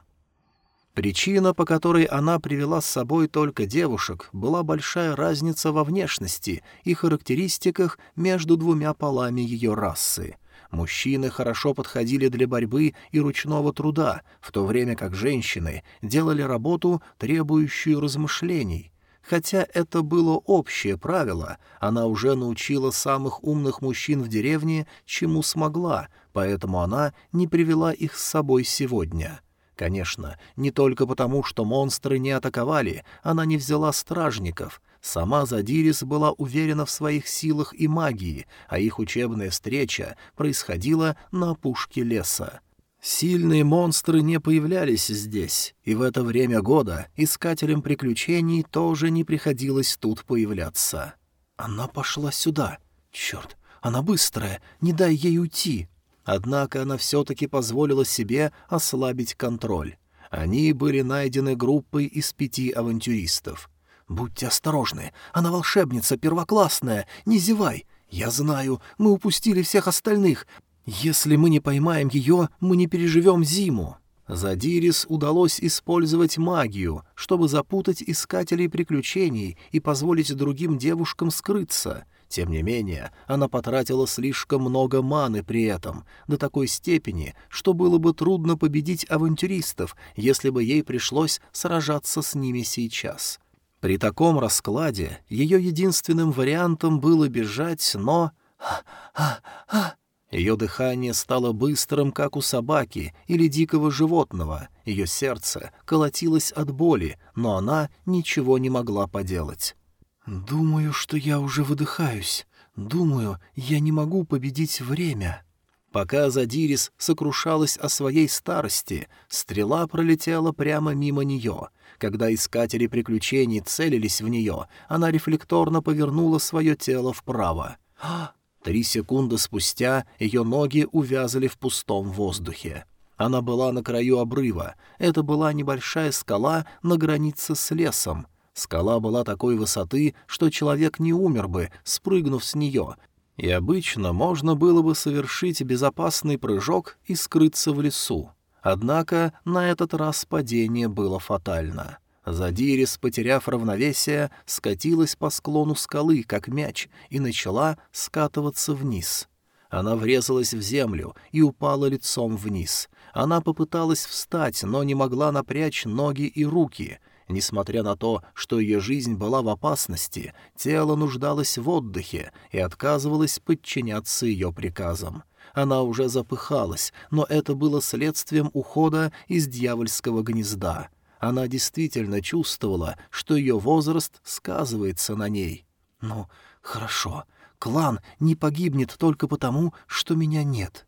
Причина, по которой она привела с собой только девушек, была большая разница во внешности и характеристиках между двумя полами ее расы. Мужчины хорошо подходили для борьбы и ручного труда, в то время как женщины делали работу, требующую размышлений. Хотя это было общее правило, она уже научила самых умных мужчин в деревне, чему смогла, поэтому она не привела их с собой сегодня. Конечно, не только потому, что монстры не атаковали, она не взяла стражников. Сама Задирис была уверена в своих силах и магии, а их учебная встреча происходила на опушке леса. Сильные монстры не появлялись здесь, и в это время года искателям приключений тоже не приходилось тут появляться. Она пошла сюда. Черт, она быстрая, не дай ей уйти. Однако она все-таки позволила себе ослабить контроль. Они были найдены группой из пяти авантюристов. «Будьте осторожны, она волшебница, первоклассная, не зевай. Я знаю, мы упустили всех остальных. Если мы не поймаем ее, мы не переживем зиму». Задирис удалось использовать магию, чтобы запутать искателей приключений и позволить другим девушкам скрыться — Тем не менее, она потратила слишком много маны при этом, до такой степени, что было бы трудно победить авантюристов, если бы ей пришлось сражаться с ними сейчас. При таком раскладе ее единственным вариантом было бежать, но... Ее дыхание стало быстрым, как у собаки или дикого животного. Ее сердце колотилось от боли, но она ничего не могла поделать. «Думаю, что я уже выдыхаюсь. Думаю, я не могу победить время». Пока Задирис сокрушалась о своей старости, стрела пролетела прямо мимо нее. Когда искатели приключений целились в нее, она рефлекторно повернула свое тело вправо. Три секунды спустя ее ноги увязали в пустом воздухе. Она была на краю обрыва. Это была небольшая скала на границе с лесом. Скала была такой высоты, что человек не умер бы, спрыгнув с нее, и обычно можно было бы совершить безопасный прыжок и скрыться в лесу. Однако на этот раз падение было фатально. Задирис, потеряв равновесие, скатилась по склону скалы, как мяч, и начала скатываться вниз. Она врезалась в землю и упала лицом вниз. Она попыталась встать, но не могла напрячь ноги и руки. Несмотря на то, что ее жизнь была в опасности, тело нуждалось в отдыхе и отказывалось подчиняться ее приказам. Она уже запыхалась, но это было следствием ухода из дьявольского гнезда. Она действительно чувствовала, что ее возраст сказывается на ней. «Ну, хорошо. Клан не погибнет только потому, что меня нет».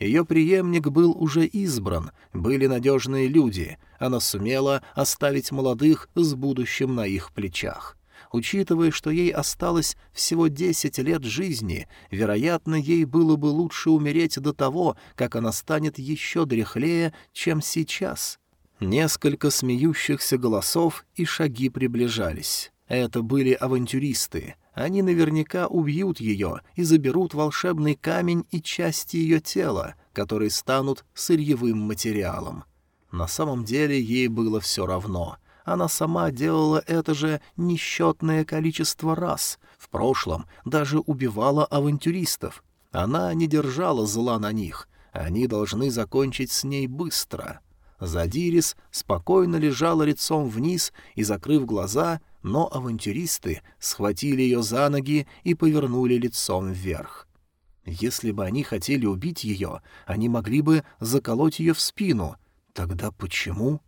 Ее преемник был уже избран, были надежные люди, она сумела оставить молодых с будущим на их плечах. Учитывая, что ей осталось всего десять лет жизни, вероятно, ей было бы лучше умереть до того, как она станет еще дряхлее, чем сейчас. Несколько смеющихся голосов и шаги приближались. Это были авантюристы. Они наверняка убьют ее и заберут волшебный камень и части ее тела, которые станут сырьевым материалом. На самом деле ей было все равно. Она сама делала это же несчетное количество раз. В прошлом даже убивала авантюристов. Она не держала зла на них. Они должны закончить с ней быстро. Задирис спокойно лежала лицом вниз и, закрыв глаза, но авантюристы схватили ее за ноги и повернули лицом вверх. Если бы они хотели убить ее, они могли бы заколоть ее в спину. Тогда почему?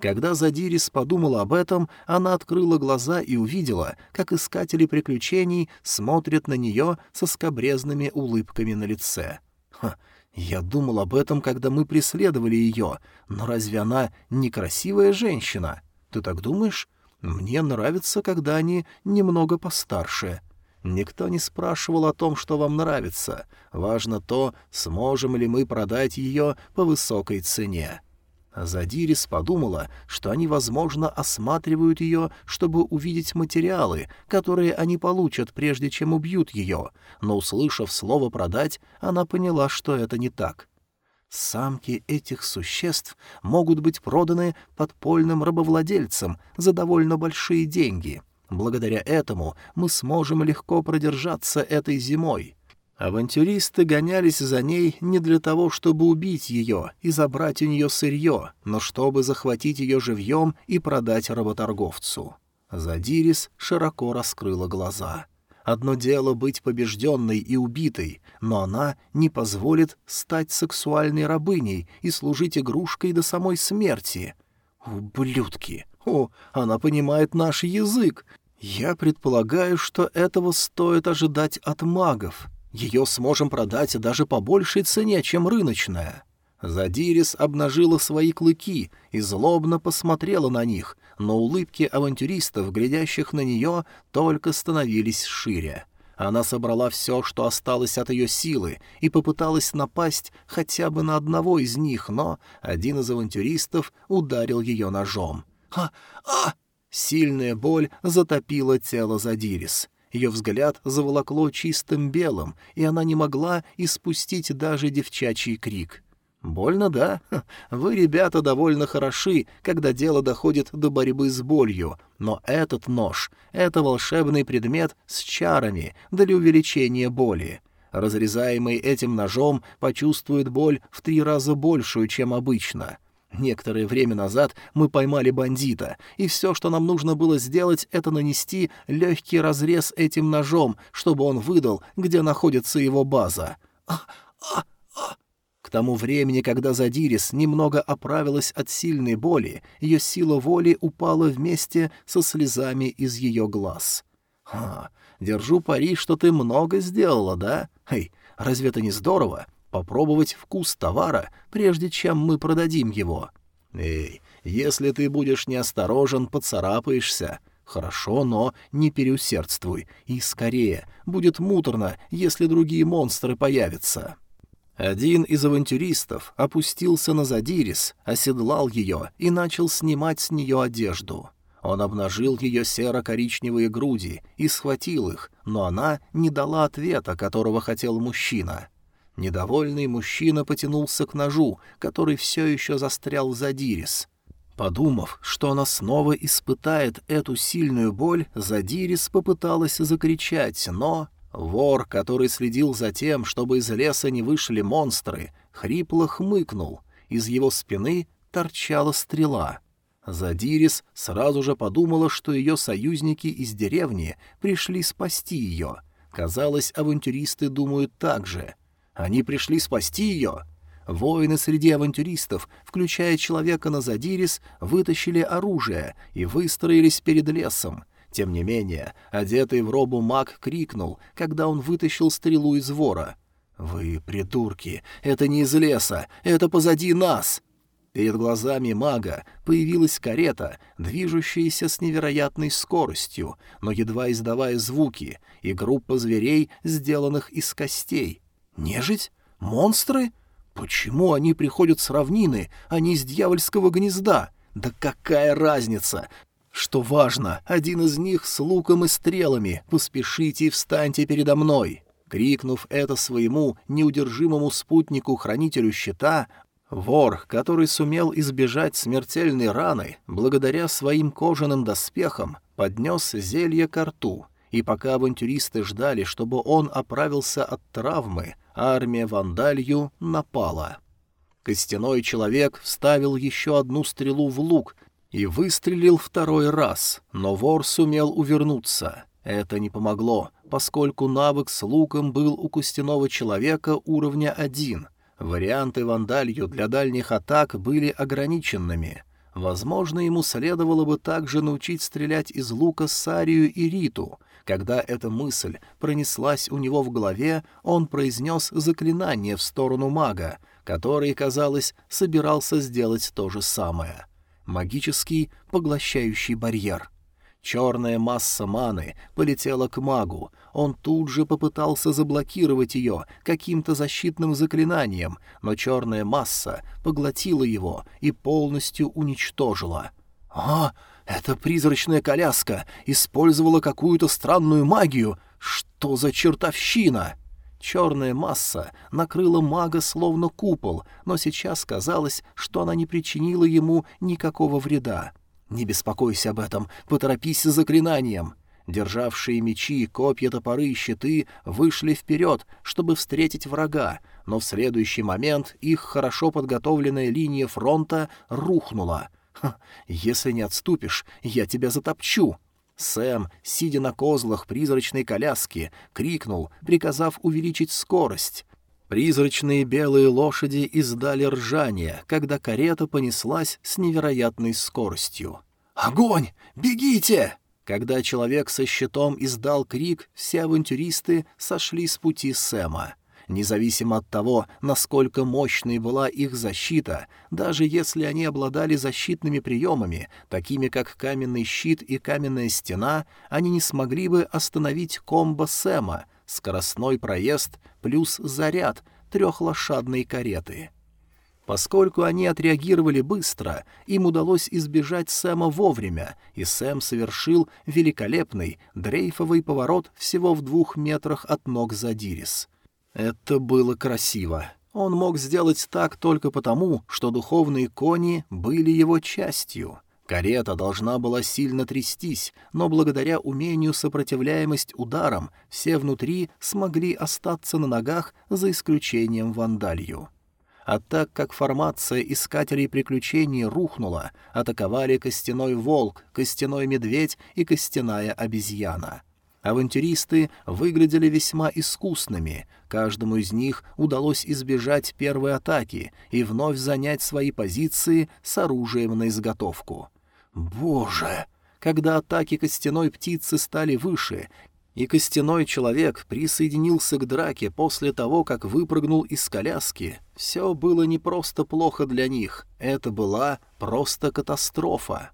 Когда Задирис подумала об этом, она открыла глаза и увидела, как искатели приключений смотрят на нее со скобрезными улыбками на лице. Ха, я думал об этом, когда мы преследовали ее, но разве она некрасивая женщина? Ты так думаешь? Мне нравится, когда они немного постарше. Никто не спрашивал о том, что вам нравится. Важно то, сможем ли мы продать ее по высокой цене. Задирис подумала, что они, возможно, осматривают ее, чтобы увидеть материалы, которые они получат, прежде чем убьют ее, но, услышав слово «продать», она поняла, что это не так. Самки этих существ могут быть проданы подпольным рабовладельцам за довольно большие деньги. Благодаря этому мы сможем легко продержаться этой зимой. Авантюристы гонялись за ней не для того, чтобы убить ее и забрать у нее сырье, но чтобы захватить ее живьем и продать работорговцу. Задирис широко раскрыла глаза. Одно дело быть побежденной и убитой, но она не позволит стать сексуальной рабыней и служить игрушкой до самой смерти. Ублюдки! О, она понимает наш язык! Я предполагаю, что этого стоит ожидать от магов. Ее сможем продать даже по большей цене, чем рыночная». Задирис обнажила свои клыки и злобно посмотрела на них, но улыбки авантюристов, глядящих на нее, только становились шире. Она собрала все, что осталось от ее силы, и попыталась напасть хотя бы на одного из них, но один из авантюристов ударил ее ножом. «А! А!» Сильная боль затопила тело Задирис. Ее взгляд заволокло чистым белым, и она не могла испустить даже девчачий крик. «Больно, да? Вы, ребята, довольно хороши, когда дело доходит до борьбы с болью, но этот нож — это волшебный предмет с чарами для увеличения боли. Разрезаемый этим ножом почувствует боль в три раза большую, чем обычно. Некоторое время назад мы поймали бандита, и все, что нам нужно было сделать, это нанести легкий разрез этим ножом, чтобы он выдал, где находится его база. А, а, тому времени, когда Задирис немного оправилась от сильной боли, ее сила воли упала вместе со слезами из ее глаз. «Ха, держу пари, что ты много сделала, да? Эй, разве это не здорово? Попробовать вкус товара, прежде чем мы продадим его. Эй, если ты будешь неосторожен, поцарапаешься». Хорошо, но не переусердствуй. И скорее, будет муторно, если другие монстры появятся. Один из авантюристов опустился на Задирис, оседлал ее и начал снимать с нее одежду. Он обнажил ее серо-коричневые груди и схватил их, но она не дала ответа, которого хотел мужчина. Недовольный мужчина потянулся к ножу, который все еще застрял в Задирис. Подумав, что она снова испытает эту сильную боль, Задирис попыталась закричать, но Вор, который следил за тем, чтобы из леса не вышли монстры, хрипло хмыкнул. Из его спины торчала стрела. Задирис сразу же подумала, что ее союзники из деревни пришли спасти ее. Казалось, авантюристы думают так же. Они пришли спасти ее. Воины среди авантюристов, включая человека на Задирис, вытащили оружие и выстроились перед лесом — тем не менее, одетый в робу маг крикнул, когда он вытащил стрелу из вора. «Вы придурки! Это не из леса! Это позади нас!» Перед глазами мага появилась карета, движущаяся с невероятной скоростью, но едва издавая звуки, и группа зверей, сделанных из костей. «Нежить? Монстры? Почему они приходят с равнины, а не из дьявольского гнезда? Да какая разница? Что важно, один из них с луком и стрелами. Поспешите и встаньте передо мной!» Крикнув это своему неудержимому спутнику-хранителю щита, вор, который сумел избежать смертельной раны, благодаря своим кожаным доспехам, поднес зелье ко рту, и пока авантюристы ждали, чтобы он оправился от травмы, армия Вандалью напала. Костяной человек вставил еще одну стрелу в лук, и выстрелил второй раз, но вор сумел увернуться. Это не помогло, поскольку навык с луком был у костяного человека уровня 1. Варианты вандалью для дальних атак были ограниченными. Возможно, ему следовало бы также научить стрелять из лука Сарию и Риту. Когда эта мысль пронеслась у него в голове, он произнес заклинание в сторону мага, который, казалось, собирался сделать то же самое. — магический поглощающий барьер. Черная масса маны полетела к магу. Он тут же попытался заблокировать ее каким-то защитным заклинанием, но черная масса поглотила его и полностью уничтожила. «А, эта призрачная коляска использовала какую-то странную магию! Что за чертовщина?» Черная масса накрыла мага словно купол, но сейчас казалось, что она не причинила ему никакого вреда. «Не беспокойся об этом, поторопись с заклинанием!» Державшие мечи, копья, топоры и щиты вышли вперед, чтобы встретить врага, но в следующий момент их хорошо подготовленная линия фронта рухнула. «Если не отступишь, я тебя затопчу!» Сэм, сидя на козлах призрачной коляски, крикнул, приказав увеличить скорость. Призрачные белые лошади издали ржание, когда карета понеслась с невероятной скоростью. «Огонь! Бегите!» Когда человек со щитом издал крик, все авантюристы сошли с пути Сэма. Независимо от того, насколько мощной была их защита, даже если они обладали защитными приемами, такими как каменный щит и каменная стена, они не смогли бы остановить комбо Сэма, скоростной проезд плюс заряд трехлошадной кареты. Поскольку они отреагировали быстро, им удалось избежать Сэма вовремя, и Сэм совершил великолепный дрейфовый поворот всего в двух метрах от ног Задирис — это было красиво. Он мог сделать так только потому, что духовные кони были его частью. Карета должна была сильно трястись, но благодаря умению сопротивляемость ударам все внутри смогли остаться на ногах за исключением вандалью. А так как формация искателей приключений рухнула, атаковали костяной волк, костяной медведь и костяная обезьяна — Авантюристы выглядели весьма искусными, каждому из них удалось избежать первой атаки и вновь занять свои позиции с оружием на изготовку. Боже! Когда атаки костяной птицы стали выше, и костяной человек присоединился к драке после того, как выпрыгнул из коляски, все было не просто плохо для них, это была просто катастрофа.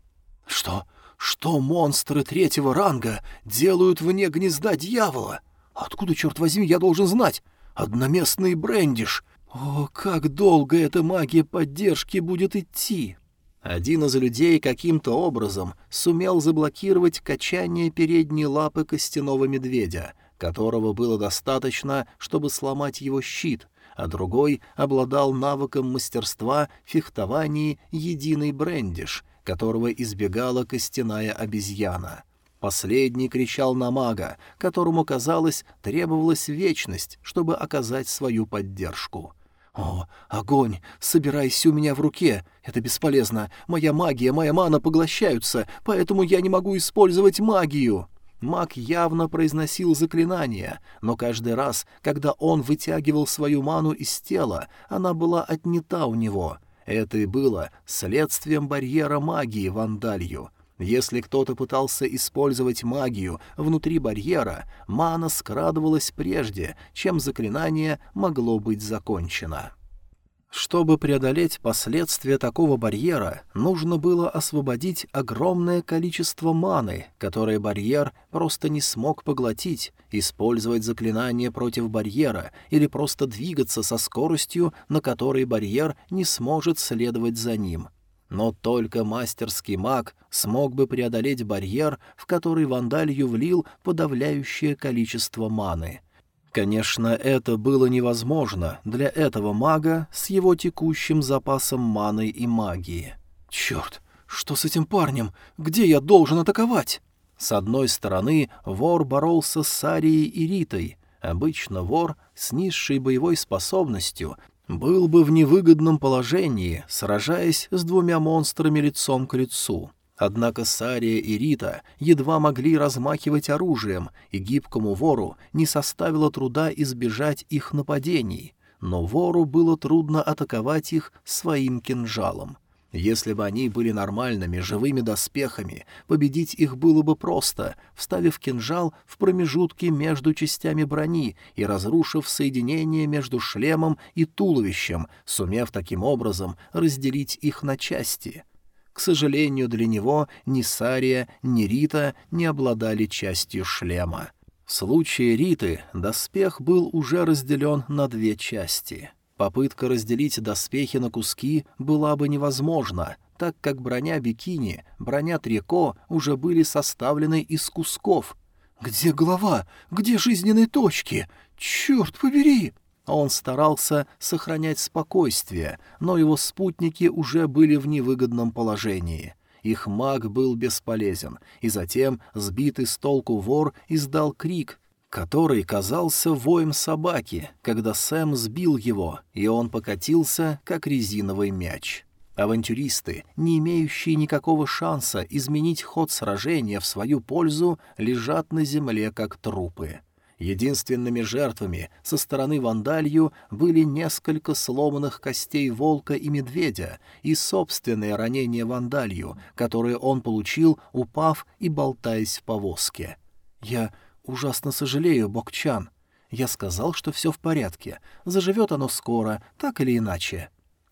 «Что? Что монстры третьего ранга делают вне гнезда дьявола? Откуда, черт возьми, я должен знать? Одноместный брендиш. О, как долго эта магия поддержки будет идти!» Один из людей каким-то образом сумел заблокировать качание передней лапы костяного медведя, которого было достаточно, чтобы сломать его щит, а другой обладал навыком мастерства фехтовании единый брендиш, которого избегала костяная обезьяна. Последний кричал на мага, которому, казалось, требовалась вечность, чтобы оказать свою поддержку. «О, огонь! Собирайся у меня в руке! Это бесполезно! Моя магия, моя мана поглощаются, поэтому я не могу использовать магию!» Маг явно произносил заклинание, но каждый раз, когда он вытягивал свою ману из тела, она была отнята у него — это и было следствием барьера магии вандалью. Если кто-то пытался использовать магию внутри барьера, мана скрадывалась прежде, чем заклинание могло быть закончено. Чтобы преодолеть последствия такого барьера, нужно было освободить огромное количество маны, которое барьер просто не смог поглотить, использовать заклинание против барьера или просто двигаться со скоростью, на которой барьер не сможет следовать за ним. Но только мастерский маг смог бы преодолеть барьер, в который вандалью влил подавляющее количество маны — Конечно, это было невозможно для этого мага с его текущим запасом маны и магии. «Черт, что с этим парнем? Где я должен атаковать?» С одной стороны, вор боролся с Сарией и Ритой. Обычно вор с низшей боевой способностью был бы в невыгодном положении, сражаясь с двумя монстрами лицом к лицу. Однако Сария и Рита едва могли размахивать оружием, и гибкому вору не составило труда избежать их нападений. Но вору было трудно атаковать их своим кинжалом. Если бы они были нормальными, живыми доспехами, победить их было бы просто, вставив кинжал в промежутки между частями брони и разрушив соединение между шлемом и туловищем, сумев таким образом разделить их на части. К сожалению для него ни Сария, ни Рита не обладали частью шлема. В случае Риты доспех был уже разделен на две части. Попытка разделить доспехи на куски была бы невозможна, так как броня бикини, броня трико уже были составлены из кусков. «Где голова? Где жизненные точки? Черт побери!» Он старался сохранять спокойствие, но его спутники уже были в невыгодном положении. Их маг был бесполезен, и затем сбитый с толку вор издал крик, который казался воем собаки, когда Сэм сбил его, и он покатился, как резиновый мяч. Авантюристы, не имеющие никакого шанса изменить ход сражения в свою пользу, лежат на земле, как трупы. Единственными жертвами со стороны вандалью были несколько сломанных костей волка и медведя и собственное ранение вандалью, которое он получил, упав и болтаясь в повозке. «Я ужасно сожалею, Бокчан. Я сказал, что все в порядке. Заживет оно скоро, так или иначе».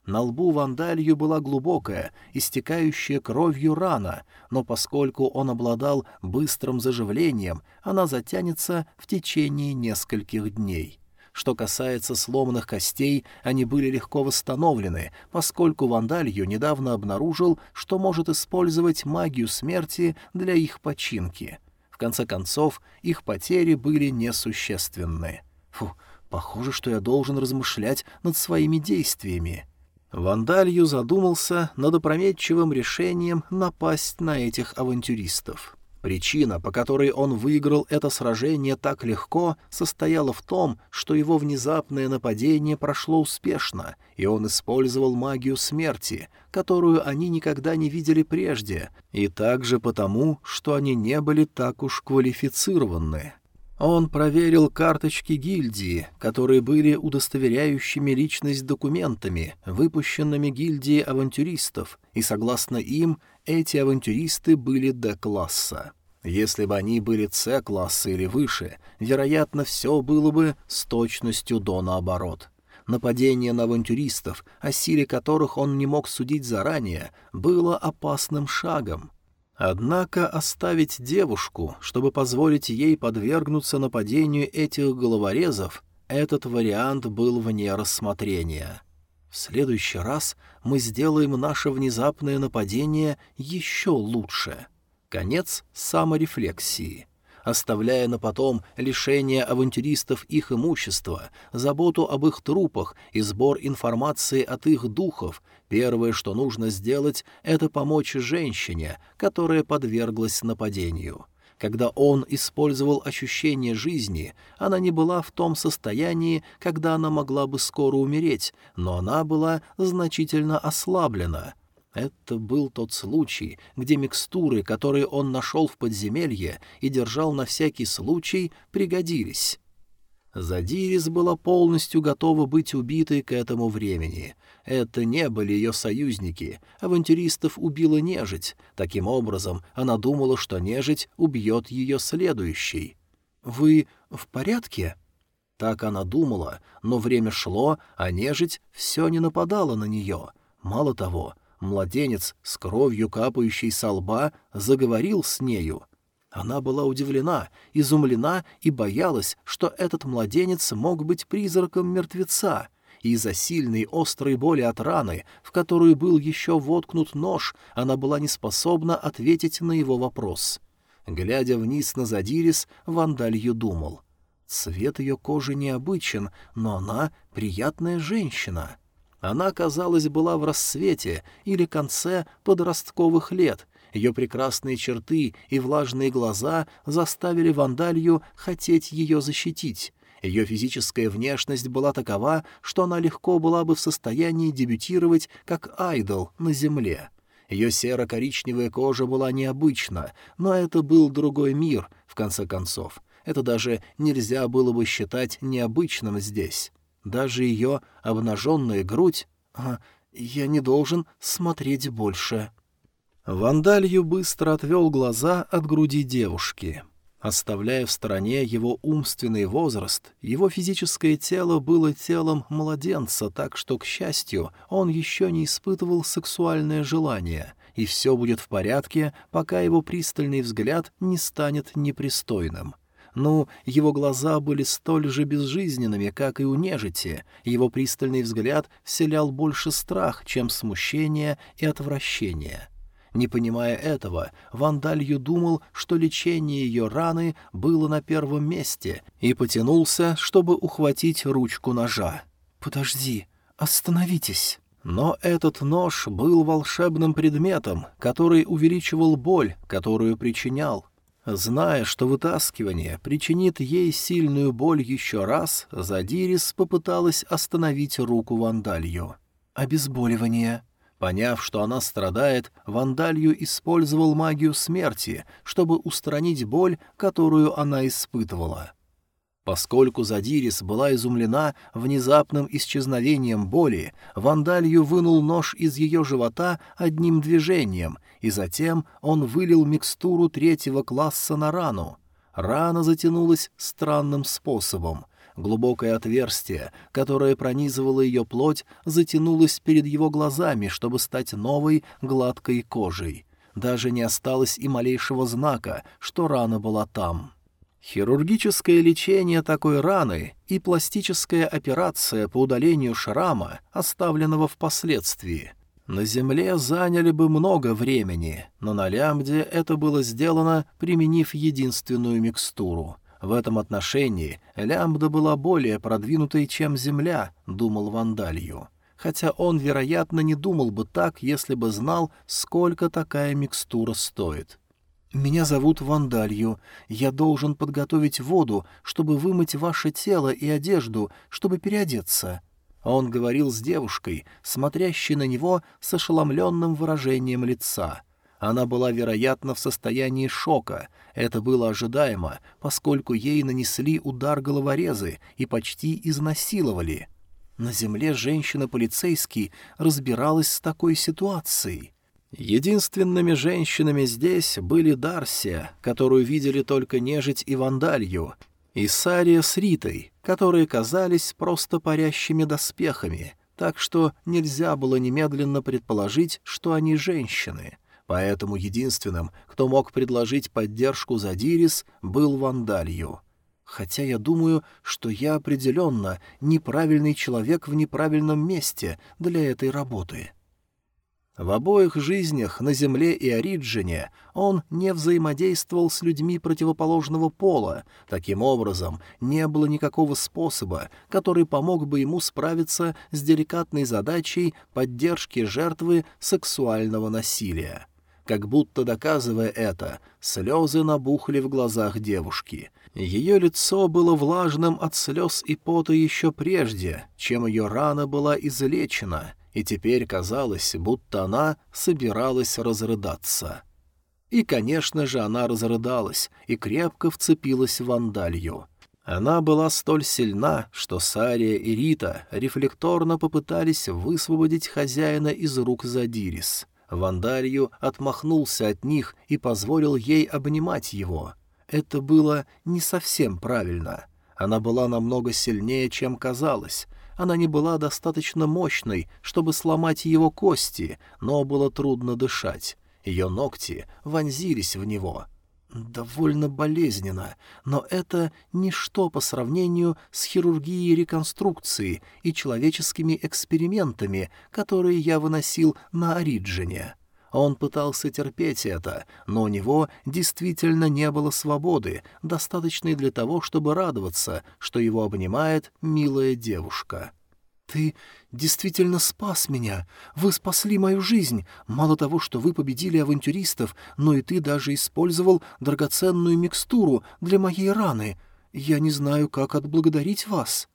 На лбу вандалью была глубокая, истекающая кровью рана, но поскольку он обладал быстрым заживлением, она затянется в течение нескольких дней. Что касается сломанных костей, они были легко восстановлены, поскольку Вандалью недавно обнаружил, что может использовать магию смерти для их починки. В конце концов, их потери были несущественны. Фу, Похоже, что я должен размышлять над своими действиями. Вандалью задумался над опрометчивым решением напасть на этих авантюристов. Причина, по которой он выиграл это сражение так легко, состояла в том, что его внезапное нападение прошло успешно, и он использовал магию смерти, которую они никогда не видели прежде, и также потому, что они не были так уж квалифицированы. Он проверил карточки гильдии, которые были удостоверяющими личность документами, выпущенными гильдией авантюристов, и, согласно им, эти авантюристы были Д-класса. Если бы они были С-класса или выше, вероятно, все было бы с точностью до наоборот. Нападение на авантюристов, о силе которых он не мог судить заранее, было опасным шагом — Однако оставить девушку, чтобы позволить ей подвергнуться нападению этих головорезов, этот вариант был вне рассмотрения. В следующий раз мы сделаем наше внезапное нападение еще лучше. Конец саморефлексии оставляя на потом лишение авантюристов их имущества, заботу об их трупах и сбор информации от их духов, первое, что нужно сделать, это помочь женщине, которая подверглась нападению. Когда он использовал ощущение жизни, она не была в том состоянии, когда она могла бы скоро умереть, но она была значительно ослаблена — это был тот случай, где микстуры, которые он нашел в подземелье и держал на всякий случай, пригодились. Задирис была полностью готова быть убитой к этому времени. Это не были ее союзники. Авантюристов убила нежить. Таким образом, она думала, что нежить убьет ее следующий. «Вы в порядке?» Так она думала, но время шло, а нежить все не нападала на нее. Мало того, Младенец с кровью, капающей со лба, заговорил с нею. Она была удивлена, изумлена и боялась, что этот младенец мог быть призраком мертвеца, из-за сильной острой боли от раны, в которую был еще воткнут нож, она была не способна ответить на его вопрос. Глядя вниз на Задирис, Вандалью думал. Цвет ее кожи необычен, но она приятная женщина. Она, казалось, была в рассвете или конце подростковых лет. Ее прекрасные черты и влажные глаза заставили Вандалью хотеть ее защитить. Ее физическая внешность была такова, что она легко была бы в состоянии дебютировать как айдол на земле. Ее серо-коричневая кожа была необычна, но это был другой мир, в конце концов. Это даже нельзя было бы считать необычным здесь. Даже ее обнаженная грудь... А, я не должен смотреть больше. Вандалью быстро отвел глаза от груди девушки. Оставляя в стороне его умственный возраст, его физическое тело было телом младенца, так что, к счастью, он еще не испытывал сексуальное желание, и все будет в порядке, пока его пристальный взгляд не станет непристойным. Ну, его глаза были столь же безжизненными, как и у нежити, его пристальный взгляд вселял больше страх, чем смущение и отвращение. Не понимая этого, Вандалью думал, что лечение ее раны было на первом месте, и потянулся, чтобы ухватить ручку ножа. «Подожди, остановитесь!» Но этот нож был волшебным предметом, который увеличивал боль, которую причинял. Зная, что вытаскивание причинит ей сильную боль еще раз, Задирис попыталась остановить руку Вандалью. «Обезболивание». Поняв, что она страдает, Вандалью использовал магию смерти, чтобы устранить боль, которую она испытывала. Поскольку Задирис была изумлена внезапным исчезновением боли, Вандалью вынул нож из ее живота одним движением и затем он вылил микстуру третьего класса на рану. Рана затянулась странным способом. Глубокое отверстие, которое пронизывало ее плоть, затянулось перед его глазами, чтобы стать новой гладкой кожей. Даже не осталось и малейшего знака, что рана была там. Хирургическое лечение такой раны и пластическая операция по удалению шрама, оставленного впоследствии, на Земле заняли бы много времени, но на Лямде это было сделано, применив единственную микстуру. В этом отношении Лямбда была более продвинутой, чем Земля, думал Вандалью. Хотя он, вероятно, не думал бы так, если бы знал, сколько такая микстура стоит. «Меня зовут Вандалью. Я должен подготовить воду, чтобы вымыть ваше тело и одежду, чтобы переодеться». Он говорил с девушкой, смотрящей на него с ошеломленным выражением лица. Она была, вероятно, в состоянии шока. Это было ожидаемо, поскольку ей нанесли удар головорезы и почти изнасиловали. На земле женщина-полицейский разбиралась с такой ситуацией. Единственными женщинами здесь были Дарсия, которую видели только нежить и вандалью, и Сария с Ритой, которые казались просто парящими доспехами, так что нельзя было немедленно предположить, что они женщины. Поэтому единственным, кто мог предложить поддержку Задирис, был Вандалью. Хотя я думаю, что я определенно неправильный человек в неправильном месте для этой работы. В обоих жизнях, на Земле и Ориджине, он не взаимодействовал с людьми противоположного пола, таким образом не было никакого способа, который помог бы ему справиться с деликатной задачей поддержки жертвы сексуального насилия. Как будто доказывая это, слезы набухли в глазах девушки. Ее лицо было влажным от слез и пота еще прежде, чем ее рана была излечена — и теперь казалось, будто она собиралась разрыдаться. И, конечно же, она разрыдалась и крепко вцепилась в вандалью. Она была столь сильна, что Сария и Рита рефлекторно попытались высвободить хозяина из рук Задирис. Вандалью отмахнулся от них и позволил ей обнимать его. Это было не совсем правильно. Она была намного сильнее, чем казалось, она не была достаточно мощной, чтобы сломать его кости, но было трудно дышать. Ее ногти вонзились в него. Довольно болезненно, но это ничто по сравнению с хирургией реконструкции и человеческими экспериментами, которые я выносил на Ориджине. Он пытался терпеть это, но у него действительно не было свободы, достаточной для того, чтобы радоваться, что его обнимает милая девушка. «Ты действительно спас меня. Вы спасли мою жизнь. Мало того, что вы победили авантюристов, но и ты даже использовал драгоценную микстуру для моей раны. Я не знаю, как отблагодарить вас».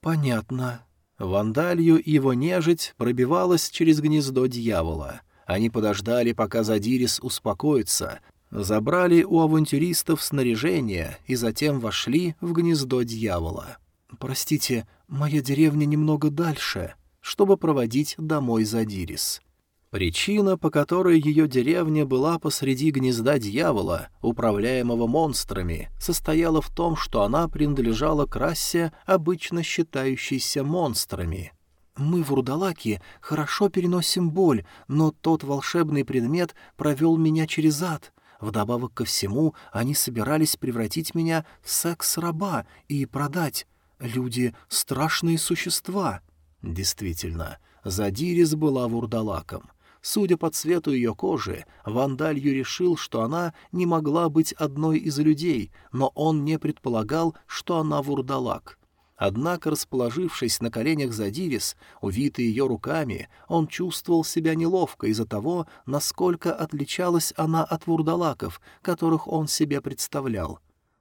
«Понятно». Вандалью и его нежить пробивалась через гнездо дьявола — они подождали, пока Задирис успокоится, забрали у авантюристов снаряжение и затем вошли в гнездо дьявола. «Простите, моя деревня немного дальше», чтобы проводить домой Задирис. Причина, по которой ее деревня была посреди гнезда дьявола, управляемого монстрами, состояла в том, что она принадлежала к расе, обычно считающейся монстрами — мы в Урдалаке хорошо переносим боль, но тот волшебный предмет провел меня через ад. Вдобавок ко всему, они собирались превратить меня в секс-раба и продать. Люди — страшные существа. Действительно, Задирис была вурдалаком. Судя по цвету ее кожи, Вандалью решил, что она не могла быть одной из людей, но он не предполагал, что она вурдалак. Однако, расположившись на коленях Задирис, увитый ее руками, он чувствовал себя неловко из-за того, насколько отличалась она от вурдалаков, которых он себе представлял.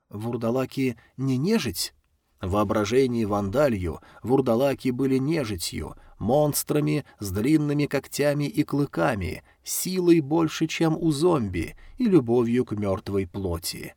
Вурдалаки не нежить? В воображении вандалью вурдалаки были нежитью, монстрами с длинными когтями и клыками, силой больше, чем у зомби, и любовью к мертвой плоти.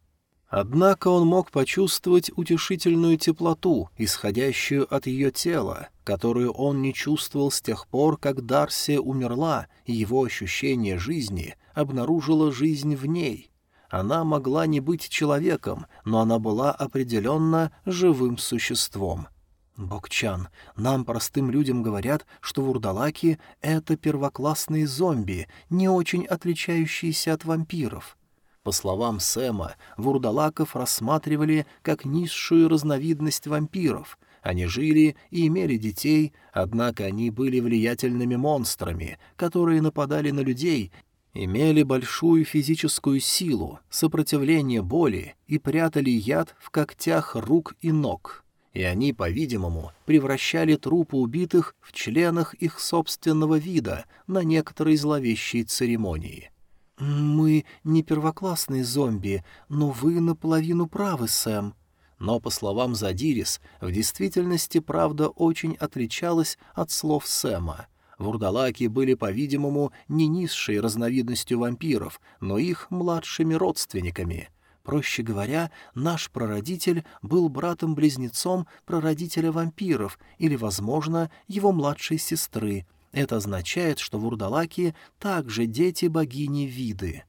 Однако он мог почувствовать утешительную теплоту, исходящую от ее тела, которую он не чувствовал с тех пор, как Дарсия умерла, и его ощущение жизни обнаружило жизнь в ней. Она могла не быть человеком, но она была определенно живым существом. «Бокчан, нам, простым людям, говорят, что вурдалаки — это первоклассные зомби, не очень отличающиеся от вампиров». По словам Сэма, вурдалаков рассматривали как низшую разновидность вампиров. Они жили и имели детей, однако они были влиятельными монстрами, которые нападали на людей имели большую физическую силу, сопротивление боли и прятали яд в когтях рук и ног. И они, по-видимому, превращали трупы убитых в членах их собственного вида на некоторые зловещие церемонии. «Мы не первоклассные зомби, но вы наполовину правы, Сэм», но, по словам Задирис, в действительности правда очень отличалась от слов Сэма. Вурдалаки были, по-видимому, не низшей разновидностью вампиров, но их младшими родственниками. Проще говоря, наш прародитель был братом-близнецом прародителя вампиров или, возможно, его младшей сестры. Это означает, что вурдалаки также дети богини Виды.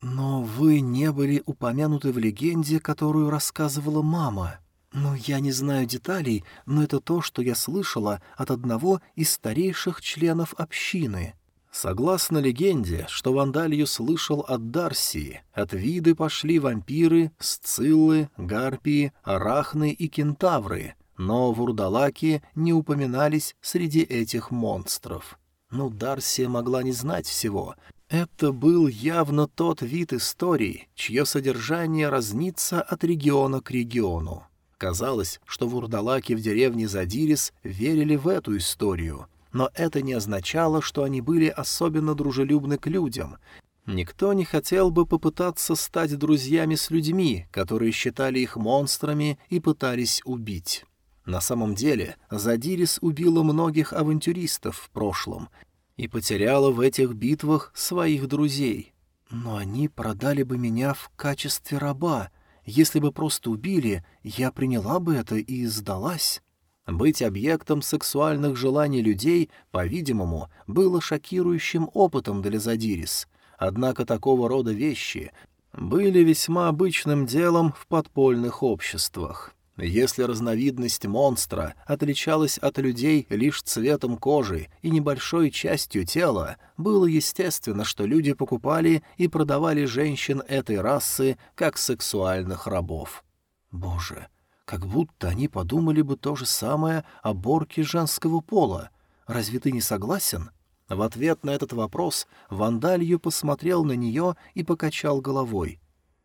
«Но вы не были упомянуты в легенде, которую рассказывала мама. Ну, я не знаю деталей, но это то, что я слышала от одного из старейших членов общины». Согласно легенде, что Вандалью слышал от Дарсии, от виды пошли вампиры, сциллы, гарпии, арахны и кентавры, но вурдалаки не упоминались среди этих монстров. Ну, Дарсия могла не знать всего, это был явно тот вид истории, чье содержание разнится от региона к региону. Казалось, что вурдалаки в деревне Задирис верили в эту историю, но это не означало, что они были особенно дружелюбны к людям. Никто не хотел бы попытаться стать друзьями с людьми, которые считали их монстрами и пытались убить. На самом деле, Задирис убила многих авантюристов в прошлом, и потеряла в этих битвах своих друзей. Но они продали бы меня в качестве раба. Если бы просто убили, я приняла бы это и сдалась. Быть объектом сексуальных желаний людей, по-видимому, было шокирующим опытом для Задирис. Однако такого рода вещи были весьма обычным делом в подпольных обществах. Если разновидность монстра отличалась от людей лишь цветом кожи и небольшой частью тела, было естественно, что люди покупали и продавали женщин этой расы как сексуальных рабов. Боже, как будто они подумали бы то же самое об орке женского пола. Разве ты не согласен? В ответ на этот вопрос Вандалью посмотрел на нее и покачал головой.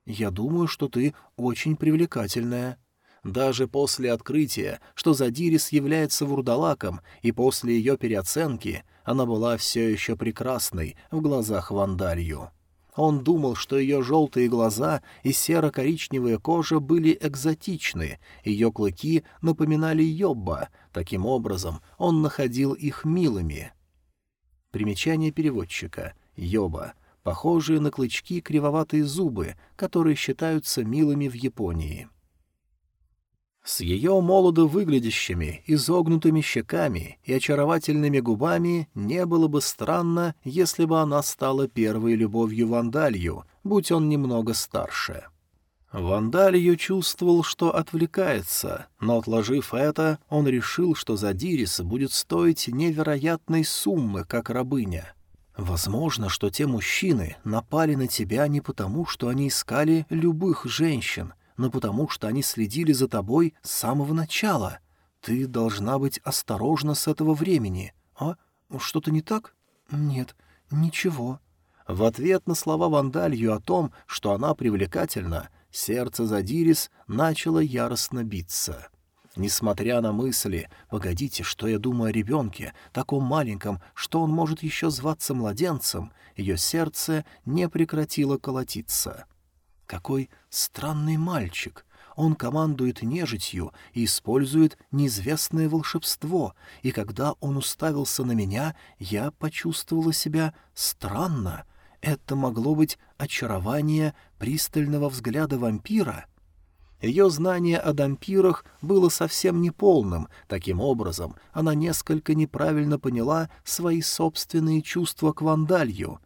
«Я думаю, что ты очень привлекательная». Даже после открытия, что Задирис является вурдалаком, и после ее переоценки, она была все еще прекрасной в глазах Вандалью. Он думал, что ее желтые глаза и серо-коричневая кожа были экзотичны, ее клыки напоминали Йобба, таким образом он находил их милыми. Примечание переводчика. Йоба. Похожие на клычки кривоватые зубы, которые считаются милыми в Японии. С ее молодо выглядящими, изогнутыми щеками и очаровательными губами не было бы странно, если бы она стала первой любовью Вандалью, будь он немного старше. Вандалью чувствовал, что отвлекается, но, отложив это, он решил, что Задирис будет стоить невероятной суммы, как рабыня. Возможно, что те мужчины напали на тебя не потому, что они искали любых женщин, но потому что они следили за тобой с самого начала. Ты должна быть осторожна с этого времени. А? Что-то не так? Нет, ничего. В ответ на слова Вандалью о том, что она привлекательна, сердце Задирис начало яростно биться. Несмотря на мысли «погодите, что я думаю о ребенке, таком маленьком, что он может еще зваться младенцем», ее сердце не прекратило колотиться. Какой странный мальчик! Он командует нежитью и использует неизвестное волшебство, и когда он уставился на меня, я почувствовала себя странно. Это могло быть очарование пристального взгляда вампира — ее знание о дампирах было совсем неполным, таким образом она несколько неправильно поняла свои собственные чувства к вандалью.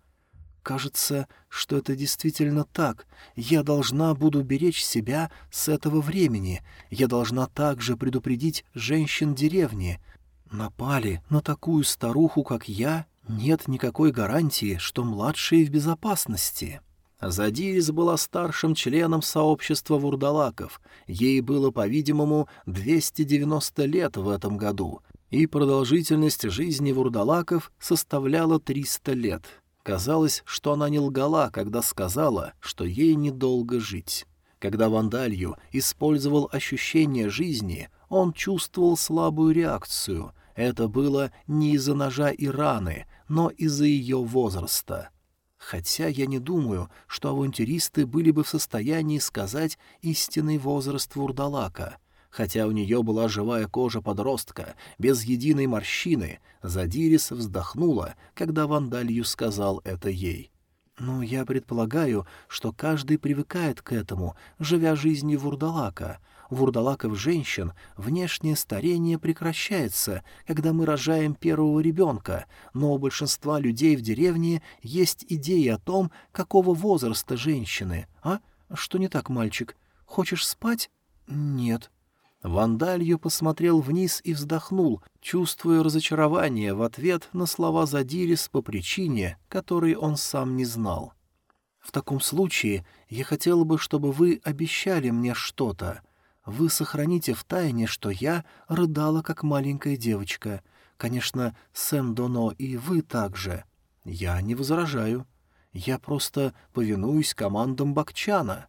Кажется, что это действительно так. Я должна буду беречь себя с этого времени. Я должна также предупредить женщин деревни. Напали на такую старуху, как я, нет никакой гарантии, что младшие в безопасности. Задирис была старшим членом сообщества вурдалаков. Ей было, по-видимому, 290 лет в этом году, и продолжительность жизни вурдалаков составляла 300 лет — Казалось, что она не лгала, когда сказала, что ей недолго жить. Когда Вандалью использовал ощущение жизни, он чувствовал слабую реакцию. Это было не из-за ножа и раны, но из-за ее возраста. Хотя я не думаю, что авантюристы были бы в состоянии сказать истинный возраст Вурдалака. Хотя у нее была живая кожа подростка, без единой морщины, Задирис вздохнула, когда Вандалью сказал это ей. «Ну, я предполагаю, что каждый привыкает к этому, живя жизнью вурдалака. Вурдалаков женщин внешнее старение прекращается, когда мы рожаем первого ребенка, но у большинства людей в деревне есть идеи о том, какого возраста женщины. А? Что не так, мальчик? Хочешь спать? Нет. Вандалью посмотрел вниз и вздохнул, чувствуя разочарование в ответ на слова Задирис по причине, которой он сам не знал. «В таком случае я хотела бы, чтобы вы обещали мне что-то. Вы сохраните в тайне, что я рыдала, как маленькая девочка. Конечно, Сэм Доно и вы также. Я не возражаю. Я просто повинуюсь командам Бакчана».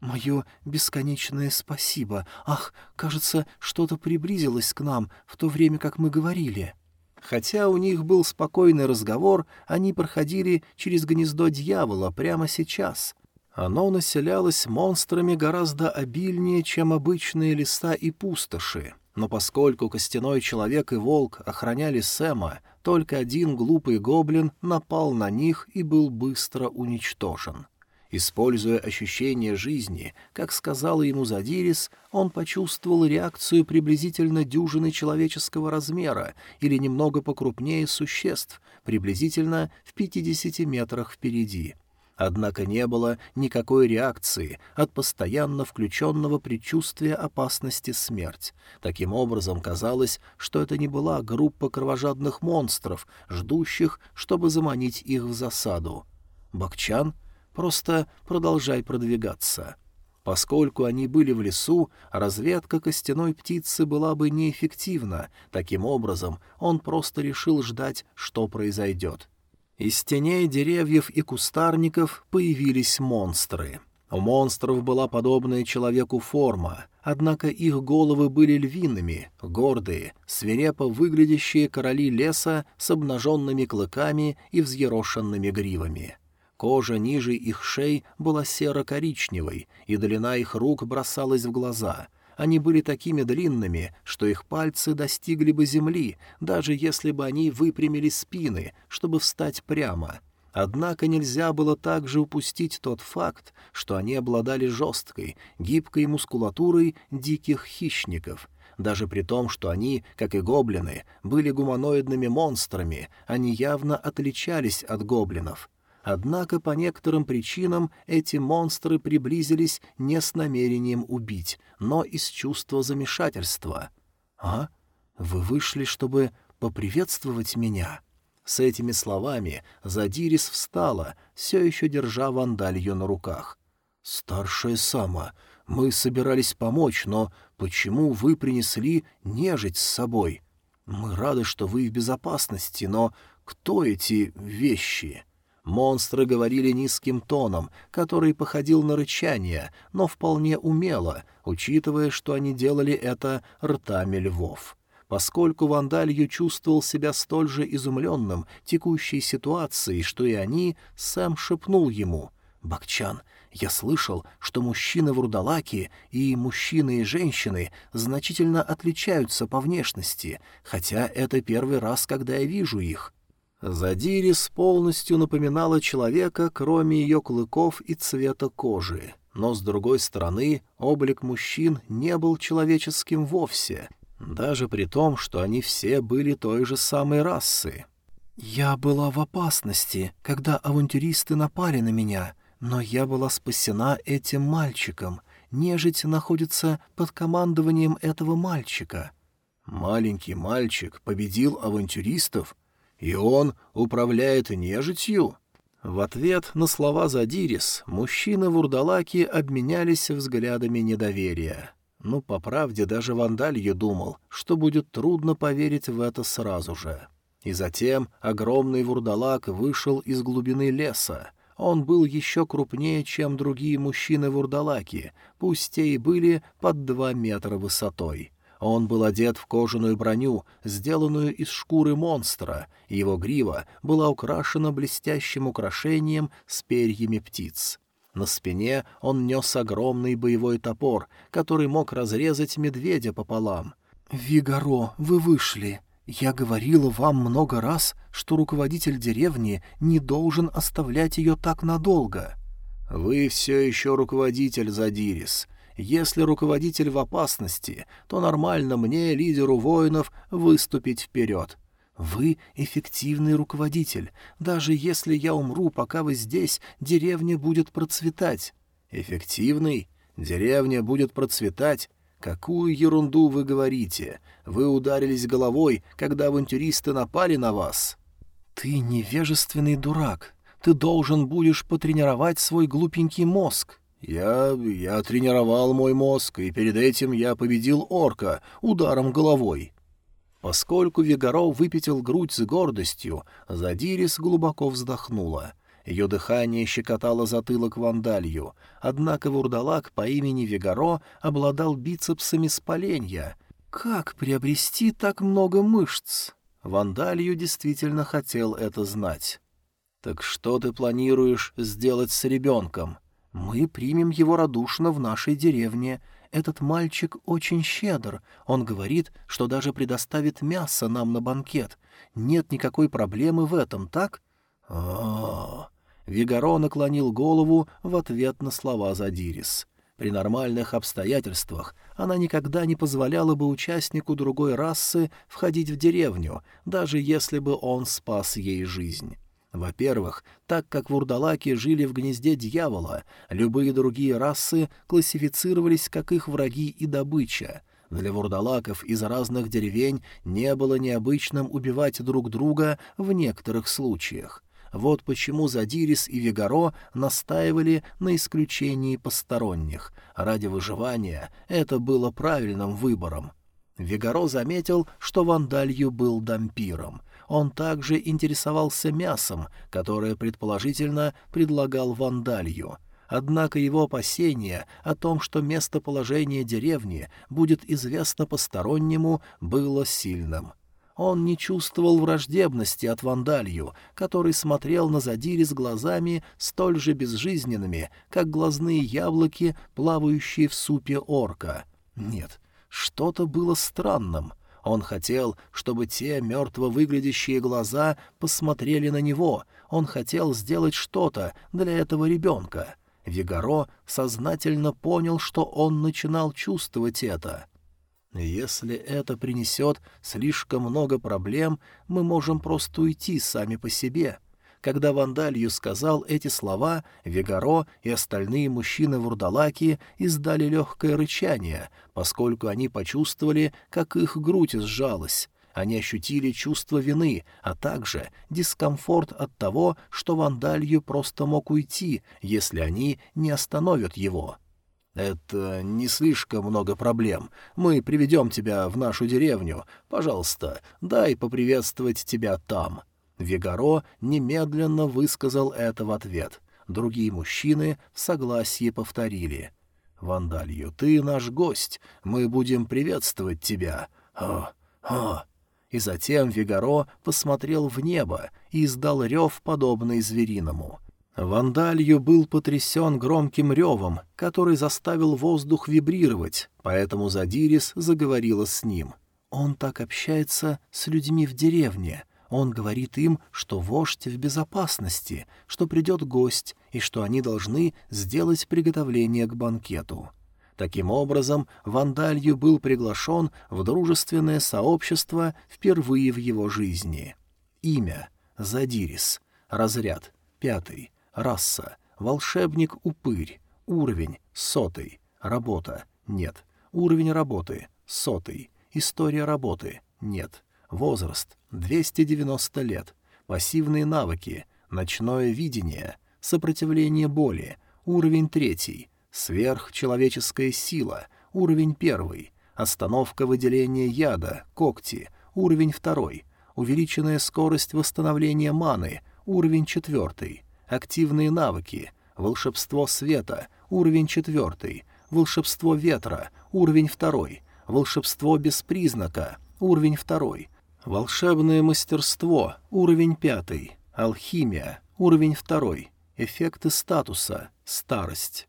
«Мое бесконечное спасибо. Ах, кажется, что-то приблизилось к нам в то время, как мы говорили». Хотя у них был спокойный разговор, они проходили через гнездо дьявола прямо сейчас. Оно населялось монстрами гораздо обильнее, чем обычные леса и пустоши. Но поскольку костяной человек и волк охраняли Сэма, только один глупый гоблин напал на них и был быстро уничтожен. Используя ощущение жизни, как сказала ему Задирис, он почувствовал реакцию приблизительно дюжины человеческого размера или немного покрупнее существ, приблизительно в 50 метрах впереди. Однако не было никакой реакции от постоянно включенного предчувствия опасности смерть. Таким образом, казалось, что это не была группа кровожадных монстров, ждущих, чтобы заманить их в засаду. Бакчан — Просто продолжай продвигаться. Поскольку они были в лесу, разведка костяной птицы была бы неэффективна. Таким образом, он просто решил ждать, что произойдет. Из теней деревьев и кустарников появились монстры. У монстров была подобная человеку форма, однако их головы были львиными, гордые, свирепо выглядящие короли леса с обнаженными клыками и взъерошенными гривами. Кожа ниже их шей была серо-коричневой, и длина их рук бросалась в глаза. Они были такими длинными, что их пальцы достигли бы земли, даже если бы они выпрямили спины, чтобы встать прямо. Однако нельзя было также упустить тот факт, что они обладали жесткой, гибкой мускулатурой диких хищников — даже при том, что они, как и гоблины, были гуманоидными монстрами, они явно отличались от гоблинов. Однако по некоторым причинам эти монстры приблизились не с намерением убить, но из чувства замешательства. «А? Вы вышли, чтобы поприветствовать меня?» С этими словами Задирис встала, все еще держа вандалью на руках. «Старшая Сама, мы собирались помочь, но почему вы принесли нежить с собой? Мы рады, что вы в безопасности, но кто эти вещи?» Монстры говорили низким тоном, который походил на рычание, но вполне умело, учитывая, что они делали это ртами львов. Поскольку Вандалью чувствовал себя столь же изумленным текущей ситуацией, что и они, Сэм шепнул ему «Бакчан, я слышал, что мужчины в Урдалаке и мужчины и женщины значительно отличаются по внешности, хотя это первый раз, когда я вижу их. Задирис полностью напоминала человека, кроме ее клыков и цвета кожи. Но, с другой стороны, облик мужчин не был человеческим вовсе, даже при том, что они все были той же самой расы. «Я была в опасности, когда авантюристы напали на меня, но я была спасена этим мальчиком. Нежить находится под командованием этого мальчика». «Маленький мальчик победил авантюристов?» И он управляет нежитью?» В ответ на слова Задирис мужчины в Урдалаке обменялись взглядами недоверия. Ну, по правде, даже Вандалью думал, что будет трудно поверить в это сразу же. И затем огромный вурдалак вышел из глубины леса. Он был еще крупнее, чем другие мужчины-вурдалаки, пусть те и были под два метра высотой. Он был одет в кожаную броню, сделанную из шкуры монстра, и его грива была украшена блестящим украшением с перьями птиц. На спине он нес огромный боевой топор, который мог разрезать медведя пополам. «Вигаро, вы вышли. Я говорила вам много раз, что руководитель деревни не должен оставлять ее так надолго». «Вы все еще руководитель, Задирис. Если руководитель в опасности, то нормально мне, лидеру воинов, выступить вперед. Вы эффективный руководитель. Даже если я умру, пока вы здесь, деревня будет процветать». «Эффективный? Деревня будет процветать? «Какую ерунду вы говорите? Вы ударились головой, когда авантюристы напали на вас». «Ты невежественный дурак. Ты должен будешь потренировать свой глупенький мозг». «Я... я тренировал мой мозг, и перед этим я победил орка ударом головой». Поскольку Вегаро выпятил грудь с гордостью, Задирис глубоко вздохнула. Ее дыхание щекотало затылок вандалью, однако вурдалак по имени Вегаро обладал бицепсами с. Как приобрести так много мышц? Вандалью действительно хотел это знать. «Так что ты планируешь сделать с ребенком?» «Мы примем его радушно в нашей деревне. Этот мальчик очень щедр. Он говорит, что даже предоставит мясо нам на банкет. Нет никакой проблемы в этом, так?» «А-а-а!» Вигаро наклонил голову в ответ на слова Задирис. При нормальных обстоятельствах она никогда не позволяла бы участнику другой расы входить в деревню, даже если бы он спас ей жизнь. Во-первых, так как вурдалаки жили в гнезде дьявола, любые другие расы классифицировались как их враги и добыча. Для вурдалаков из разных деревень не было необычным убивать друг друга в некоторых случаях. Вот почему Задирис и Вегаро настаивали на исключении посторонних. Ради выживания это было правильным выбором. Вегаро заметил, что Вандалью был дампиром. Он также интересовался мясом, которое, предположительно, предлагал Вандалью. Однако его опасение о том, что местоположение деревни будет известно постороннему, было сильным. Он не чувствовал враждебности от Вандалью, который смотрел на Задири с глазами столь же безжизненными, как глазные яблоки, плавающие в супе орка. Нет, что-то было странным. Он хотел, чтобы те мертво выглядящие глаза посмотрели на него. Он хотел сделать что-то для этого ребенка. Вигаро сознательно понял, что он начинал чувствовать это — если это принесет слишком много проблем, мы можем просто уйти сами по себе. Когда Вандалью сказал эти слова, Вегаро и остальные мужчины-вурдалаки издали легкое рычание, поскольку они почувствовали, как их грудь сжалась. Они ощутили чувство вины, а также дискомфорт от того, что Вандалью просто мог уйти, если они не остановят его. «Это не слишком много проблем. Мы приведем тебя в нашу деревню. Пожалуйста, дай поприветствовать тебя там». Вегаро немедленно высказал это в ответ. Другие мужчины в согласии повторили. «Вандалью, ты наш гость. Мы будем приветствовать тебя. О, о!» И затем Вегаро посмотрел в небо и издал рев, подобный звериному — Вандалью был потрясен громким ревом, который заставил воздух вибрировать, поэтому Задирис заговорила с ним. «Он так общается с людьми в деревне. Он говорит им, что вождь в безопасности, что придет гость и что они должны сделать приготовление к банкету». Таким образом, Вандалью был приглашен в дружественное сообщество впервые в его жизни. Имя — Задирис. Разряд — пятый. Раса. Волшебник-упырь. Уровень. Сотый. Работа. Нет. Уровень работы. Сотый. История работы. Нет. Возраст. 290 лет. Пассивные навыки. Ночное видение. Сопротивление боли. Уровень третий. Сверхчеловеческая сила. Уровень первый. Остановка выделения яда. Когти. Уровень второй. увеличенная скорость восстановления маны, уровень четвертый, активные навыки, волшебство света, уровень четвертый, волшебство ветра, уровень второй, волшебство без признака, уровень второй, волшебное мастерство, уровень пятый, алхимия, уровень второй, эффекты статуса, старость.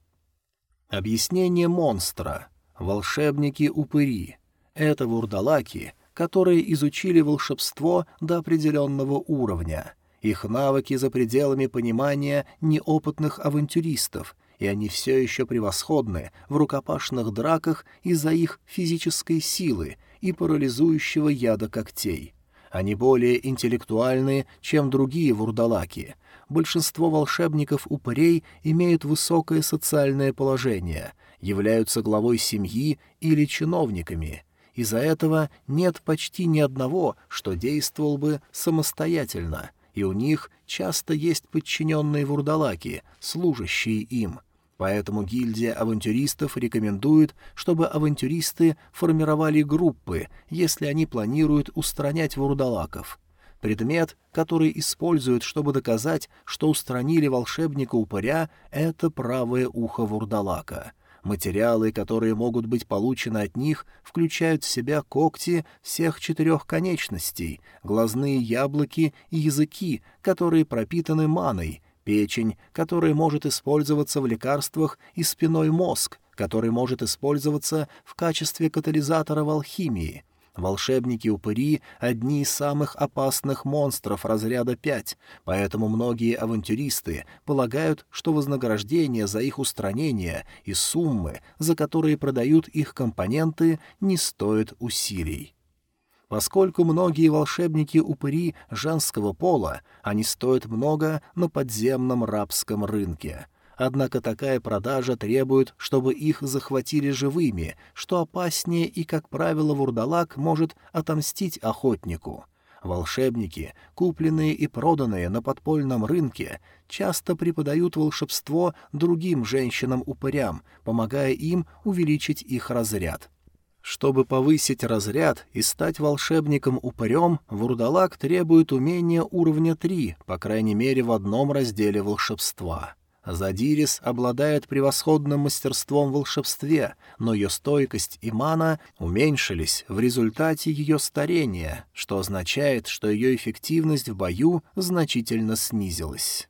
Объяснение монстра. Волшебники-упыри. Это вурдалаки, которые изучили волшебство до определенного уровня. Их навыки за пределами понимания неопытных авантюристов, и они все еще превосходны в рукопашных драках из-за их физической силы и парализующего яда когтей. Они более интеллектуальны, чем другие вурдалаки. Большинство волшебников-упырей имеют высокое социальное положение, являются главой семьи или чиновниками. Из-за этого нет почти ни одного, что действовал бы самостоятельно, и у них часто есть подчиненные вурдалаки, служащие им — Поэтому гильдия авантюристов рекомендует, чтобы авантюристы формировали группы, если они планируют устранять вурдалаков. Предмет, который используют, чтобы доказать, что устранили волшебника-упыря, — это правое ухо вурдалака. Материалы, которые могут быть получены от них, включают в себя когти всех четырех конечностей, глазные яблоки и языки, которые пропитаны маной — печень, которая может использоваться в лекарствах, и спиной мозг, который может использоваться в качестве катализатора в алхимии. Волшебники-упыри — одни из самых опасных монстров разряда 5, поэтому многие авантюристы полагают, что вознаграждение за их устранение и суммы, за которые продают их компоненты, не стоят усилий. Поскольку многие волшебники-упыри женского пола, они стоят много на подземном рабском рынке. Однако такая продажа требует, чтобы их захватили живыми, что опаснее и, как правило, вурдалак может отомстить охотнику. Волшебники, купленные и проданные на подпольном рынке, часто преподают волшебство другим женщинам-упырям, помогая им увеличить их разряд. Чтобы повысить разряд и стать волшебником-упырем, вурдалак требует умения уровня 3, по крайней мере в одном разделе волшебства. Задирис обладает превосходным мастерством в волшебстве, но ее стойкость и мана уменьшились в результате ее старения, что означает, что ее эффективность в бою значительно снизилась.